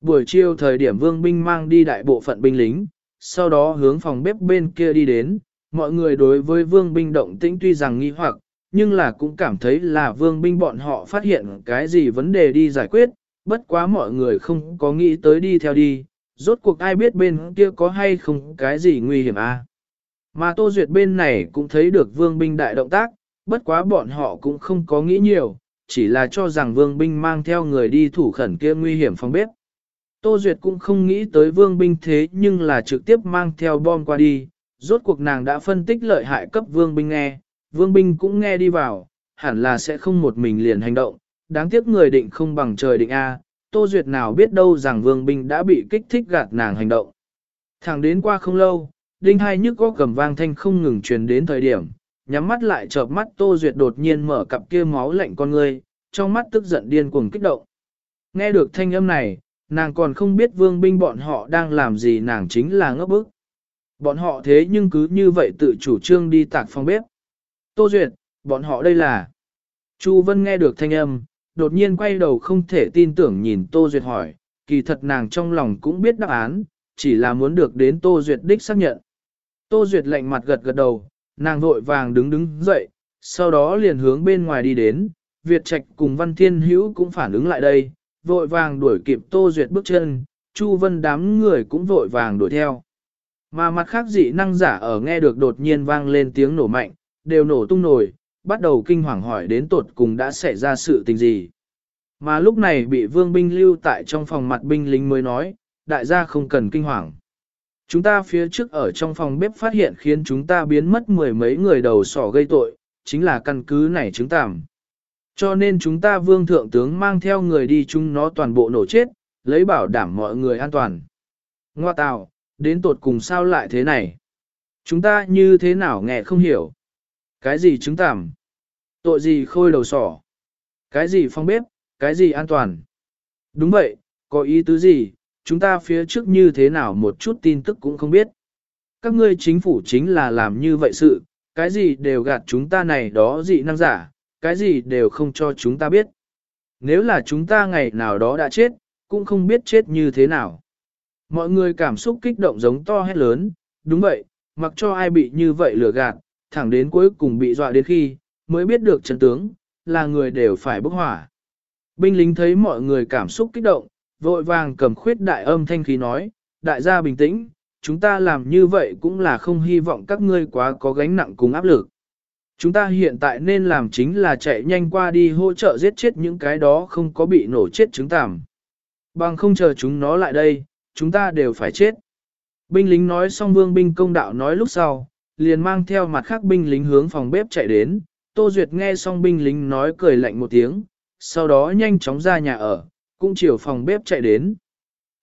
Buổi chiều thời điểm Vương Binh mang đi đại bộ phận binh lính, sau đó hướng phòng bếp bên kia đi đến, mọi người đối với vương binh động tĩnh tuy rằng nghi hoặc, nhưng là cũng cảm thấy là vương binh bọn họ phát hiện cái gì vấn đề đi giải quyết, bất quá mọi người không có nghĩ tới đi theo đi, rốt cuộc ai biết bên kia có hay không cái gì nguy hiểm à. Mà Tô Duyệt bên này cũng thấy được vương binh đại động tác, bất quá bọn họ cũng không có nghĩ nhiều, chỉ là cho rằng vương binh mang theo người đi thủ khẩn kia nguy hiểm phòng bếp. Tô Duyệt cũng không nghĩ tới vương binh thế nhưng là trực tiếp mang theo bom qua đi, rốt cuộc nàng đã phân tích lợi hại cấp vương binh nghe, vương binh cũng nghe đi vào, hẳn là sẽ không một mình liền hành động, đáng tiếc người định không bằng trời định A, Tô Duyệt nào biết đâu rằng vương binh đã bị kích thích gạt nàng hành động. Thẳng đến qua không lâu, đinh hai nhức có cầm vang thanh không ngừng truyền đến thời điểm, nhắm mắt lại chợp mắt Tô Duyệt đột nhiên mở cặp kia máu lạnh con ngươi, trong mắt tức giận điên cuồng kích động. Nghe được thanh âm này, nàng còn không biết vương binh bọn họ đang làm gì nàng chính là ngốc bức. Bọn họ thế nhưng cứ như vậy tự chủ trương đi tạc phòng bếp. Tô Duyệt, bọn họ đây là... Chu Vân nghe được thanh âm, đột nhiên quay đầu không thể tin tưởng nhìn Tô Duyệt hỏi, kỳ thật nàng trong lòng cũng biết đáp án, chỉ là muốn được đến Tô Duyệt đích xác nhận. Tô Duyệt lạnh mặt gật gật đầu, nàng vội vàng đứng đứng dậy, sau đó liền hướng bên ngoài đi đến, Việt Trạch cùng Văn Thiên Hữu cũng phản ứng lại đây, vội vàng đuổi kịp Tô Duyệt bước chân, Chu Vân đám người cũng vội vàng đuổi theo. Mà mặt khác dị năng giả ở nghe được đột nhiên vang lên tiếng nổ mạnh, đều nổ tung nổi, bắt đầu kinh hoàng hỏi đến tột cùng đã xảy ra sự tình gì. Mà lúc này bị vương binh lưu tại trong phòng mặt binh lính mới nói, đại gia không cần kinh hoàng. Chúng ta phía trước ở trong phòng bếp phát hiện khiến chúng ta biến mất mười mấy người đầu sỏ gây tội, chính là căn cứ này chứng tạm. Cho nên chúng ta vương thượng tướng mang theo người đi chúng nó toàn bộ nổ chết, lấy bảo đảm mọi người an toàn. Ngoa tào, đến tột cùng sao lại thế này? Chúng ta như thế nào nghe không hiểu? Cái gì chứng tạm? Tội gì khôi đầu sỏ? Cái gì phong bếp? Cái gì an toàn? Đúng vậy, có ý tứ gì? Chúng ta phía trước như thế nào một chút tin tức cũng không biết. Các ngươi chính phủ chính là làm như vậy sự, cái gì đều gạt chúng ta này đó dị năng giả, cái gì đều không cho chúng ta biết. Nếu là chúng ta ngày nào đó đã chết, cũng không biết chết như thế nào. Mọi người cảm xúc kích động giống to hét lớn, đúng vậy, mặc cho ai bị như vậy lừa gạt, thẳng đến cuối cùng bị dọa đến khi, mới biết được chân tướng, là người đều phải bốc hỏa. Binh lính thấy mọi người cảm xúc kích động, vội vàng cầm khuyết đại âm thanh khí nói, đại gia bình tĩnh, chúng ta làm như vậy cũng là không hy vọng các ngươi quá có gánh nặng cùng áp lực. Chúng ta hiện tại nên làm chính là chạy nhanh qua đi hỗ trợ giết chết những cái đó không có bị nổ chết trứng tàm. Bằng không chờ chúng nó lại đây, chúng ta đều phải chết. Binh lính nói xong vương binh công đạo nói lúc sau, liền mang theo mặt khác binh lính hướng phòng bếp chạy đến. Tô Duyệt nghe xong binh lính nói cười lạnh một tiếng, sau đó nhanh chóng ra nhà ở, cũng chiều phòng bếp chạy đến.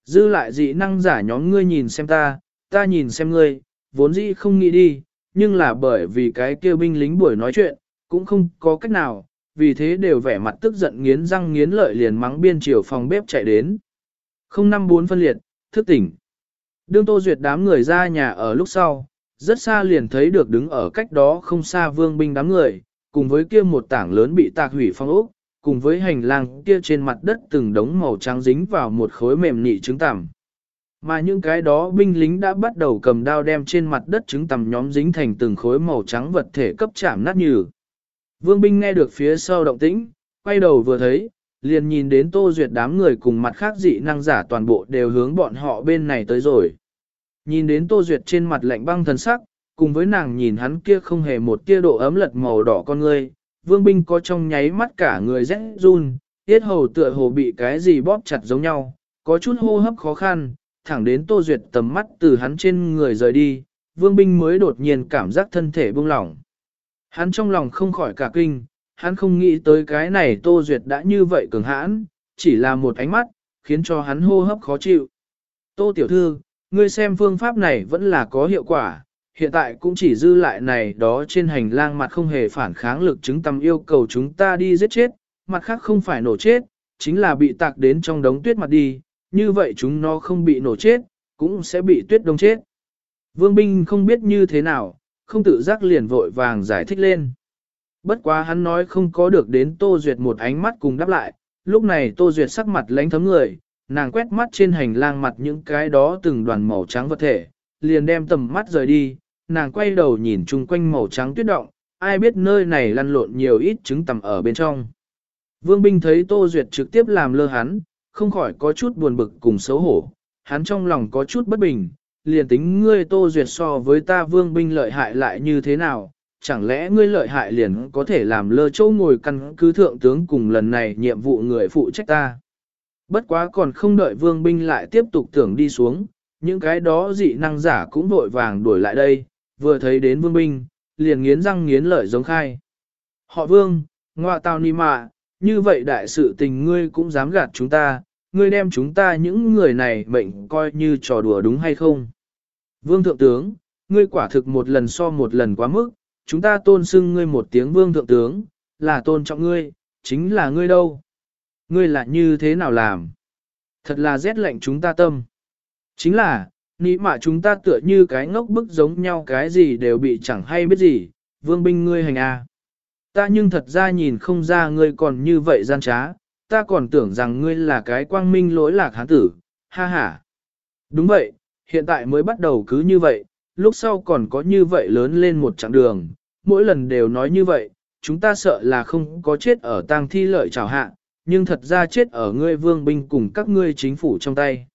Dư lại dị năng giả nhóm ngươi nhìn xem ta, ta nhìn xem ngươi, vốn dĩ không nghĩ đi, nhưng là bởi vì cái kêu binh lính buổi nói chuyện, cũng không có cách nào, vì thế đều vẻ mặt tức giận nghiến răng nghiến lợi liền mắng biên chiều phòng bếp chạy đến. 054 phân liệt, thức tỉnh. Đương Tô Duyệt đám người ra nhà ở lúc sau, rất xa liền thấy được đứng ở cách đó không xa vương binh đám người, cùng với kia một tảng lớn bị tạc hủy phong ốc, cùng với hành lang kia trên mặt đất từng đống màu trắng dính vào một khối mềm nị trứng tằm. Mà những cái đó binh lính đã bắt đầu cầm đao đem trên mặt đất trứng tằm nhóm dính thành từng khối màu trắng vật thể cấp chạm nát như. Vương binh nghe được phía sau động tĩnh, quay đầu vừa thấy, liền nhìn đến tô duyệt đám người cùng mặt khác dị năng giả toàn bộ đều hướng bọn họ bên này tới rồi. Nhìn đến tô duyệt trên mặt lạnh băng thần sắc, cùng với nàng nhìn hắn kia không hề một tia độ ấm lật màu đỏ con ngươi, vương binh có trong nháy mắt cả người rẽ run, tiết hầu tựa hồ bị cái gì bóp chặt giống nhau, có chút hô hấp khó khăn, thẳng đến Tô Duyệt tầm mắt từ hắn trên người rời đi, Vương Binh mới đột nhiên cảm giác thân thể buông lỏng. Hắn trong lòng không khỏi cả kinh, hắn không nghĩ tới cái này Tô Duyệt đã như vậy cường hãn, chỉ là một ánh mắt, khiến cho hắn hô hấp khó chịu. Tô Tiểu Thư, ngươi xem phương pháp này vẫn là có hiệu quả, hiện tại cũng chỉ dư lại này đó trên hành lang mặt không hề phản kháng lực chứng tâm yêu cầu chúng ta đi giết chết, mặt khác không phải nổ chết, chính là bị tạc đến trong đống tuyết mặt đi, như vậy chúng nó không bị nổ chết, cũng sẽ bị tuyết đông chết. Vương binh không biết như thế nào, không tự giác liền vội vàng giải thích lên. Bất quá hắn nói không có được đến Tô Duyệt một ánh mắt cùng đáp lại, lúc này Tô Duyệt sắc mặt lánh thấm người, nàng quét mắt trên hành lang mặt những cái đó từng đoàn màu trắng vật thể, liền đem tầm mắt rời đi, nàng quay đầu nhìn chung quanh màu trắng tuyết động, ai biết nơi này lăn lộn nhiều ít trứng tầm ở bên trong. Vương Binh thấy Tô Duyệt trực tiếp làm lơ hắn, không khỏi có chút buồn bực cùng xấu hổ, hắn trong lòng có chút bất bình, liền tính ngươi Tô Duyệt so với ta Vương Binh lợi hại lại như thế nào, chẳng lẽ ngươi lợi hại liền có thể làm lơ châu ngồi căn cứ thượng tướng cùng lần này nhiệm vụ người phụ trách ta. Bất quá còn không đợi Vương Binh lại tiếp tục tưởng đi xuống, những cái đó dị năng giả cũng vội vàng đuổi lại đây, vừa thấy đến Vương Binh, liền nghiến răng nghiến lợi giống khai. Họ Vương, ngoại tao ni mạ, như vậy đại sự tình ngươi cũng dám gạt chúng ta, ngươi đem chúng ta những người này mệnh coi như trò đùa đúng hay không? Vương Thượng Tướng, ngươi quả thực một lần so một lần quá mức, chúng ta tôn xưng ngươi một tiếng Vương Thượng Tướng, là tôn trọng ngươi, chính là ngươi đâu? Ngươi là như thế nào làm? Thật là rét lạnh chúng ta tâm. Chính là, Nghĩ mà chúng ta tựa như cái ngốc bức giống nhau cái gì đều bị chẳng hay biết gì, vương binh ngươi hành a. À. Ta nhưng thật ra nhìn không ra ngươi còn như vậy gian trá, ta còn tưởng rằng ngươi là cái quang minh lỗi lạc hán tử, ha ha. Đúng vậy, hiện tại mới bắt đầu cứ như vậy, lúc sau còn có như vậy lớn lên một chặng đường, mỗi lần đều nói như vậy, chúng ta sợ là không có chết ở tang thi lợi trào hạ, nhưng thật ra chết ở ngươi vương binh cùng các ngươi chính phủ trong tay.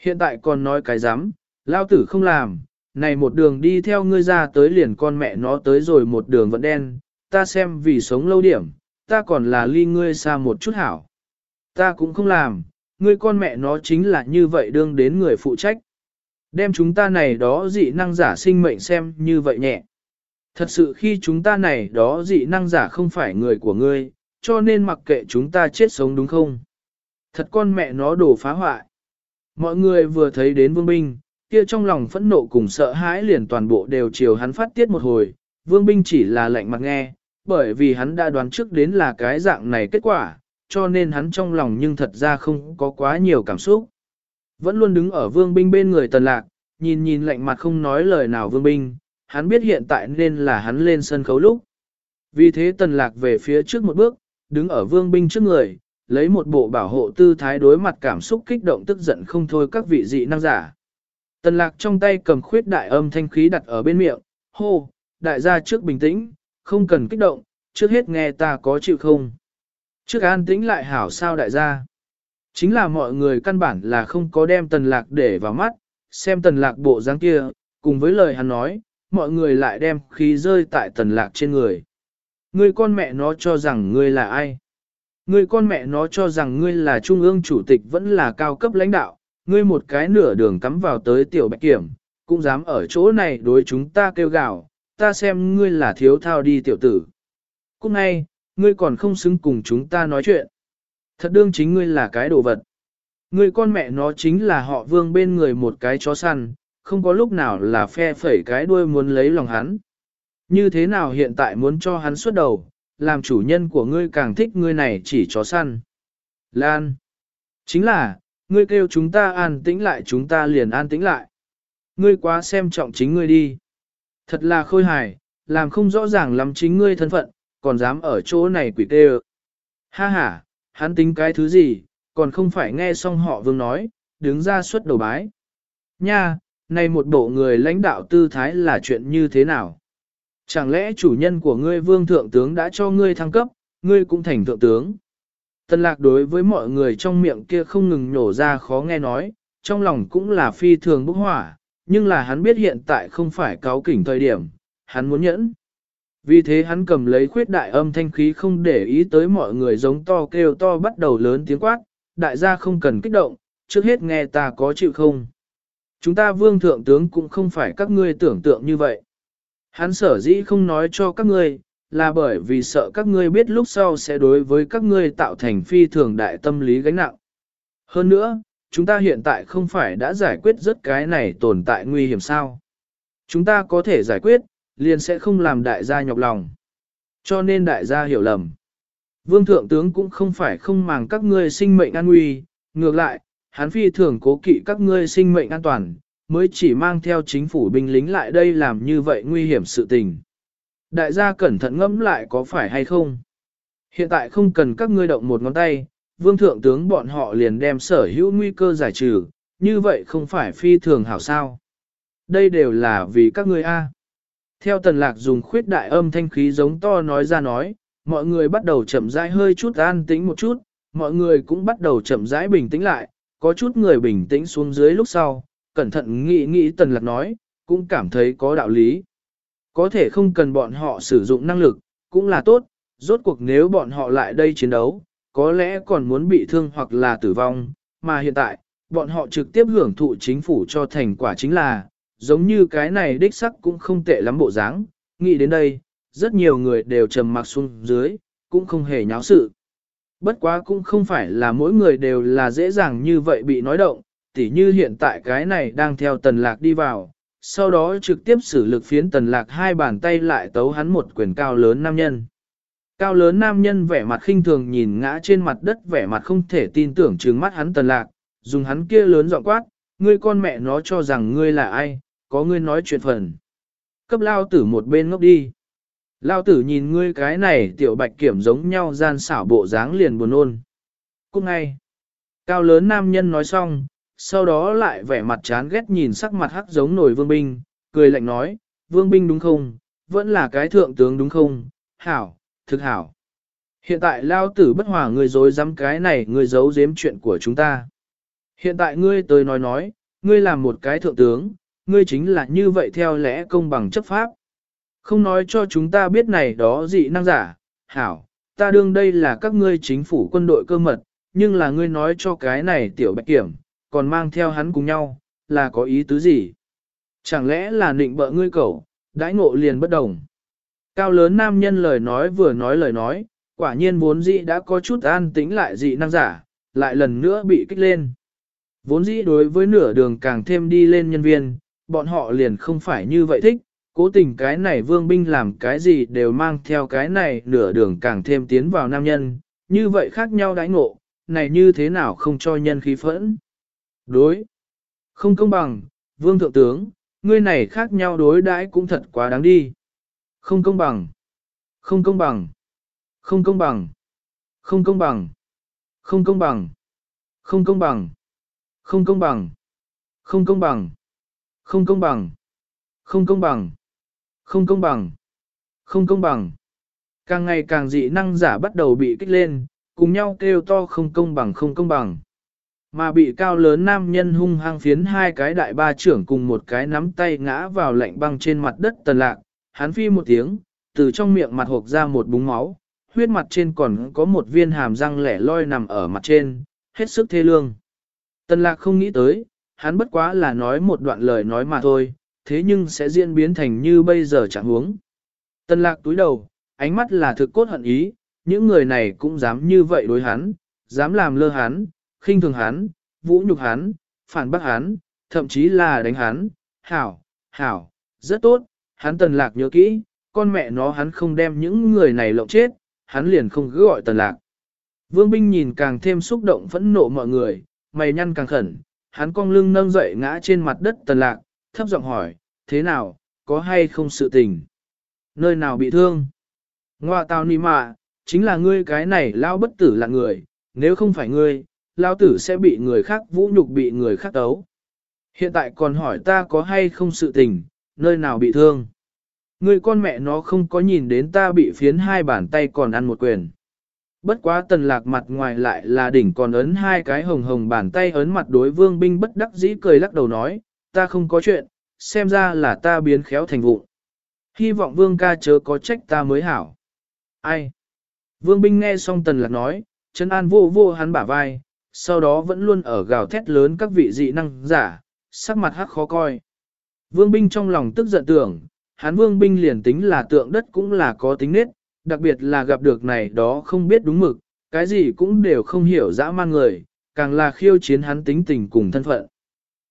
Hiện tại còn nói cái dám, lao tử không làm, này một đường đi theo ngươi ra tới liền con mẹ nó tới rồi một đường vẫn đen, ta xem vì sống lâu điểm, ta còn là ly ngươi xa một chút hảo. Ta cũng không làm, ngươi con mẹ nó chính là như vậy đương đến người phụ trách. Đem chúng ta này đó dị năng giả sinh mệnh xem như vậy nhẹ. Thật sự khi chúng ta này đó dị năng giả không phải người của ngươi, cho nên mặc kệ chúng ta chết sống đúng không? Thật con mẹ nó đổ phá hoại. Mọi người vừa thấy đến vương binh, kia trong lòng phẫn nộ cùng sợ hãi liền toàn bộ đều chiều hắn phát tiết một hồi, vương binh chỉ là lạnh mặt nghe, bởi vì hắn đã đoán trước đến là cái dạng này kết quả, cho nên hắn trong lòng nhưng thật ra không có quá nhiều cảm xúc. Vẫn luôn đứng ở vương binh bên người tần lạc, nhìn nhìn lạnh mặt không nói lời nào vương binh, hắn biết hiện tại nên là hắn lên sân khấu lúc. Vì thế tần lạc về phía trước một bước, đứng ở vương binh trước người, lấy một bộ bảo hộ tư thái đối mặt cảm xúc kích động tức giận không thôi các vị dị năng giả. Tần lạc trong tay cầm khuyết đại âm thanh khí đặt ở bên miệng, hô, đại gia trước bình tĩnh, không cần kích động, trước hết nghe ta có chịu không. Trước an tĩnh lại hảo sao đại gia. Chính là mọi người căn bản là không có đem tần lạc để vào mắt, xem tần lạc bộ dáng kia, cùng với lời hắn nói, mọi người lại đem khí rơi tại tần lạc trên người. Người con mẹ nó cho rằng ngươi là ai? Ngươi con mẹ nó cho rằng ngươi là trung ương chủ tịch vẫn là cao cấp lãnh đạo, ngươi một cái nửa đường cắm vào tới tiểu bạch kiểm, cũng dám ở chỗ này đối chúng ta kêu gào, ta xem ngươi là thiếu thao đi tiểu tử. Cũng ngay, ngươi còn không xứng cùng chúng ta nói chuyện. Thật đương chính ngươi là cái đồ vật. Ngươi con mẹ nó chính là họ vương bên người một cái chó săn, không có lúc nào là phe phẩy cái đuôi muốn lấy lòng hắn. Như thế nào hiện tại muốn cho hắn xuất đầu, làm chủ nhân của ngươi càng thích ngươi này chỉ chó săn. Lan. Chính là, ngươi kêu chúng ta an tĩnh lại chúng ta liền an tĩnh lại. Ngươi quá xem trọng chính ngươi đi. Thật là khôi hài, làm không rõ ràng lắm chính ngươi thân phận, còn dám ở chỗ này quỷ tê Ha ha, hắn tính cái thứ gì, còn không phải nghe xong họ vương nói, đứng ra suốt đầu bái. Nha, này một bộ người lãnh đạo tư thái là chuyện như thế nào? Chẳng lẽ chủ nhân của ngươi vương thượng tướng đã cho ngươi thăng cấp, ngươi cũng thành thượng tướng? Tân lạc đối với mọi người trong miệng kia không ngừng nhổ ra khó nghe nói, trong lòng cũng là phi thường bốc hỏa, nhưng là hắn biết hiện tại không phải cáo kỉnh thời điểm, hắn muốn nhẫn. Vì thế hắn cầm lấy khuyết đại âm thanh khí không để ý tới mọi người giống to kêu to bắt đầu lớn tiếng quát, đại gia không cần kích động, trước hết nghe ta có chịu không. Chúng ta vương thượng tướng cũng không phải các ngươi tưởng tượng như vậy. Hắn sở dĩ không nói cho các ngươi, là bởi vì sợ các ngươi biết lúc sau sẽ đối với các ngươi tạo thành phi thường đại tâm lý gánh nặng. Hơn nữa, chúng ta hiện tại không phải đã giải quyết rất cái này tồn tại nguy hiểm sao. Chúng ta có thể giải quyết, liền sẽ không làm đại gia nhọc lòng. Cho nên đại gia hiểu lầm. Vương thượng tướng cũng không phải không màng các ngươi sinh mệnh an nguy, ngược lại, hắn phi thường cố kỵ các ngươi sinh mệnh an toàn, mới chỉ mang theo chính phủ binh lính lại đây làm như vậy nguy hiểm sự tình. Đại gia cẩn thận ngẫm lại có phải hay không? Hiện tại không cần các ngươi động một ngón tay, vương thượng tướng bọn họ liền đem sở hữu nguy cơ giải trừ, như vậy không phải phi thường hảo sao. Đây đều là vì các ngươi A. Theo tần lạc dùng khuyết đại âm thanh khí giống to nói ra nói, mọi người bắt đầu chậm rãi hơi chút an tĩnh một chút, mọi người cũng bắt đầu chậm rãi bình tĩnh lại, có chút người bình tĩnh xuống dưới lúc sau, cẩn thận nghĩ nghĩ tần lạc nói, cũng cảm thấy có đạo lý. Có thể không cần bọn họ sử dụng năng lực, cũng là tốt, rốt cuộc nếu bọn họ lại đây chiến đấu, có lẽ còn muốn bị thương hoặc là tử vong, mà hiện tại, bọn họ trực tiếp hưởng thụ chính phủ cho thành quả chính là, giống như cái này đích sắc cũng không tệ lắm bộ dáng. nghĩ đến đây, rất nhiều người đều trầm mặc xuống dưới, cũng không hề nháo sự. Bất quá cũng không phải là mỗi người đều là dễ dàng như vậy bị nói động, tỉ như hiện tại cái này đang theo tần lạc đi vào, sau đó trực tiếp xử lực phiến tần lạc hai bàn tay lại tấu hắn một quyền cao lớn nam nhân. Cao lớn nam nhân vẻ mặt khinh thường nhìn ngã trên mặt đất vẻ mặt không thể tin tưởng trừng mắt hắn tần lạc, dùng hắn kia lớn giọng quát, ngươi con mẹ nó cho rằng ngươi là ai, có ngươi nói chuyện phần. Cấp lao tử một bên ngốc đi. Lao tử nhìn ngươi cái này tiểu bạch kiểm giống nhau gian xảo bộ dáng liền buồn ôn. Cũng ngay. Cao lớn nam nhân nói xong, sau đó lại vẻ mặt chán ghét nhìn sắc mặt hắc giống nổi vương binh, cười lạnh nói, vương binh đúng không, vẫn là cái thượng tướng đúng không, hảo, thực hảo. Hiện tại lao tử bất hòa ngươi dối dám cái này ngươi giấu giếm chuyện của chúng ta. Hiện tại ngươi tới nói nói, ngươi làm một cái thượng tướng, ngươi chính là như vậy theo lẽ công bằng chấp pháp. Không nói cho chúng ta biết này đó dị năng giả, hảo, ta đương đây là các ngươi chính phủ quân đội cơ mật, nhưng là ngươi nói cho cái này tiểu bạch kiểm, còn mang theo hắn cùng nhau, là có ý tứ gì? Chẳng lẽ là nịnh bợ ngươi cậu, đãi ngộ liền bất đồng. Cao lớn nam nhân lời nói vừa nói lời nói, quả nhiên vốn dĩ đã có chút an tĩnh lại dị năng giả, lại lần nữa bị kích lên. Vốn dĩ đối với nửa đường càng thêm đi lên nhân viên, bọn họ liền không phải như vậy thích, cố tình cái này vương binh làm cái gì đều mang theo cái này nửa đường càng thêm tiến vào nam nhân, như vậy khác nhau đãi ngộ, này như thế nào không cho nhân khí phẫn. Đối, không công bằng, vương thượng tướng, ngươi này khác nhau đối đãi cũng thật quá đáng đi. Không công bằng, không công bằng, không công bằng, không công bằng, không công bằng, không công bằng, không công bằng, không công bằng, không công bằng, không công bằng, không công bằng, không công bằng. Càng ngày càng dị năng giả bắt đầu bị kích lên, cùng nhau kêu to không công bằng không công bằng. Mà bị cao lớn nam nhân hung hăng phiến hai cái đại ba trưởng cùng một cái nắm tay ngã vào lạnh băng trên mặt đất tần lạc, hắn phi một tiếng, từ trong miệng mặt hộp ra một búng máu, huyết mặt trên còn có một viên hàm răng lẻ loi nằm ở mặt trên, hết sức thê lương. Tần lạc không nghĩ tới, hắn bất quá là nói một đoạn lời nói mà thôi, thế nhưng sẽ diễn biến thành như bây giờ chẳng huống. Tần lạc túi đầu, ánh mắt là thực cốt hận ý, những người này cũng dám như vậy đối hắn, dám làm lơ hắn, khinh thường hắn, vũ nhục hắn, phản bác hắn, thậm chí là đánh hắn, hảo, hảo, rất tốt, hắn tần lạc nhớ kỹ, con mẹ nó hắn không đem những người này lộng chết, hắn liền không cứ gọi tần lạc. Vương binh nhìn càng thêm xúc động phẫn nộ mọi người, mày nhăn càng khẩn, hắn cong lưng nâng dậy ngã trên mặt đất tần lạc, thấp giọng hỏi, thế nào, có hay không sự tình? Nơi nào bị thương? Ngoà tào nì mạ, chính là ngươi cái này lao bất tử là người, nếu không phải ngươi, lao tử sẽ bị người khác vũ nhục bị người khác tấu. Hiện tại còn hỏi ta có hay không sự tình, nơi nào bị thương? Người con mẹ nó không có nhìn đến ta bị phiến hai bàn tay còn ăn một quyền. Bất quá tần lạc mặt ngoài lại là đỉnh còn ấn hai cái hồng hồng bàn tay ấn mặt đối vương binh bất đắc dĩ cười lắc đầu nói, ta không có chuyện, xem ra là ta biến khéo thành vụ. Hy vọng vương ca chớ có trách ta mới hảo. Ai? Vương binh nghe xong tần lạc nói, chân an vô vô hắn bả vai, sau đó vẫn luôn ở gào thét lớn các vị dị năng giả, sắc mặt hắc khó coi. Vương binh trong lòng tức giận tưởng, hắn vương binh liền tính là tượng đất cũng là có tính nết, đặc biệt là gặp được này đó không biết đúng mực, cái gì cũng đều không hiểu dã man người, càng là khiêu chiến hắn tính tình cùng thân phận.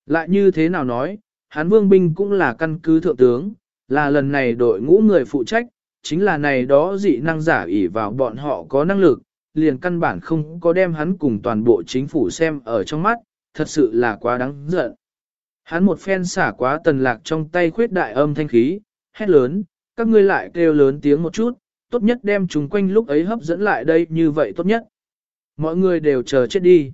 Lại như thế nào nói, hắn vương binh cũng là căn cứ thượng tướng, là lần này đội ngũ người phụ trách, chính là này đó dị năng giả ỷ vào bọn họ có năng lực, liền căn bản không có đem hắn cùng toàn bộ chính phủ xem ở trong mắt, thật sự là quá đáng giận. Hắn một phen xả quá tần lạc trong tay khuyết đại âm thanh khí, hét lớn, các ngươi lại kêu lớn tiếng một chút, tốt nhất đem chúng quanh lúc ấy hấp dẫn lại đây như vậy tốt nhất. Mọi người đều chờ chết đi.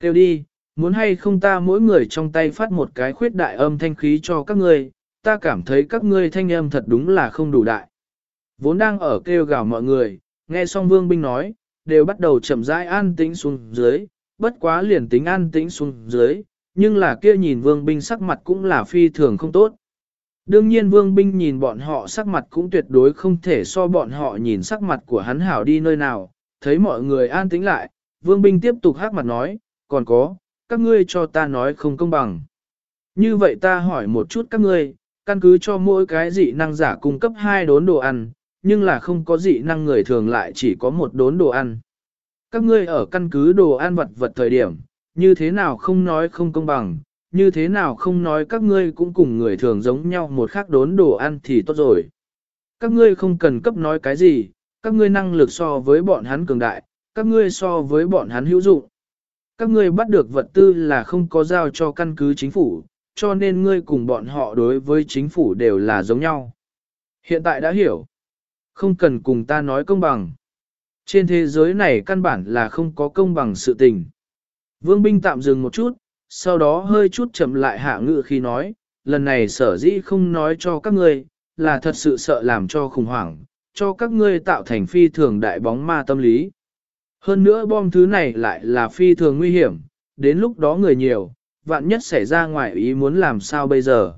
Kêu đi, muốn hay không ta mỗi người trong tay phát một cái khuyết đại âm thanh khí cho các ngươi, ta cảm thấy các ngươi thanh âm thật đúng là không đủ đại. Vốn đang ở kêu gào mọi người, nghe xong vương binh nói, đều bắt đầu chậm rãi an tĩnh xuống dưới, bất quá liền tính an tĩnh xuống dưới, nhưng là kia nhìn vương binh sắc mặt cũng là phi thường không tốt. Đương nhiên vương binh nhìn bọn họ sắc mặt cũng tuyệt đối không thể so bọn họ nhìn sắc mặt của hắn hảo đi nơi nào, thấy mọi người an tĩnh lại, vương binh tiếp tục hát mặt nói, còn có, các ngươi cho ta nói không công bằng. Như vậy ta hỏi một chút các ngươi, căn cứ cho mỗi cái dị năng giả cung cấp hai đốn đồ ăn, nhưng là không có dị năng người thường lại chỉ có một đốn đồ ăn. Các ngươi ở căn cứ đồ ăn vật vật thời điểm, như thế nào không nói không công bằng, như thế nào không nói các ngươi cũng cùng người thường giống nhau một khác đốn đồ ăn thì tốt rồi. Các ngươi không cần cấp nói cái gì, các ngươi năng lực so với bọn hắn cường đại, các ngươi so với bọn hắn hữu dụng. Các ngươi bắt được vật tư là không có giao cho căn cứ chính phủ, cho nên ngươi cùng bọn họ đối với chính phủ đều là giống nhau. Hiện tại đã hiểu. Không cần cùng ta nói công bằng. Trên thế giới này căn bản là không có công bằng sự tình. Vương binh tạm dừng một chút, sau đó hơi chút chậm lại hạ ngự khi nói, lần này sở dĩ không nói cho các ngươi, là thật sự sợ làm cho khủng hoảng, cho các ngươi tạo thành phi thường đại bóng ma tâm lý. Hơn nữa bom thứ này lại là phi thường nguy hiểm, đến lúc đó người nhiều, vạn nhất xảy ra ngoài ý muốn làm sao bây giờ.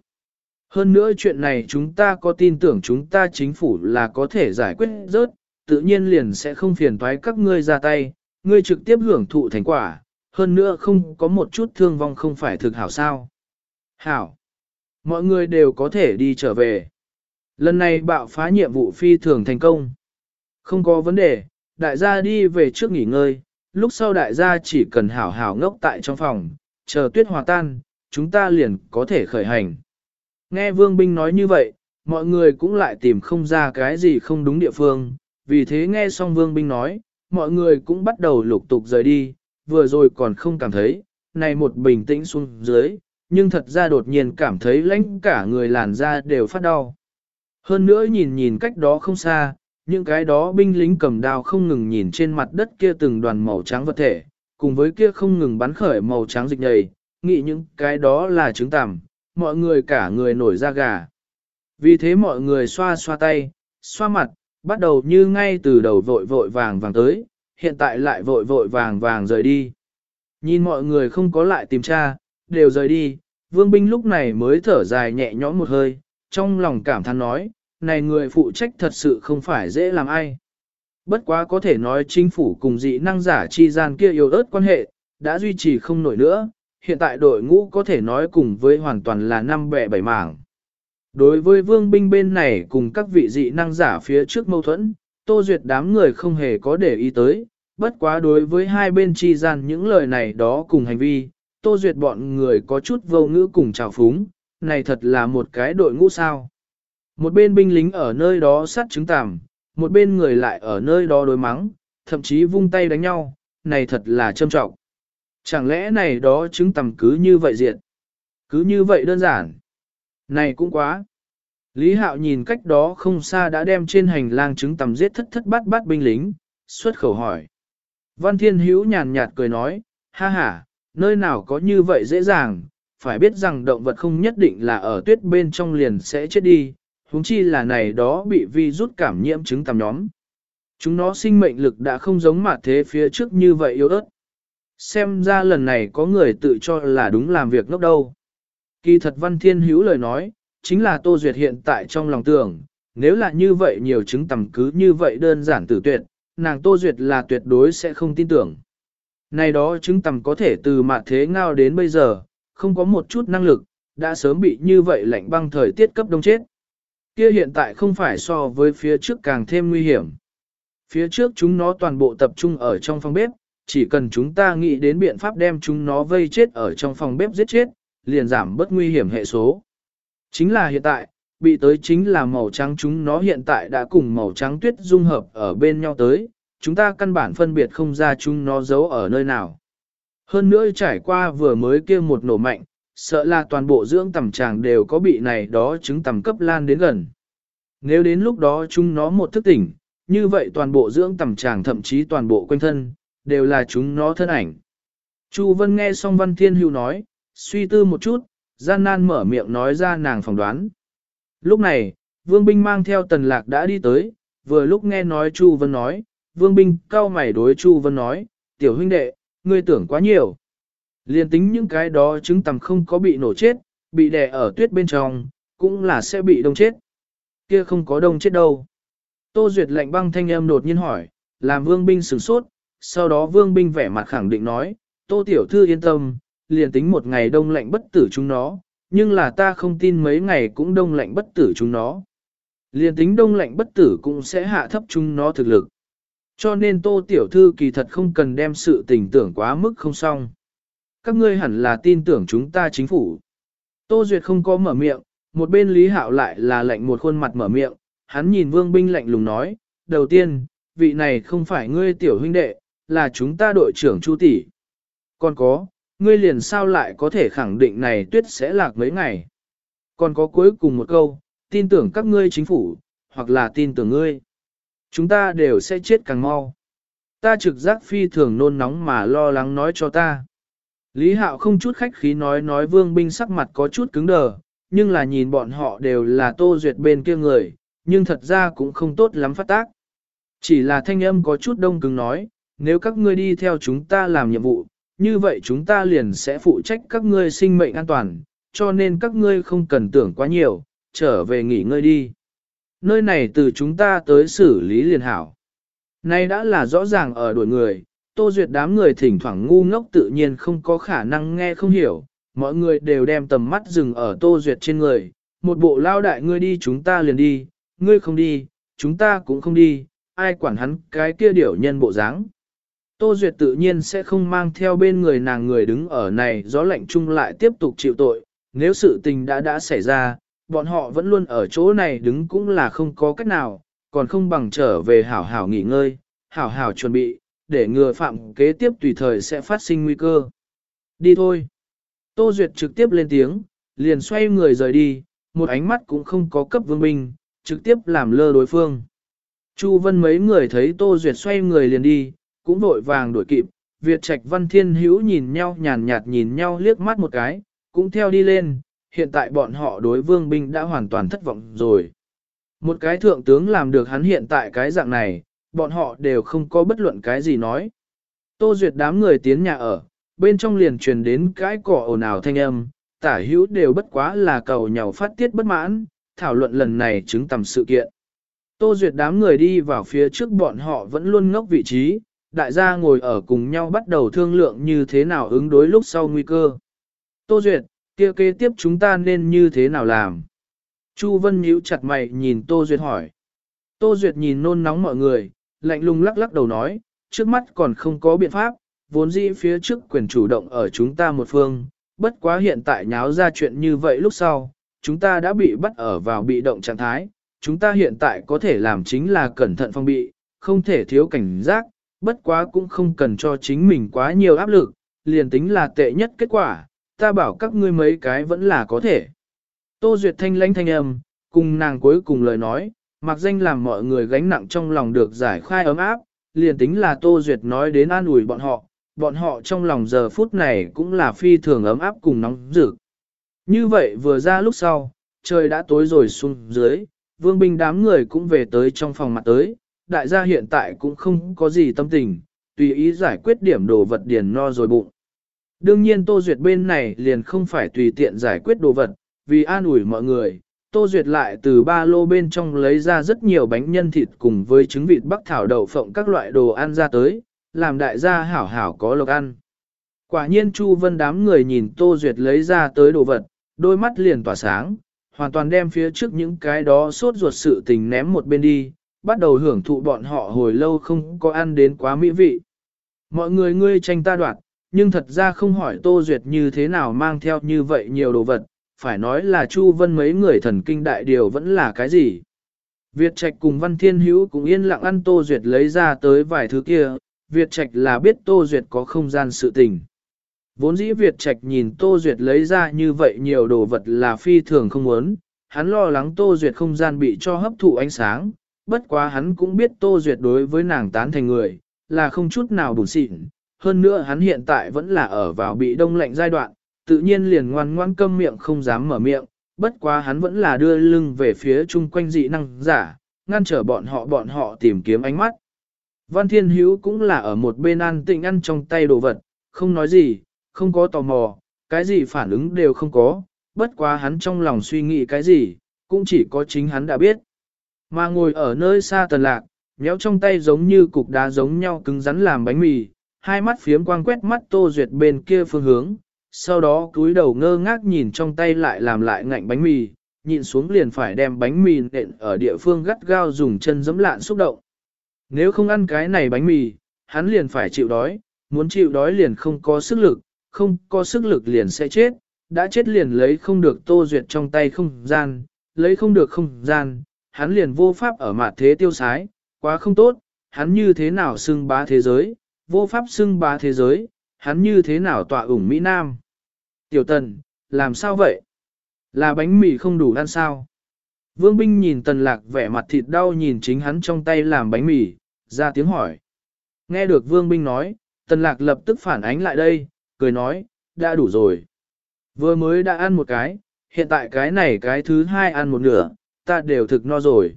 Hơn nữa chuyện này chúng ta có tin tưởng chúng ta chính phủ là có thể giải quyết rớt, tự nhiên liền sẽ không phiền thoái các ngươi ra tay, ngươi trực tiếp hưởng thụ thành quả, hơn nữa không có một chút thương vong không phải thực hảo sao. Hảo, mọi người đều có thể đi trở về. Lần này bạo phá nhiệm vụ phi thường thành công. Không có vấn đề, đại gia đi về trước nghỉ ngơi, lúc sau đại gia chỉ cần hảo hảo ngốc tại trong phòng, chờ tuyết hòa tan, chúng ta liền có thể khởi hành. Nghe Vương Binh nói như vậy, mọi người cũng lại tìm không ra cái gì không đúng địa phương, vì thế nghe xong Vương Binh nói, mọi người cũng bắt đầu lục tục rời đi, vừa rồi còn không cảm thấy, này một bình tĩnh xuống dưới, nhưng thật ra đột nhiên cảm thấy lãnh cả người làn da đều phát đau. Hơn nữa nhìn nhìn cách đó không xa, những cái đó binh lính cầm đao không ngừng nhìn trên mặt đất kia từng đoàn màu trắng vật thể, cùng với kia không ngừng bắn khởi màu trắng dịch nhầy, nghĩ những cái đó là trứng tằm, mọi người cả người nổi da gà. Vì thế mọi người xoa xoa tay, xoa mặt, bắt đầu như ngay từ đầu vội vội vàng vàng tới, hiện tại lại vội vội vàng vàng rời đi. Nhìn mọi người không có lại tìm tra, đều rời đi, vương binh lúc này mới thở dài nhẹ nhõm một hơi, trong lòng cảm thán nói, này người phụ trách thật sự không phải dễ làm ai. Bất quá có thể nói chính phủ cùng dị năng giả chi gian kia yêu ớt quan hệ, đã duy trì không nổi nữa, hiện tại đội ngũ có thể nói cùng với hoàn toàn là năm bẻ bảy mảng. Đối với vương binh bên này cùng các vị dị năng giả phía trước mâu thuẫn, Tô Duyệt đám người không hề có để ý tới, bất quá đối với hai bên chi gian những lời này đó cùng hành vi, Tô Duyệt bọn người có chút vô ngữ cùng chào phúng, này thật là một cái đội ngũ sao. Một bên binh lính ở nơi đó sát trứng tàm, một bên người lại ở nơi đó đối mắng, thậm chí vung tay đánh nhau, này thật là châm trọng. Chẳng lẽ này đó trứng tầm cứ như vậy diệt? Cứ như vậy đơn giản. Này cũng quá. Lý Hạo nhìn cách đó không xa đã đem trên hành lang trứng tầm giết thất thất bát bát binh lính, xuất khẩu hỏi. Văn Thiên Hữu nhàn nhạt cười nói, ha ha, nơi nào có như vậy dễ dàng, phải biết rằng động vật không nhất định là ở tuyết bên trong liền sẽ chết đi, huống chi là này đó bị vi rút cảm nhiễm trứng tầm nhóm. Chúng nó sinh mệnh lực đã không giống mặt thế phía trước như vậy yếu ớt. Xem ra lần này có người tự cho là đúng làm việc ngốc đâu. Kỳ thật Văn Thiên Hữu lời nói, chính là Tô Duyệt hiện tại trong lòng tưởng, nếu là như vậy nhiều chứng tầm cứ như vậy đơn giản tử tuyệt, nàng Tô Duyệt là tuyệt đối sẽ không tin tưởng. Này đó chứng tầm có thể từ mạ thế ngao đến bây giờ, không có một chút năng lực, đã sớm bị như vậy lạnh băng thời tiết cấp đông chết. Kia hiện tại không phải so với phía trước càng thêm nguy hiểm. Phía trước chúng nó toàn bộ tập trung ở trong phòng bếp, chỉ cần chúng ta nghĩ đến biện pháp đem chúng nó vây chết ở trong phòng bếp giết chết, liền giảm bất nguy hiểm hệ số. Chính là hiện tại, bị tới chính là màu trắng chúng nó hiện tại đã cùng màu trắng tuyết dung hợp ở bên nhau tới, chúng ta căn bản phân biệt không ra chúng nó giấu ở nơi nào. Hơn nữa trải qua vừa mới kia một nổ mạnh, sợ là toàn bộ dưỡng tầm tràng đều có bị này đó chứng tầm cấp lan đến gần. Nếu đến lúc đó chúng nó một thức tỉnh, như vậy toàn bộ dưỡng tầm tràng thậm chí toàn bộ quanh thân, đều là chúng nó thân ảnh. Chu Vân nghe xong Văn Thiên Hưu nói, suy tư một chút, gian nan mở miệng nói ra nàng phỏng đoán. Lúc này, Vương Binh mang theo Tần Lạc đã đi tới, vừa lúc nghe nói Chu Vân nói, Vương Binh cao mày đối Chu Vân nói, tiểu huynh đệ, ngươi tưởng quá nhiều. Liên tính những cái đó chứng tầm không có bị nổ chết, bị đè ở tuyết bên trong, cũng là sẽ bị đông chết. Kia không có đông chết đâu. Tô Duyệt lạnh băng thanh âm đột nhiên hỏi, làm vương binh sửng sốt, sau đó vương binh vẻ mặt khẳng định nói, Tô Tiểu Thư yên tâm, liền tính một ngày đông lạnh bất tử chúng nó, nhưng là ta không tin mấy ngày cũng đông lạnh bất tử chúng nó. Liền tính đông lạnh bất tử cũng sẽ hạ thấp chúng nó thực lực. Cho nên Tô Tiểu Thư kỳ thật không cần đem sự tình tưởng quá mức không xong. Các ngươi hẳn là tin tưởng chúng ta chính phủ. Tô Duyệt không có mở miệng, một bên Lý Hạo lại là lạnh một khuôn mặt mở miệng, hắn nhìn Vương Binh lạnh lùng nói, đầu tiên, vị này không phải ngươi tiểu huynh đệ, là chúng ta đội trưởng Chu tỷ. Còn có, ngươi liền sao lại có thể khẳng định này tuyết sẽ lạc mấy ngày. Còn có cuối cùng một câu, tin tưởng các ngươi chính phủ, hoặc là tin tưởng ngươi. Chúng ta đều sẽ chết càng mau. Ta trực giác phi thường nôn nóng mà lo lắng nói cho ta. Lý Hạo không chút khách khí nói nói vương binh sắc mặt có chút cứng đờ, nhưng là nhìn bọn họ đều là tô duyệt bên kia người, nhưng thật ra cũng không tốt lắm phát tác. Chỉ là thanh âm có chút đông cứng nói, nếu các ngươi đi theo chúng ta làm nhiệm vụ, như vậy chúng ta liền sẽ phụ trách các ngươi sinh mệnh an toàn, cho nên các ngươi không cần tưởng quá nhiều, trở về nghỉ ngơi đi. Nơi này từ chúng ta tới xử lý liền hảo. Nay đã là rõ ràng ở đuổi người, Tô Duyệt đám người thỉnh thoảng ngu ngốc tự nhiên không có khả năng nghe không hiểu, mọi người đều đem tầm mắt dừng ở Tô Duyệt trên người, một bộ lao đại ngươi đi chúng ta liền đi, ngươi không đi, chúng ta cũng không đi, ai quản hắn cái kia điểu nhân bộ dáng. Tô Duyệt tự nhiên sẽ không mang theo bên người nàng người đứng ở này gió lạnh chung lại tiếp tục chịu tội, nếu sự tình đã đã xảy ra, bọn họ vẫn luôn ở chỗ này đứng cũng là không có cách nào, còn không bằng trở về hảo hảo nghỉ ngơi, hảo hảo chuẩn bị, để ngừa phạm kế tiếp tùy thời sẽ phát sinh nguy cơ. Đi thôi. Tô Duyệt trực tiếp lên tiếng, liền xoay người rời đi, một ánh mắt cũng không có cấp vương binh, trực tiếp làm lơ đối phương. Chu Vân mấy người thấy Tô Duyệt xoay người liền đi, cũng vội vàng đuổi kịp, Việt Trạch Văn Thiên Hữu nhìn nhau nhàn nhạt nhìn nhau liếc mắt một cái, cũng theo đi lên, hiện tại bọn họ đối vương binh đã hoàn toàn thất vọng rồi. Một cái thượng tướng làm được hắn hiện tại cái dạng này, bọn họ đều không có bất luận cái gì nói. Tô Duyệt đám người tiến nhà ở, bên trong liền truyền đến cái cỏ ồn ào thanh âm, tả hữu đều bất quá là cầu nhau phát tiết bất mãn, thảo luận lần này chứng tầm sự kiện. Tô Duyệt đám người đi vào phía trước bọn họ vẫn luôn ngốc vị trí, đại gia ngồi ở cùng nhau bắt đầu thương lượng như thế nào ứng đối lúc sau nguy cơ. Tô Duyệt, kia kế tiếp chúng ta nên như thế nào làm? Chu Vân nhíu chặt mày nhìn Tô Duyệt hỏi. Tô Duyệt nhìn nôn nóng mọi người, lạnh lùng lắc lắc đầu nói, trước mắt còn không có biện pháp, vốn dĩ phía trước quyền chủ động ở chúng ta một phương, bất quá hiện tại nháo ra chuyện như vậy lúc sau, chúng ta đã bị bắt ở vào bị động trạng thái, chúng ta hiện tại có thể làm chính là cẩn thận phong bị, không thể thiếu cảnh giác, bất quá cũng không cần cho chính mình quá nhiều áp lực, liền tính là tệ nhất kết quả, ta bảo các ngươi mấy cái vẫn là có thể. Tô Duyệt thanh lãnh thanh âm, cùng nàng cuối cùng lời nói, mặc danh làm mọi người gánh nặng trong lòng được giải khai ấm áp, liền tính là Tô Duyệt nói đến an ủi bọn họ, bọn họ trong lòng giờ phút này cũng là phi thường ấm áp cùng nóng rực. Như vậy vừa ra lúc sau, trời đã tối rồi xuống dưới, vương binh đám người cũng về tới trong phòng mặt tới, đại gia hiện tại cũng không có gì tâm tình, tùy ý giải quyết điểm đồ vật điền no rồi bụng. Đương nhiên Tô Duyệt bên này liền không phải tùy tiện giải quyết đồ vật, vì an ủi mọi người, Tô Duyệt lại từ ba lô bên trong lấy ra rất nhiều bánh nhân thịt cùng với trứng vịt bắc thảo đậu phộng các loại đồ ăn ra tới, làm đại gia hảo hảo có lộc ăn. Quả nhiên Chu Vân đám người nhìn Tô Duyệt lấy ra tới đồ vật, đôi mắt liền tỏa sáng, hoàn toàn đem phía trước những cái đó sốt ruột sự tình ném một bên đi, bắt đầu hưởng thụ bọn họ hồi lâu không có ăn đến quá mỹ vị. Mọi người ngươi tranh ta đoạt, nhưng thật ra không hỏi Tô Duyệt như thế nào mang theo như vậy nhiều đồ vật, phải nói là Chu Vân mấy người thần kinh đại điều vẫn là cái gì. Việt Trạch cùng Văn Thiên Hữu cũng yên lặng ăn Tô Duyệt lấy ra tới vài thứ kia, Việt Trạch là biết Tô Duyệt có không gian sự tình. Vốn dĩ Việt Trạch nhìn Tô Duyệt lấy ra như vậy nhiều đồ vật là phi thường không muốn, hắn lo lắng Tô Duyệt không gian bị cho hấp thụ ánh sáng, bất quá hắn cũng biết Tô Duyệt đối với nàng tán thành người, là không chút nào buồn xịn. Hơn nữa hắn hiện tại vẫn là ở vào bị đông lạnh giai đoạn, tự nhiên liền ngoan ngoan câm miệng không dám mở miệng, bất quá hắn vẫn là đưa lưng về phía chung quanh dị năng giả, ngăn trở bọn họ bọn họ tìm kiếm ánh mắt. Văn Thiên Hữu cũng là ở một bên an tĩnh ăn trong tay đồ vật, không nói gì, không có tò mò, cái gì phản ứng đều không có, bất quá hắn trong lòng suy nghĩ cái gì, cũng chỉ có chính hắn đã biết. Mà ngồi ở nơi xa tần lạc, nhéo trong tay giống như cục đá giống nhau cứng rắn làm bánh mì, hai mắt phiếm quang quét mắt tô duyệt bên kia phương hướng, sau đó cúi đầu ngơ ngác nhìn trong tay lại làm lại ngạnh bánh mì, nhìn xuống liền phải đem bánh mì nện ở địa phương gắt gao dùng chân giẫm lạn xúc động. Nếu không ăn cái này bánh mì, hắn liền phải chịu đói, muốn chịu đói liền không có sức lực, không có sức lực liền sẽ chết, đã chết liền lấy không được tô duyệt trong tay không gian, lấy không được không gian, hắn liền vô pháp ở mặt thế tiêu sái, quá không tốt, hắn như thế nào xưng bá thế giới, vô pháp xưng bá thế giới, hắn như thế nào tọa ủng Mỹ Nam. Tiểu tần, làm sao vậy? Là bánh mì không đủ ăn sao? Vương binh nhìn tần lạc vẻ mặt thịt đau nhìn chính hắn trong tay làm bánh mì, ra tiếng hỏi. Nghe được vương binh nói, tần lạc lập tức phản ánh lại đây, cười nói, đã đủ rồi. Vừa mới đã ăn một cái, hiện tại cái này cái thứ hai ăn một nửa, ta đều thực no rồi.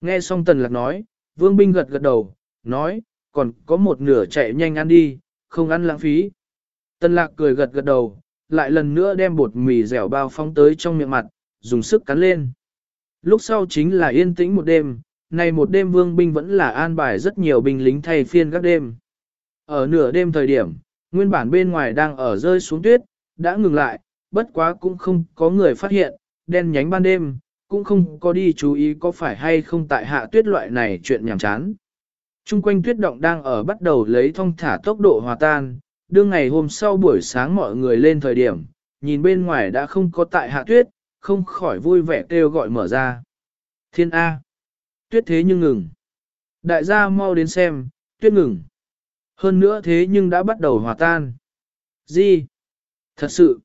Nghe xong tần lạc nói, vương binh gật gật đầu, nói, còn có một nửa chạy nhanh ăn đi, không ăn lãng phí. Tần lạc cười gật gật đầu, lại lần nữa đem bột mì dẻo bao phóng tới trong miệng mặt, dùng sức cắn lên. Lúc sau chính là yên tĩnh một đêm, này một đêm vương binh vẫn là an bài rất nhiều binh lính thay phiên các đêm. Ở nửa đêm thời điểm, nguyên bản bên ngoài đang ở rơi xuống tuyết, đã ngừng lại, bất quá cũng không có người phát hiện, đen nhánh ban đêm, cũng không có đi chú ý có phải hay không tại hạ tuyết loại này chuyện nhảm chán. Trung quanh tuyết động đang ở bắt đầu lấy thông thả tốc độ hòa tan, đương ngày hôm sau buổi sáng mọi người lên thời điểm, nhìn bên ngoài đã không có tại hạ tuyết, không khỏi vui vẻ kêu gọi mở ra. Thiên A. Tuyết thế nhưng ngừng. Đại gia mau đến xem, tuyết ngừng. Hơn nữa thế nhưng đã bắt đầu hòa tan. Gì? Thật sự.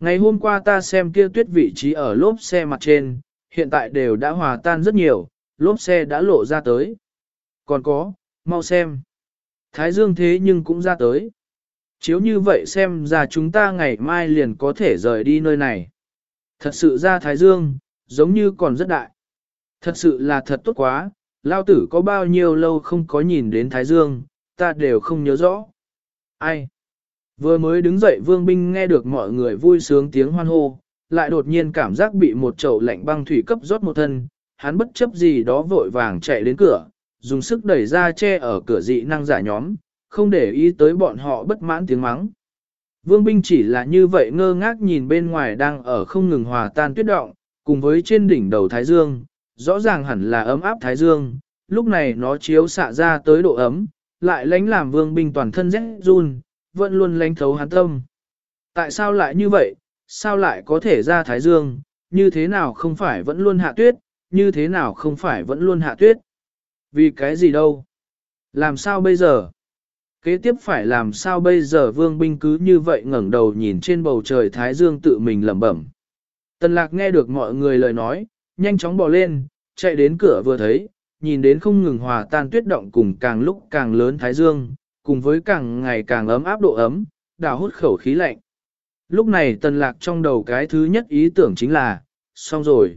Ngày hôm qua ta xem kia tuyết vị trí ở lốp xe mặt trên, hiện tại đều đã hòa tan rất nhiều, lốp xe đã lộ ra tới. Còn có, mau xem. Thái dương thế nhưng cũng ra tới. Chiếu như vậy xem ra chúng ta ngày mai liền có thể rời đi nơi này. Thật sự ra Thái Dương, giống như còn rất đại. Thật sự là thật tốt quá, lao tử có bao nhiêu lâu không có nhìn đến Thái Dương, ta đều không nhớ rõ. Ai? Vừa mới đứng dậy vương binh nghe được mọi người vui sướng tiếng hoan hô, lại đột nhiên cảm giác bị một chậu lạnh băng thủy cấp rót một thân, hắn bất chấp gì đó vội vàng chạy đến cửa, dùng sức đẩy ra che ở cửa dị năng giả nhóm, không để ý tới bọn họ bất mãn tiếng mắng. Vương binh chỉ là như vậy ngơ ngác nhìn bên ngoài đang ở không ngừng hòa tan tuyết động, cùng với trên đỉnh đầu Thái Dương, rõ ràng hẳn là ấm áp Thái Dương, lúc này nó chiếu xạ ra tới độ ấm, lại lánh làm vương binh toàn thân rét run, vẫn luôn lánh thấu hắn tâm. Tại sao lại như vậy, sao lại có thể ra Thái Dương, như thế nào không phải vẫn luôn hạ tuyết, như thế nào không phải vẫn luôn hạ tuyết. Vì cái gì đâu? Làm sao bây giờ? Kế tiếp phải làm sao bây giờ vương binh cứ như vậy ngẩng đầu nhìn trên bầu trời Thái Dương tự mình lẩm bẩm. Tần lạc nghe được mọi người lời nói, nhanh chóng bò lên, chạy đến cửa vừa thấy, nhìn đến không ngừng hòa tan tuyết động cùng càng lúc càng lớn Thái Dương, cùng với càng ngày càng ấm áp độ ấm, đào hút khẩu khí lạnh. Lúc này tần lạc trong đầu cái thứ nhất ý tưởng chính là, xong rồi.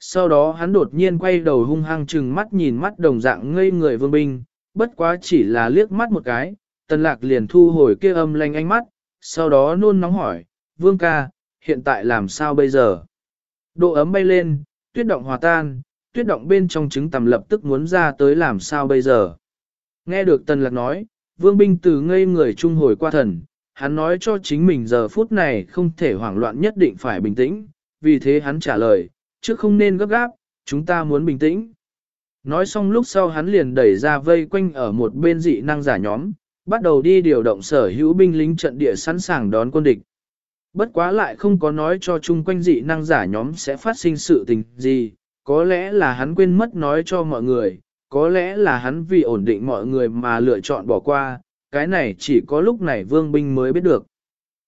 Sau đó hắn đột nhiên quay đầu hung hăng chừng mắt nhìn mắt đồng dạng ngây người vương binh, bất quá chỉ là liếc mắt một cái, tần lạc liền thu hồi kia âm lanh ánh mắt, sau đó nôn nóng hỏi, vương ca, hiện tại làm sao bây giờ? Độ ấm bay lên, tuyết động hòa tan, tuyết động bên trong trứng tầm lập tức muốn ra tới làm sao bây giờ? Nghe được tần lạc nói, vương binh từ ngây người trung hồi qua thần, hắn nói cho chính mình giờ phút này không thể hoảng loạn nhất định phải bình tĩnh, vì thế hắn trả lời, trước không nên gấp gáp, chúng ta muốn bình tĩnh. Nói xong lúc sau hắn liền đẩy ra vây quanh ở một bên dị năng giả nhóm, bắt đầu đi điều động sở hữu binh lính trận địa sẵn sàng đón quân địch. Bất quá lại không có nói cho chung quanh dị năng giả nhóm sẽ phát sinh sự tình gì, có lẽ là hắn quên mất nói cho mọi người, có lẽ là hắn vì ổn định mọi người mà lựa chọn bỏ qua, cái này chỉ có lúc này vương binh mới biết được.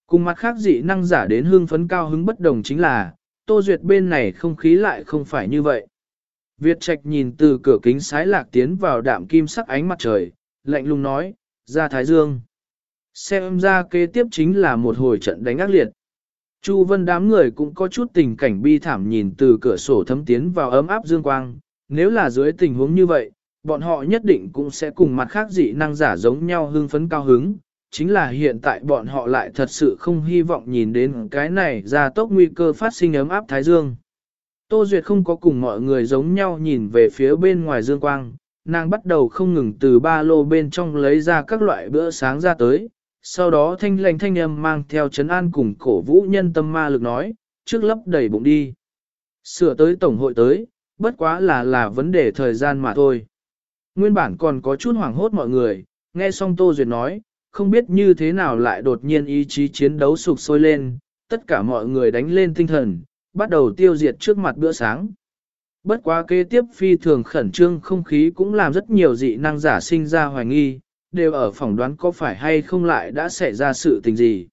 Cùng mặt khác dị năng giả đến hương phấn cao hứng bất đồng chính là, tô duyệt bên này không khí lại không phải như vậy. Việt Trạch nhìn từ cửa kính sái lạc tiến vào đạm kim sắc ánh mặt trời, lạnh lùng nói, ra Thái Dương. Xem ra kế tiếp chính là một hồi trận đánh ác liệt. Chu Vân đám người cũng có chút tình cảnh bi thảm nhìn từ cửa sổ thấm tiến vào ấm áp dương quang, nếu là dưới tình huống như vậy, bọn họ nhất định cũng sẽ cùng mặt khác dị năng giả giống nhau hưng phấn cao hứng, chính là hiện tại bọn họ lại thật sự không hy vọng nhìn đến cái này ra tốc nguy cơ phát sinh ấm áp thái dương. Tô Duyệt không có cùng mọi người giống nhau nhìn về phía bên ngoài dương quang, nàng bắt đầu không ngừng từ ba lô bên trong lấy ra các loại bữa sáng ra tới, sau đó thanh lành thanh âm mang theo chấn an cùng cổ vũ nhân tâm ma lực nói, trước lấp đầy bụng đi. Sửa tới tổng hội tới, bất quá là là vấn đề thời gian mà thôi. Nguyên bản còn có chút hoảng hốt mọi người, nghe xong Tô Duyệt nói, không biết như thế nào lại đột nhiên ý chí chiến đấu sụp sôi lên, tất cả mọi người đánh lên tinh thần, bắt đầu tiêu diệt trước mặt bữa sáng. Bất quá kế tiếp phi thường khẩn trương không khí cũng làm rất nhiều dị năng giả sinh ra hoài nghi, đều ở phỏng đoán có phải hay không lại đã xảy ra sự tình gì.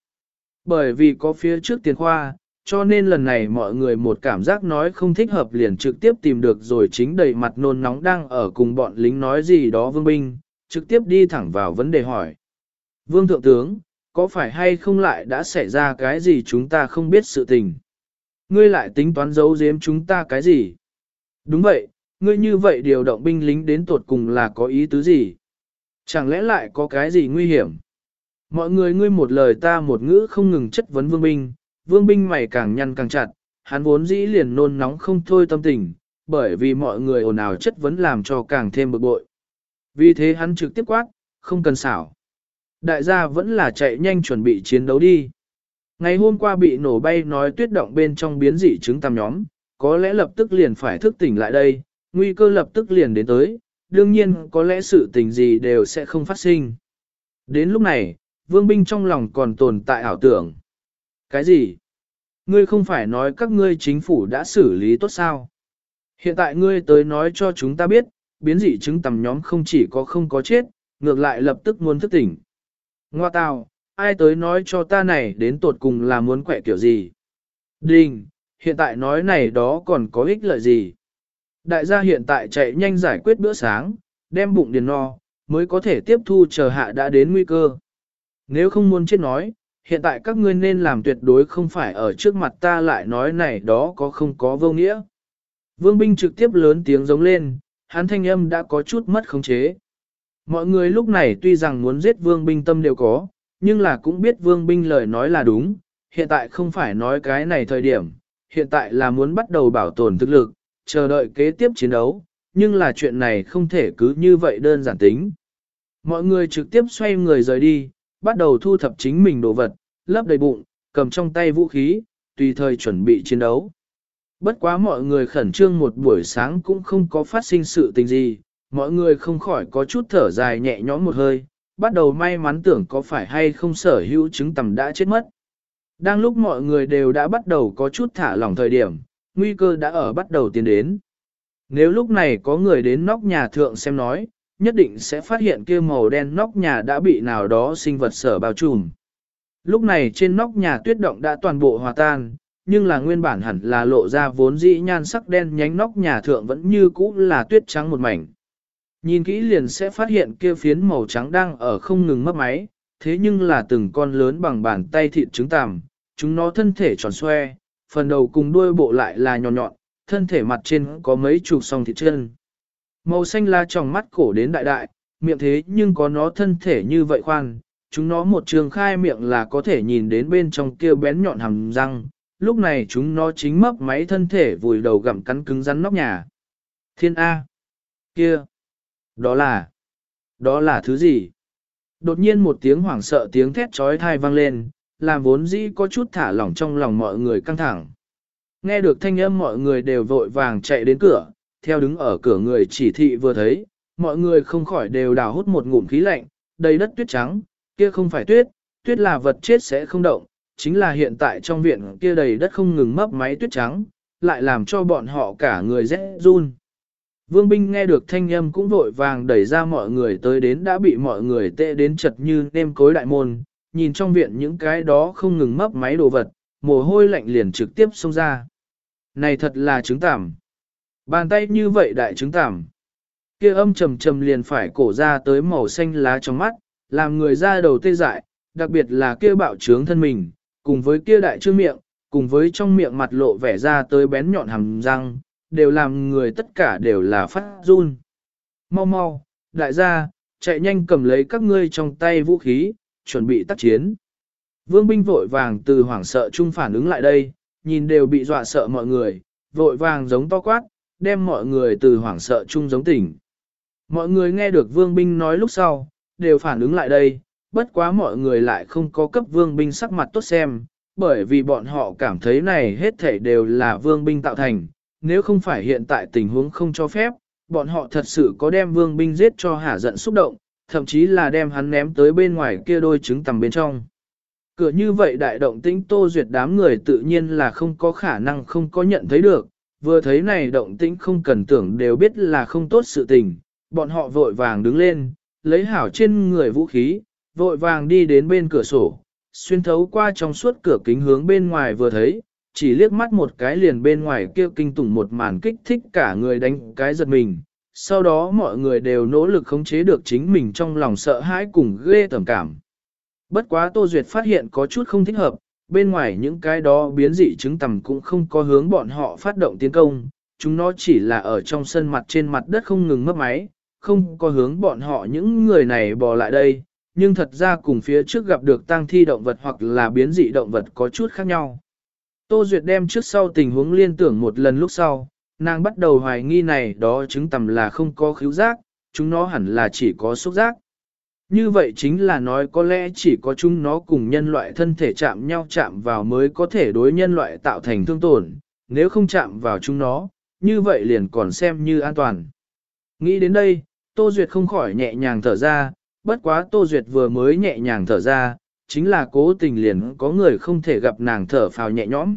Bởi vì có phía trước tiền khoa, cho nên lần này mọi người một cảm giác nói không thích hợp liền trực tiếp tìm được rồi chính đầy mặt nôn nóng đang ở cùng bọn lính nói gì đó vương binh, trực tiếp đi thẳng vào vấn đề hỏi. Vương Thượng Tướng, có phải hay không lại đã xảy ra cái gì chúng ta không biết sự tình? Ngươi lại tính toán giấu giếm chúng ta cái gì? Đúng vậy, ngươi như vậy điều động binh lính đến tột cùng là có ý tứ gì? Chẳng lẽ lại có cái gì nguy hiểm? Mọi người ngươi một lời ta một ngữ không ngừng chất vấn vương binh, vương binh mày càng nhăn càng chặt, hắn vốn dĩ liền nôn nóng không thôi tâm tình, bởi vì mọi người ồn ào chất vấn làm cho càng thêm bực bội. Vì thế hắn trực tiếp quát, không cần xảo. Đại gia vẫn là chạy nhanh chuẩn bị chiến đấu đi. Ngày hôm qua bị nổ bay nói tuyết động bên trong biến dị trứng tam nhóm, có lẽ lập tức liền phải thức tỉnh lại đây, nguy cơ lập tức liền đến tới, đương nhiên có lẽ sự tình gì đều sẽ không phát sinh. Đến lúc này, vương binh trong lòng còn tồn tại ảo tưởng. Cái gì? Ngươi không phải nói các ngươi chính phủ đã xử lý tốt sao? Hiện tại ngươi tới nói cho chúng ta biết, biến dị chứng tầm nhóm không chỉ có không có chết, ngược lại lập tức muốn thức tỉnh. Ngoa tào, ai tới nói cho ta này đến tột cùng là muốn quẹ kiểu gì? Đình, hiện tại nói này đó còn có ích lợi gì? Đại gia hiện tại chạy nhanh giải quyết bữa sáng, đem bụng điền no, mới có thể tiếp thu chờ hạ đã đến nguy cơ. Nếu không muốn chết nói, hiện tại các ngươi nên làm tuyệt đối không phải ở trước mặt ta lại nói này đó có không có vô nghĩa. Vương binh trực tiếp lớn tiếng giống lên, hắn thanh âm đã có chút mất khống chế. Mọi người lúc này tuy rằng muốn giết vương binh tâm đều có, nhưng là cũng biết vương binh lời nói là đúng, hiện tại không phải nói cái này thời điểm, hiện tại là muốn bắt đầu bảo tồn thực lực, chờ đợi kế tiếp chiến đấu, nhưng là chuyện này không thể cứ như vậy đơn giản tính. Mọi người trực tiếp xoay người rời đi, bắt đầu thu thập chính mình đồ vật, lấp đầy bụng, cầm trong tay vũ khí, tùy thời chuẩn bị chiến đấu. Bất quá mọi người khẩn trương một buổi sáng cũng không có phát sinh sự tình gì, mọi người không khỏi có chút thở dài nhẹ nhõm một hơi, bắt đầu may mắn tưởng có phải hay không sở hữu chứng tầm đã chết mất. Đang lúc mọi người đều đã bắt đầu có chút thả lỏng thời điểm, nguy cơ đã ở bắt đầu tiến đến. Nếu lúc này có người đến nóc nhà thượng xem nói, nhất định sẽ phát hiện kia màu đen nóc nhà đã bị nào đó sinh vật sở bao trùm. Lúc này trên nóc nhà tuyết động đã toàn bộ hòa tan, nhưng là nguyên bản hẳn là lộ ra vốn dĩ nhan sắc đen nhánh nóc nhà thượng vẫn như cũ là tuyết trắng một mảnh. Nhìn kỹ liền sẽ phát hiện kia phiến màu trắng đang ở không ngừng mất máy, thế nhưng là từng con lớn bằng bàn tay thịt trứng tằm, chúng nó thân thể tròn xoe, phần đầu cùng đuôi bộ lại là nhọn nhọn, thân thể mặt trên có mấy chục song thịt chân. Màu xanh lá trong mắt cổ đến đại đại, miệng thế nhưng có nó thân thể như vậy khoan, chúng nó một trường khai miệng là có thể nhìn đến bên trong kia bén nhọn hàm răng, lúc này chúng nó chính mấp máy thân thể vùi đầu gặm cắn cứng rắn nóc nhà. Thiên A. Kia. Đó là. Đó là thứ gì? Đột nhiên một tiếng hoảng sợ tiếng thét trói thai vang lên, làm vốn dĩ có chút thả lỏng trong lòng mọi người căng thẳng. Nghe được thanh âm mọi người đều vội vàng chạy đến cửa, theo đứng ở cửa người chỉ thị vừa thấy, mọi người không khỏi đều đào hút một ngụm khí lạnh, đầy đất tuyết trắng, kia không phải tuyết, tuyết là vật chết sẽ không động, chính là hiện tại trong viện kia đầy đất không ngừng mấp máy tuyết trắng, lại làm cho bọn họ cả người rẽ run. Vương binh nghe được thanh âm cũng vội vàng đẩy ra mọi người tới đến đã bị mọi người tệ đến chật như nêm cối đại môn, nhìn trong viện những cái đó không ngừng mấp máy đồ vật, mồ hôi lạnh liền trực tiếp xông ra. Này thật là trứng tảm. Bàn tay như vậy đại chứng tảm. Kia âm trầm trầm liền phải cổ ra tới màu xanh lá trong mắt, làm người ra đầu tê dại, đặc biệt là kia bạo trướng thân mình, cùng với kia đại trương miệng, cùng với trong miệng mặt lộ vẻ ra tới bén nhọn hàm răng, đều làm người tất cả đều là phát run. Mau mau, đại gia, chạy nhanh cầm lấy các ngươi trong tay vũ khí, chuẩn bị tác chiến. Vương binh vội vàng từ hoảng sợ chung phản ứng lại đây, nhìn đều bị dọa sợ mọi người, vội vàng giống to quát, đem mọi người từ hoảng sợ chung giống tỉnh. Mọi người nghe được vương binh nói lúc sau, đều phản ứng lại đây, bất quá mọi người lại không có cấp vương binh sắc mặt tốt xem, bởi vì bọn họ cảm thấy này hết thảy đều là vương binh tạo thành, nếu không phải hiện tại tình huống không cho phép, bọn họ thật sự có đem vương binh giết cho hả giận xúc động, thậm chí là đem hắn ném tới bên ngoài kia đôi trứng tầm bên trong. Cửa như vậy đại động tĩnh tô duyệt đám người tự nhiên là không có khả năng không có nhận thấy được, vừa thấy này động tĩnh không cần tưởng đều biết là không tốt sự tình, bọn họ vội vàng đứng lên, lấy hảo trên người vũ khí, vội vàng đi đến bên cửa sổ, xuyên thấu qua trong suốt cửa kính hướng bên ngoài vừa thấy, chỉ liếc mắt một cái liền bên ngoài kia kinh tủng một màn kích thích cả người đánh cái giật mình. Sau đó mọi người đều nỗ lực khống chế được chính mình trong lòng sợ hãi cùng ghê tởm cảm. Bất quá Tô Duyệt phát hiện có chút không thích hợp, bên ngoài những cái đó biến dị chứng tầm cũng không có hướng bọn họ phát động tiến công, chúng nó chỉ là ở trong sân mặt trên mặt đất không ngừng mất máy, không có hướng bọn họ những người này bò lại đây, nhưng thật ra cùng phía trước gặp được tang thi động vật hoặc là biến dị động vật có chút khác nhau. Tô Duyệt đem trước sau tình huống liên tưởng một lần lúc sau, nàng bắt đầu hoài nghi này đó chứng tầm là không có khíu giác, chúng nó hẳn là chỉ có xúc giác. Như vậy chính là nói có lẽ chỉ có chúng nó cùng nhân loại thân thể chạm nhau chạm vào mới có thể đối nhân loại tạo thành thương tổn, nếu không chạm vào chúng nó, như vậy liền còn xem như an toàn. Nghĩ đến đây, Tô Duyệt không khỏi nhẹ nhàng thở ra, bất quá Tô Duyệt vừa mới nhẹ nhàng thở ra, chính là cố tình liền có người không thể gặp nàng thở phào nhẹ nhõm.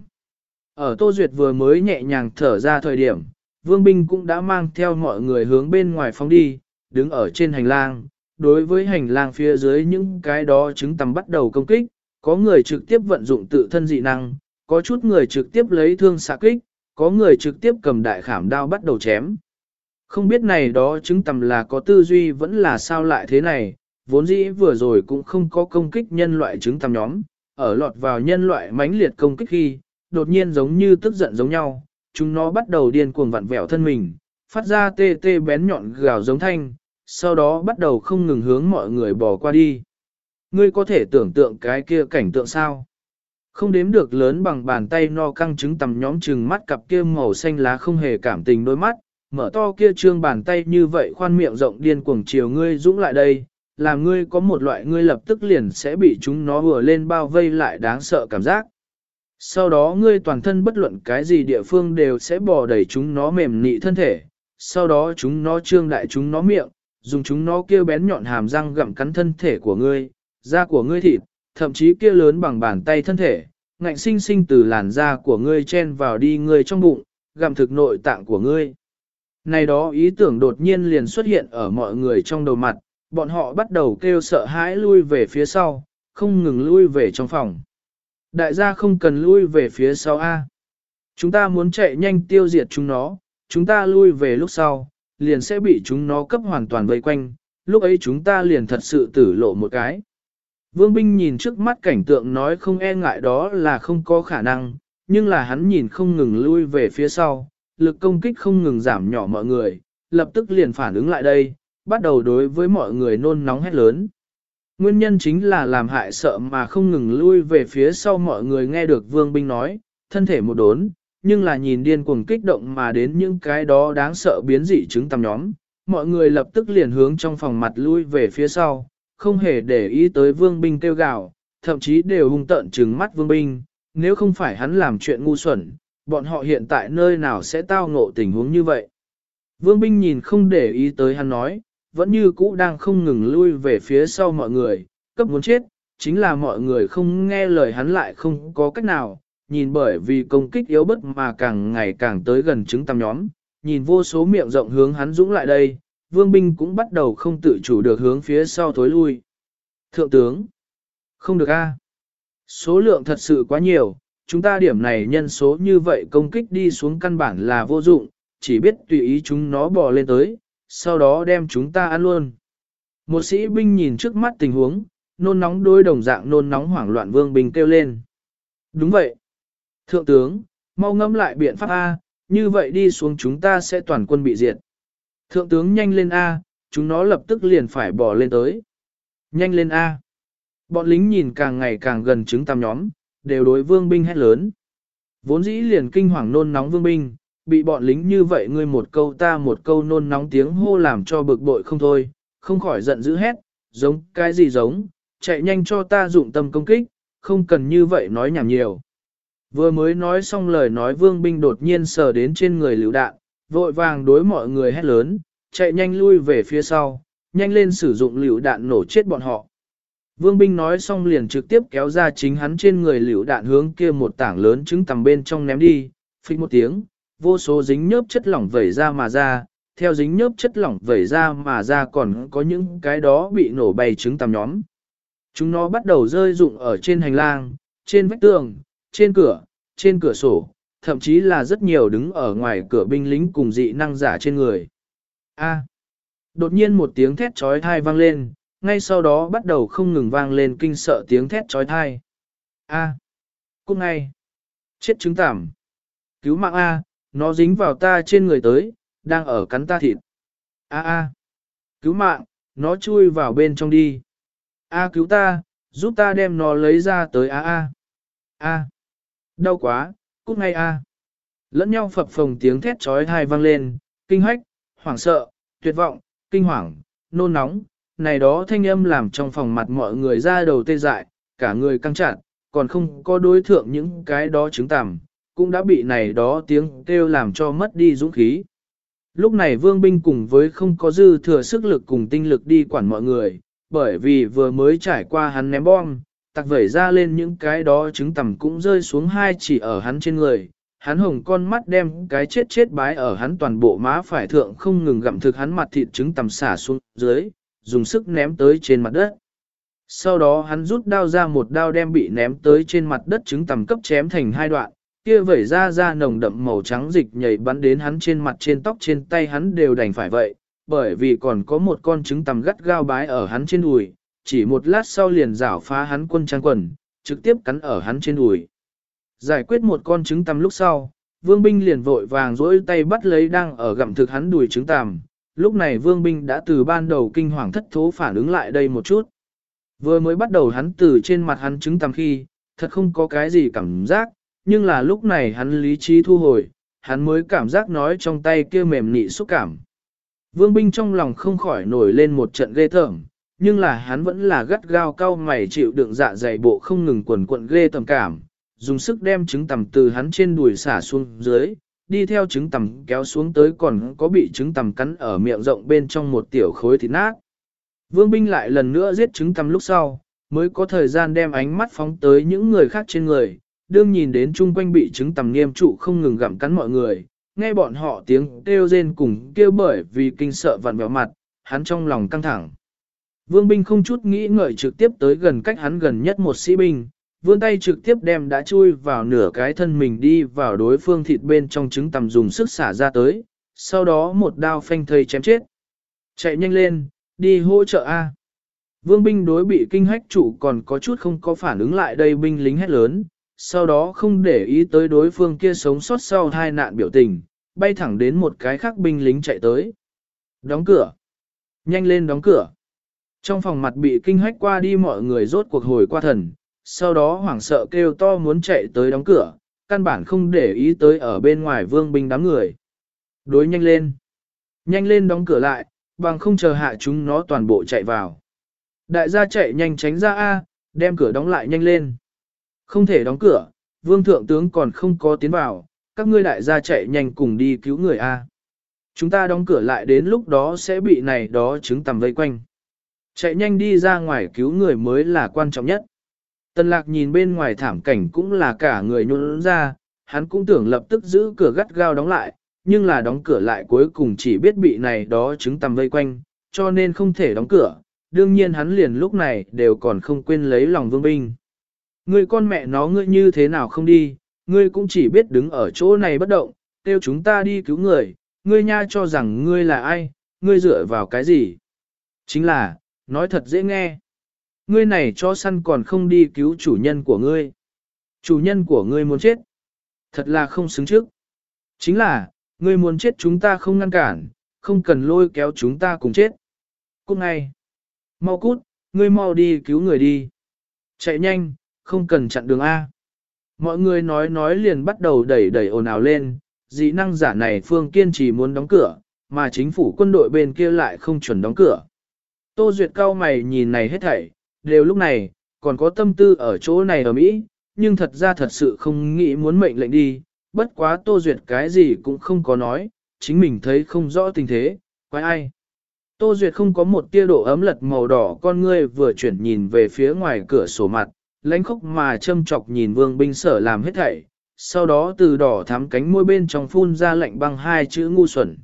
Ở Tô Duyệt vừa mới nhẹ nhàng thở ra thời điểm, Vương Binh cũng đã mang theo mọi người hướng bên ngoài phóng đi, đứng ở trên hành lang. Đối với hành lang phía dưới những cái đó chứng tầm bắt đầu công kích, có người trực tiếp vận dụng tự thân dị năng, có chút người trực tiếp lấy thương xạ kích, có người trực tiếp cầm đại khảm đao bắt đầu chém. Không biết này đó chứng tầm là có tư duy vẫn là sao lại thế này, vốn dĩ vừa rồi cũng không có công kích nhân loại chứng tầm nhóm, ở lọt vào nhân loại mãnh liệt công kích khi, đột nhiên giống như tức giận giống nhau, chúng nó bắt đầu điên cuồng vặn vẹo thân mình, phát ra tê tê bén nhọn gào giống thanh, sau đó bắt đầu không ngừng hướng mọi người bỏ qua đi. Ngươi có thể tưởng tượng cái kia cảnh tượng sao? Không đếm được lớn bằng bàn tay no căng trứng tầm nhóm trừng mắt cặp kia màu xanh lá không hề cảm tình đôi mắt, mở to kia trương bàn tay như vậy khoan miệng rộng điên cuồng chiều ngươi dũng lại đây, làm ngươi có một loại ngươi lập tức liền sẽ bị chúng nó vừa lên bao vây lại đáng sợ cảm giác. Sau đó ngươi toàn thân bất luận cái gì địa phương đều sẽ bò đẩy chúng nó mềm nị thân thể, sau đó chúng nó trương đại chúng nó miệng, dùng chúng nó kia bén nhọn hàm răng gặm cắn thân thể của ngươi, da của ngươi thịt, thậm chí kia lớn bằng bàn tay thân thể, ngạnh sinh sinh từ làn da của ngươi chen vào đi ngươi trong bụng, gặm thực nội tạng của ngươi. Này đó ý tưởng đột nhiên liền xuất hiện ở mọi người trong đầu mặt, bọn họ bắt đầu kêu sợ hãi lui về phía sau, không ngừng lui về trong phòng. Đại gia không cần lui về phía sau A. Chúng ta muốn chạy nhanh tiêu diệt chúng nó, chúng ta lui về lúc sau, liền sẽ bị chúng nó cấp hoàn toàn vây quanh, lúc ấy chúng ta liền thật sự tử lộ một cái. Vương binh nhìn trước mắt cảnh tượng nói không e ngại đó là không có khả năng, nhưng là hắn nhìn không ngừng lui về phía sau, lực công kích không ngừng giảm nhỏ mọi người, lập tức liền phản ứng lại đây, bắt đầu đối với mọi người nôn nóng hét lớn. Nguyên nhân chính là làm hại sợ mà không ngừng lui về phía sau mọi người nghe được vương binh nói, thân thể một đốn, nhưng là nhìn điên cuồng kích động mà đến những cái đó đáng sợ biến dị chứng tầm nhóm, mọi người lập tức liền hướng trong phòng mặt lui về phía sau, không hề để ý tới vương binh kêu gào, thậm chí đều hung tợn trừng mắt vương binh, nếu không phải hắn làm chuyện ngu xuẩn, bọn họ hiện tại nơi nào sẽ tao ngộ tình huống như vậy. Vương binh nhìn không để ý tới hắn nói, vẫn như cũ đang không ngừng lui về phía sau mọi người, cấp muốn chết, chính là mọi người không nghe lời hắn lại không có cách nào, nhìn bởi vì công kích yếu bất mà càng ngày càng tới gần chứng tam nhóm, nhìn vô số miệng rộng hướng hắn dũng lại đây, vương binh cũng bắt đầu không tự chủ được hướng phía sau thối lui. Thượng tướng, không được a Số lượng thật sự quá nhiều, chúng ta điểm này nhân số như vậy công kích đi xuống căn bản là vô dụng, chỉ biết tùy ý chúng nó bò lên tới, sau đó đem chúng ta ăn luôn. Một sĩ binh nhìn trước mắt tình huống, nôn nóng đôi đồng dạng nôn nóng hoảng loạn vương binh kêu lên. Đúng vậy. Thượng tướng, mau ngẫm lại biện pháp A, như vậy đi xuống chúng ta sẽ toàn quân bị diệt. Thượng tướng nhanh lên A, chúng nó lập tức liền phải bỏ lên tới. Nhanh lên A. Bọn lính nhìn càng ngày càng gần trứng tam nhóm, đều đối vương binh hét lớn. Vốn dĩ liền kinh hoàng nôn nóng vương binh, bị bọn lính như vậy ngươi một câu ta một câu nôn nóng tiếng hô làm cho bực bội không thôi, không khỏi giận dữ hét, giống cái gì giống, chạy nhanh cho ta dụng tâm công kích, không cần như vậy nói nhảm nhiều. Vừa mới nói xong lời nói vương binh đột nhiên sờ đến trên người lựu đạn, vội vàng đối mọi người hét lớn, chạy nhanh lui về phía sau, nhanh lên sử dụng lựu đạn nổ chết bọn họ. Vương binh nói xong liền trực tiếp kéo ra chính hắn trên người lựu đạn hướng kia một tảng lớn trứng tầm bên trong ném đi, phích một tiếng, vô số dính nhớp chất lỏng vẩy ra mà ra, theo dính nhớp chất lỏng vẩy ra mà ra còn có những cái đó bị nổ bay trứng tầm nhóm. Chúng nó bắt đầu rơi rụng ở trên hành lang, trên vách tường, trên cửa, trên cửa sổ, thậm chí là rất nhiều đứng ở ngoài cửa binh lính cùng dị năng giả trên người. A. Đột nhiên một tiếng thét trói thai vang lên, ngay sau đó bắt đầu không ngừng vang lên kinh sợ tiếng thét trói thai. A. À. Cút ngay. Chết trứng tảm. Cứu mạng A, nó dính vào ta trên người tới, đang ở cắn ta thịt. A a. Cứu mạng, nó chui vào bên trong đi. A cứu ta, giúp ta đem nó lấy ra tới A a. A. Đau quá, cút ngay A. Lẫn nhau phập phồng tiếng thét trói thai vang lên, kinh hách, hoảng sợ, tuyệt vọng, kinh hoàng, nôn nóng, này đó thanh âm làm trong phòng mặt mọi người ra đầu tê dại, cả người căng chặt, còn không có đối thượng những cái đó chứng tằm, cũng đã bị này đó tiếng kêu làm cho mất đi dũng khí. Lúc này vương binh cùng với không có dư thừa sức lực cùng tinh lực đi quản mọi người, bởi vì vừa mới trải qua hắn ném bom, tặc vẩy ra lên những cái đó trứng tầm cũng rơi xuống hai chỉ ở hắn trên người. Hắn hồng con mắt đem cái chết chết bái ở hắn toàn bộ má phải thượng không ngừng gặm thực hắn mặt thịt trứng tầm xả xuống dưới, dùng sức ném tới trên mặt đất. Sau đó hắn rút đao ra một đao đem bị ném tới trên mặt đất trứng tầm cấp chém thành hai đoạn, kia vẩy ra ra nồng đậm màu trắng dịch nhảy bắn đến hắn trên mặt trên tóc trên tay hắn đều đành phải vậy, bởi vì còn có một con trứng tầm gắt gao bái ở hắn trên đùi, chỉ một lát sau liền rảo phá hắn quân trang quần, trực tiếp cắn ở hắn trên đùi. Giải quyết một con trứng tằm lúc sau, vương binh liền vội vàng dỗi tay bắt lấy đang ở gặm thực hắn đùi trứng tằm. lúc này vương binh đã từ ban đầu kinh hoàng thất thố phản ứng lại đây một chút. Vừa mới bắt đầu hắn từ trên mặt hắn trứng tằm khi, thật không có cái gì cảm giác, nhưng là lúc này hắn lý trí thu hồi, hắn mới cảm giác nói trong tay kia mềm nị xúc cảm. Vương binh trong lòng không khỏi nổi lên một trận ghê thởm, nhưng là hắn vẫn là gắt gao cao mày chịu đựng dạ dày bộ không ngừng quần quận ghê tầm cảm, dùng sức đem trứng tầm từ hắn trên đùi xả xuống dưới, đi theo trứng tầm kéo xuống tới còn có bị trứng tầm cắn ở miệng rộng bên trong một tiểu khối thịt nát. Vương binh lại lần nữa giết trứng tầm lúc sau, mới có thời gian đem ánh mắt phóng tới những người khác trên người, đương nhìn đến chung quanh bị trứng tầm niêm trụ không ngừng gặm cắn mọi người, nghe bọn họ tiếng kêu rên cùng kêu bởi vì kinh sợ vặn vẹo mặt, hắn trong lòng căng thẳng. Vương binh không chút nghĩ ngợi trực tiếp tới gần cách hắn gần nhất một sĩ binh, vươn tay trực tiếp đem đã chui vào nửa cái thân mình đi vào đối phương thịt bên trong trứng tầm dùng sức xả ra tới, sau đó một đao phanh thây chém chết. Chạy nhanh lên, đi hỗ trợ A. Vương binh đối bị kinh hách chủ còn có chút không có phản ứng lại đây binh lính hét lớn, sau đó không để ý tới đối phương kia sống sót sau hai nạn biểu tình, bay thẳng đến một cái khác binh lính chạy tới. Đóng cửa. Nhanh lên đóng cửa. Trong phòng mặt bị kinh hách qua đi mọi người rốt cuộc hồi qua thần, sau đó hoảng sợ kêu to muốn chạy tới đóng cửa, căn bản không để ý tới ở bên ngoài vương binh đám người. Đối nhanh lên. Nhanh lên đóng cửa lại, bằng không chờ hạ chúng nó toàn bộ chạy vào. Đại gia chạy nhanh tránh ra A, đem cửa đóng lại nhanh lên. Không thể đóng cửa, vương thượng tướng còn không có tiến vào, các ngươi đại gia chạy nhanh cùng đi cứu người A. Chúng ta đóng cửa lại đến lúc đó sẽ bị này đó chứng tầm vây quanh. Chạy nhanh đi ra ngoài cứu người mới là quan trọng nhất. Tần lạc nhìn bên ngoài thảm cảnh cũng là cả người nhún ra, hắn cũng tưởng lập tức giữ cửa gắt gao đóng lại, nhưng là đóng cửa lại cuối cùng chỉ biết bị này đó chứng tầm vây quanh, cho nên không thể đóng cửa. Đương nhiên hắn liền lúc này đều còn không quên lấy lòng vương binh. Ngươi con mẹ nó ngươi như thế nào không đi, ngươi cũng chỉ biết đứng ở chỗ này bất động, kêu chúng ta đi cứu người, ngươi nha cho rằng ngươi là ai, ngươi dựa vào cái gì. Chính là, nói thật dễ nghe. Ngươi này cho săn còn không đi cứu chủ nhân của ngươi. Chủ nhân của ngươi muốn chết. Thật là không xứng trước. Chính là, ngươi muốn chết chúng ta không ngăn cản, không cần lôi kéo chúng ta cùng chết. Cút ngay. Mau cút, ngươi mau đi cứu người đi. Chạy nhanh, không cần chặn đường A. Mọi người nói nói liền bắt đầu đẩy đẩy ồn ào lên, dị năng giả này phương kiên trì muốn đóng cửa, mà chính phủ quân đội bên kia lại không chuẩn đóng cửa. Tô Duyệt cao mày nhìn này hết thảy, đều lúc này, còn có tâm tư ở chỗ này ở Mỹ, nhưng thật ra thật sự không nghĩ muốn mệnh lệnh đi, bất quá Tô Duyệt cái gì cũng không có nói, chính mình thấy không rõ tình thế, quái ai. Tô Duyệt không có một tia độ ấm lật màu đỏ con ngươi vừa chuyển nhìn về phía ngoài cửa sổ mặt, lãnh khóc mà châm chọc nhìn vương binh sở làm hết thảy, sau đó từ đỏ thắm cánh môi bên trong phun ra lạnh băng hai chữ ngu xuẩn.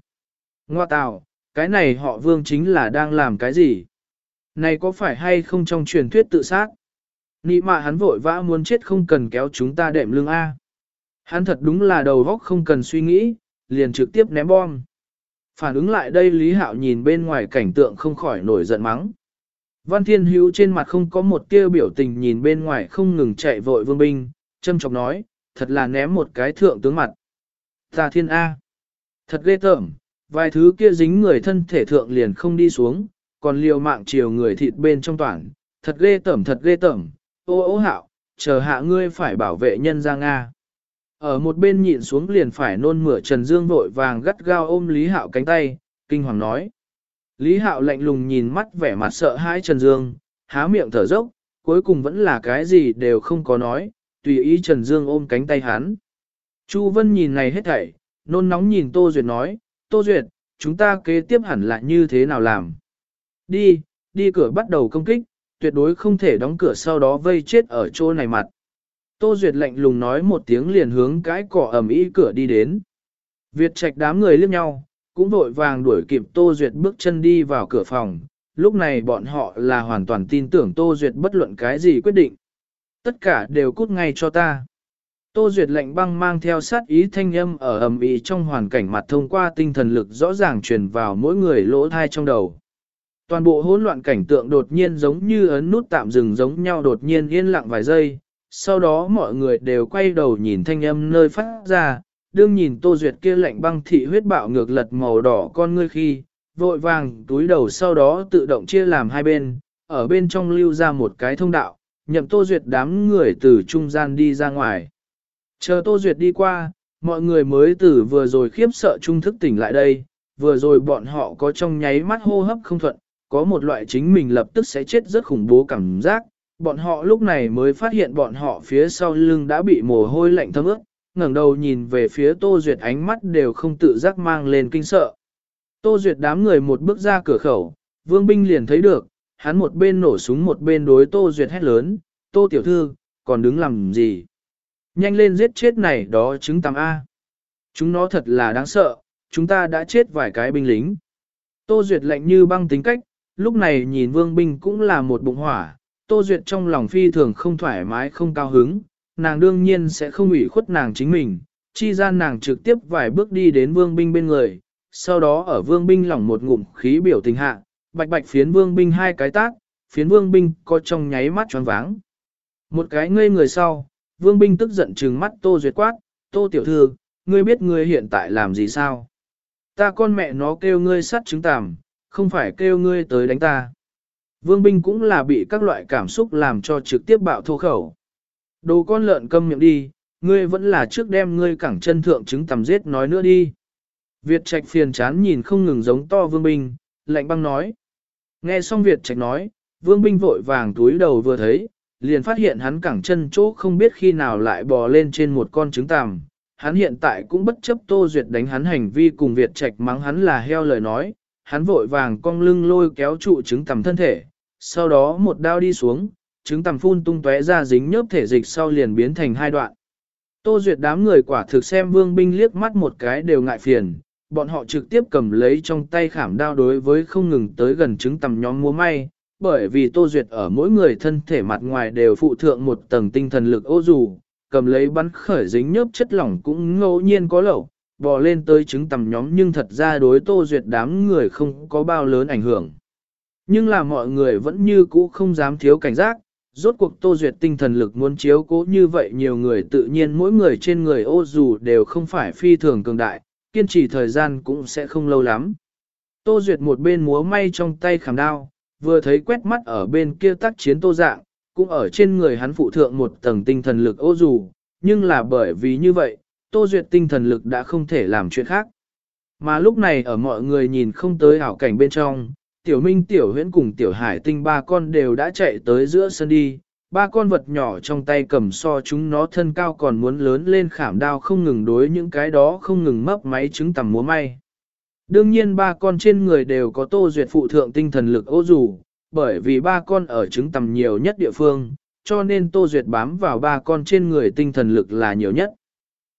Ngoa tào, cái này họ vương chính là đang làm cái gì? Này có phải hay không trong truyền thuyết tự sát? Nị mạ hắn vội vã muốn chết không cần kéo chúng ta đệm lưng A. Hắn thật đúng là đầu góc không cần suy nghĩ, liền trực tiếp ném bom. Phản ứng lại đây Lý Hạo nhìn bên ngoài cảnh tượng không khỏi nổi giận mắng. Văn Thiên Hữu trên mặt không có một tia biểu tình nhìn bên ngoài không ngừng chạy vội vương binh, châm chọc nói, thật là ném một cái thượng tướng mặt. Ta thiên A. Thật ghê tởm, vài thứ kia dính người thân thể thượng liền không đi xuống, còn liều mạng chiều người thịt bên trong toàn, thật ghê tởm thật ghê tởm, ô ô hạo, chờ hạ ngươi phải bảo vệ nhân ra Nga. Ở một bên nhịn xuống liền phải nôn mửa Trần Dương vội vàng gắt gao ôm Lý Hạo cánh tay, kinh hoàng nói. Lý Hạo lạnh lùng nhìn mắt vẻ mặt sợ hãi Trần Dương, há miệng thở dốc, cuối cùng vẫn là cái gì đều không có nói, tùy ý Trần Dương ôm cánh tay hắn. Chu Vân nhìn này hết thảy, nôn nóng nhìn Tô Duyệt nói, Tô Duyệt, chúng ta kế tiếp hẳn là như thế nào làm? Đi, đi cửa bắt đầu công kích, tuyệt đối không thể đóng cửa sau đó vây chết ở chỗ này mặt. Tô Duyệt lạnh lùng nói một tiếng liền hướng cái cỏ ẩm ý cửa đi đến. Việt trạch đám người liếc nhau, cũng vội vàng đuổi kịp Tô Duyệt bước chân đi vào cửa phòng. Lúc này bọn họ là hoàn toàn tin tưởng Tô Duyệt bất luận cái gì quyết định. Tất cả đều cút ngay cho ta. Tô Duyệt lệnh băng mang theo sát ý thanh âm ở ầm ĩ trong hoàn cảnh mặt thông qua tinh thần lực rõ ràng truyền vào mỗi người lỗ thai trong đầu. Toàn bộ hỗn loạn cảnh tượng đột nhiên giống như ấn nút tạm dừng giống nhau đột nhiên yên lặng vài giây, sau đó mọi người đều quay đầu nhìn thanh âm nơi phát ra, đương nhìn Tô Duyệt kia lạnh băng thị huyết bạo ngược lật màu đỏ con ngươi khi, vội vàng túi đầu sau đó tự động chia làm hai bên, ở bên trong lưu ra một cái thông đạo, nhậm Tô Duyệt đám người từ trung gian đi ra ngoài. Chờ Tô Duyệt đi qua, mọi người mới từ vừa rồi khiếp sợ trung thức tỉnh lại đây, vừa rồi bọn họ có trong nháy mắt hô hấp không thuận, có một loại chính mình lập tức sẽ chết rất khủng bố cảm giác, bọn họ lúc này mới phát hiện bọn họ phía sau lưng đã bị mồ hôi lạnh thấm ướt, ngẩng đầu nhìn về phía Tô Duyệt ánh mắt đều không tự giác mang lên kinh sợ. Tô Duyệt đám người một bước ra cửa khẩu, Vương Binh liền thấy được, hắn một bên nổ súng một bên đối Tô Duyệt hét lớn, Tô Tiểu Thư, còn đứng làm gì? Nhanh lên giết chết này đó chứng tăng A. Chúng nó thật là đáng sợ, chúng ta đã chết vài cái binh lính. Tô Duyệt lạnh như băng tính cách, lúc này nhìn Vương Binh cũng là một bụng hỏa, Tô Duyệt trong lòng phi thường không thoải mái không cao hứng, nàng đương nhiên sẽ không ủy khuất nàng chính mình, chi gian nàng trực tiếp vài bước đi đến vương binh bên người, sau đó ở vương binh lỏng một ngụm khí biểu tình hạ, bạch bạch phiến vương binh hai cái tác, phiến vương binh có trong nháy mắt tròn váng. Một cái ngây người sau, vương binh tức giận trừng mắt Tô Duyệt quát, Tô Tiểu Thư, ngươi biết ngươi hiện tại làm gì sao? Ta con mẹ nó kêu ngươi sát trứng tàm, không phải kêu ngươi tới đánh ta. Vương binh cũng là bị các loại cảm xúc làm cho trực tiếp bạo thô khẩu. Đồ con lợn câm miệng đi, ngươi vẫn là trước đem ngươi cẳng chân thượng trứng tầm giết nói nữa đi. Việt Trạch phiền chán nhìn không ngừng giống to Vương Binh, lạnh băng nói. Nghe xong Việt Trạch nói, Vương Binh vội vàng túi đầu vừa thấy, liền phát hiện hắn cẳng chân chỗ không biết khi nào lại bò lên trên một con trứng tằm. Hắn hiện tại cũng bất chấp Tô Duyệt đánh hắn hành vi cùng Việt Trạch mắng hắn là heo lời nói, hắn vội vàng cong lưng lôi kéo trụ trứng tằm thân thể, sau đó một đao đi xuống, trứng tằm phun tung tóe ra dính nhớp thể dịch sau liền biến thành hai đoạn. Tô Duyệt đám người quả thực xem vương binh liếc mắt một cái đều ngại phiền, bọn họ trực tiếp cầm lấy trong tay khảm đao đối với không ngừng tới gần trứng tằm nhóm múa may, bởi vì Tô Duyệt ở mỗi người thân thể mặt ngoài đều phụ thượng một tầng tinh thần lực ô dù, cầm lấy bắn khởi dính nhớp chất lỏng cũng ngẫu nhiên có lẩu, bò lên tới trứng tầm nhóm nhưng thật ra đối Tô Duyệt đám người không có bao lớn ảnh hưởng. Nhưng là mọi người vẫn như cũ không dám thiếu cảnh giác, Rốt cuộc Tô Duyệt tinh thần lực muốn chiếu cố như vậy nhiều người tự nhiên mỗi người trên người ô dù đều không phải phi thường cường đại, kiên trì thời gian cũng sẽ không lâu lắm. Tô Duyệt một bên múa may trong tay khảm đao, vừa thấy quét mắt ở bên kia tác chiến tô dạng, cũng ở trên người hắn phụ thượng một tầng tinh thần lực ô dù, nhưng là bởi vì như vậy, Tô Duyệt tinh thần lực đã không thể làm chuyện khác. Mà lúc này ở mọi người nhìn không tới ảo cảnh bên trong, Tiểu Minh Tiểu Huyễn cùng Tiểu Hải Tinh ba con đều đã chạy tới giữa sân đi, ba con vật nhỏ trong tay cầm so chúng nó thân cao còn muốn lớn lên khảm đao không ngừng đối những cái đó không ngừng mấp máy trứng tầm múa may. Đương nhiên ba con trên người đều có tô duyệt phụ thượng tinh thần lực ô dù, bởi vì ba con ở trứng tầm nhiều nhất địa phương, cho nên tô duyệt bám vào ba con trên người tinh thần lực là nhiều nhất.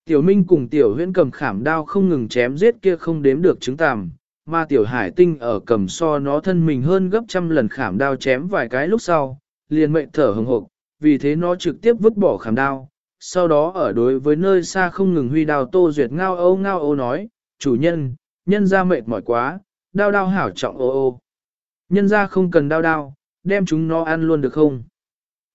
Tiểu Minh cùng Tiểu Huyễn cầm khảm đao không ngừng chém giết kia không đếm được trứng tầm, mà Tiểu Hải Tinh ở cầm so nó thân mình hơn gấp trăm lần khảm đao chém vài cái lúc sau, liền mệnh thở hừng hộp, vì thế nó trực tiếp vứt bỏ khảm đao. Sau đó ở đối với nơi xa không ngừng huy đào Tô Duyệt ngao âu ngao âu nói, chủ nhân, nhân ra mệt mỏi quá, đau đau hảo trọng ô ô. Nhân ra không cần đau đau, đem chúng nó ăn luôn được không?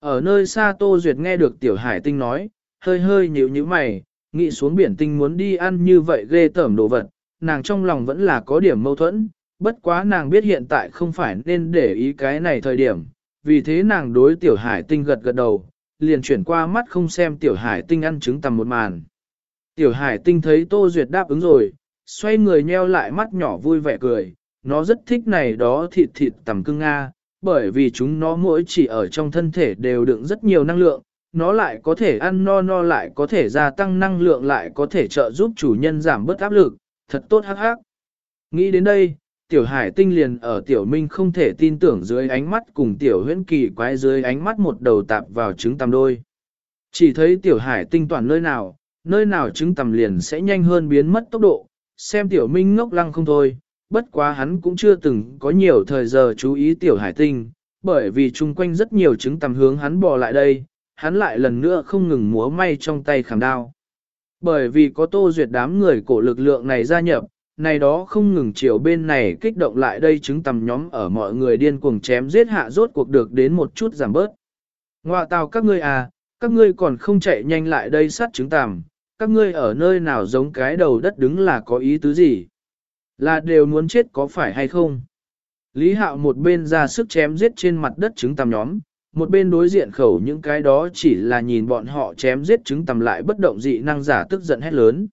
Ở nơi xa Tô Duyệt nghe được Tiểu Hải Tinh nói, hơi hơi nhíu nhíu mày, nghĩ xuống biển tinh muốn đi ăn như vậy ghê tởm đồ vật, nàng trong lòng vẫn là có điểm mâu thuẫn, bất quá nàng biết hiện tại không phải nên để ý cái này thời điểm, vì thế nàng đối Tiểu Hải Tinh gật gật đầu, liền chuyển qua mắt không xem Tiểu Hải Tinh ăn trứng tầm một màn. Tiểu Hải Tinh thấy Tô Duyệt đáp ứng rồi, xoay người nheo lại mắt nhỏ vui vẻ cười, nó rất thích này đó thịt thịt tầm cưng Nga, bởi vì chúng nó mỗi chỉ ở trong thân thể đều đựng rất nhiều năng lượng, nó lại có thể ăn no no lại có thể gia tăng năng lượng lại có thể trợ giúp chủ nhân giảm bớt áp lực, thật tốt hắc hắc. Nghĩ đến đây, tiểu hải tinh liền ở tiểu minh không thể tin tưởng dưới ánh mắt cùng tiểu huyễn kỳ quái dưới ánh mắt một đầu tạp vào trứng tầm đôi. Chỉ thấy tiểu hải tinh toàn nơi nào, nơi nào trứng tầm liền sẽ nhanh hơn biến mất tốc độ, xem tiểu minh ngốc lăng không thôi, bất quá hắn cũng chưa từng có nhiều thời giờ chú ý tiểu hải tinh, bởi vì chung quanh rất nhiều trứng tầm hướng hắn bò lại đây, hắn lại lần nữa không ngừng múa may trong tay khảm đao. Bởi vì có tô duyệt đám người cổ lực lượng này gia nhập, này đó không ngừng chiều bên này kích động lại đây chứng tầm nhóm ở mọi người điên cuồng chém giết hạ rốt cuộc được đến một chút giảm bớt. Ngoạ tào các ngươi à, các ngươi còn không chạy nhanh lại đây sát trứng tầm, các ngươi ở nơi nào giống cái đầu đất đứng là có ý tứ gì? Là đều muốn chết có phải hay không? Lý Hạo một bên ra sức chém giết trên mặt đất trứng tầm nhóm, một bên đối diện khẩu những cái đó chỉ là nhìn bọn họ chém giết trứng tầm lại bất động dị năng giả tức giận hét lớn.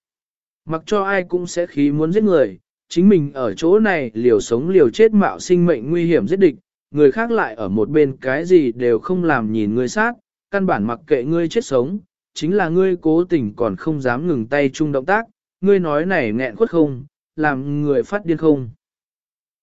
Mặc cho ai cũng sẽ khí muốn giết người, chính mình ở chỗ này liều sống liều chết mạo sinh mệnh nguy hiểm giết địch, người khác lại ở một bên cái gì đều không làm nhìn người sát, căn bản mặc kệ ngươi chết sống, chính là ngươi cố tình còn không dám ngừng tay chung động tác, ngươi nói này nghẹn khuất không, làm người phát điên không.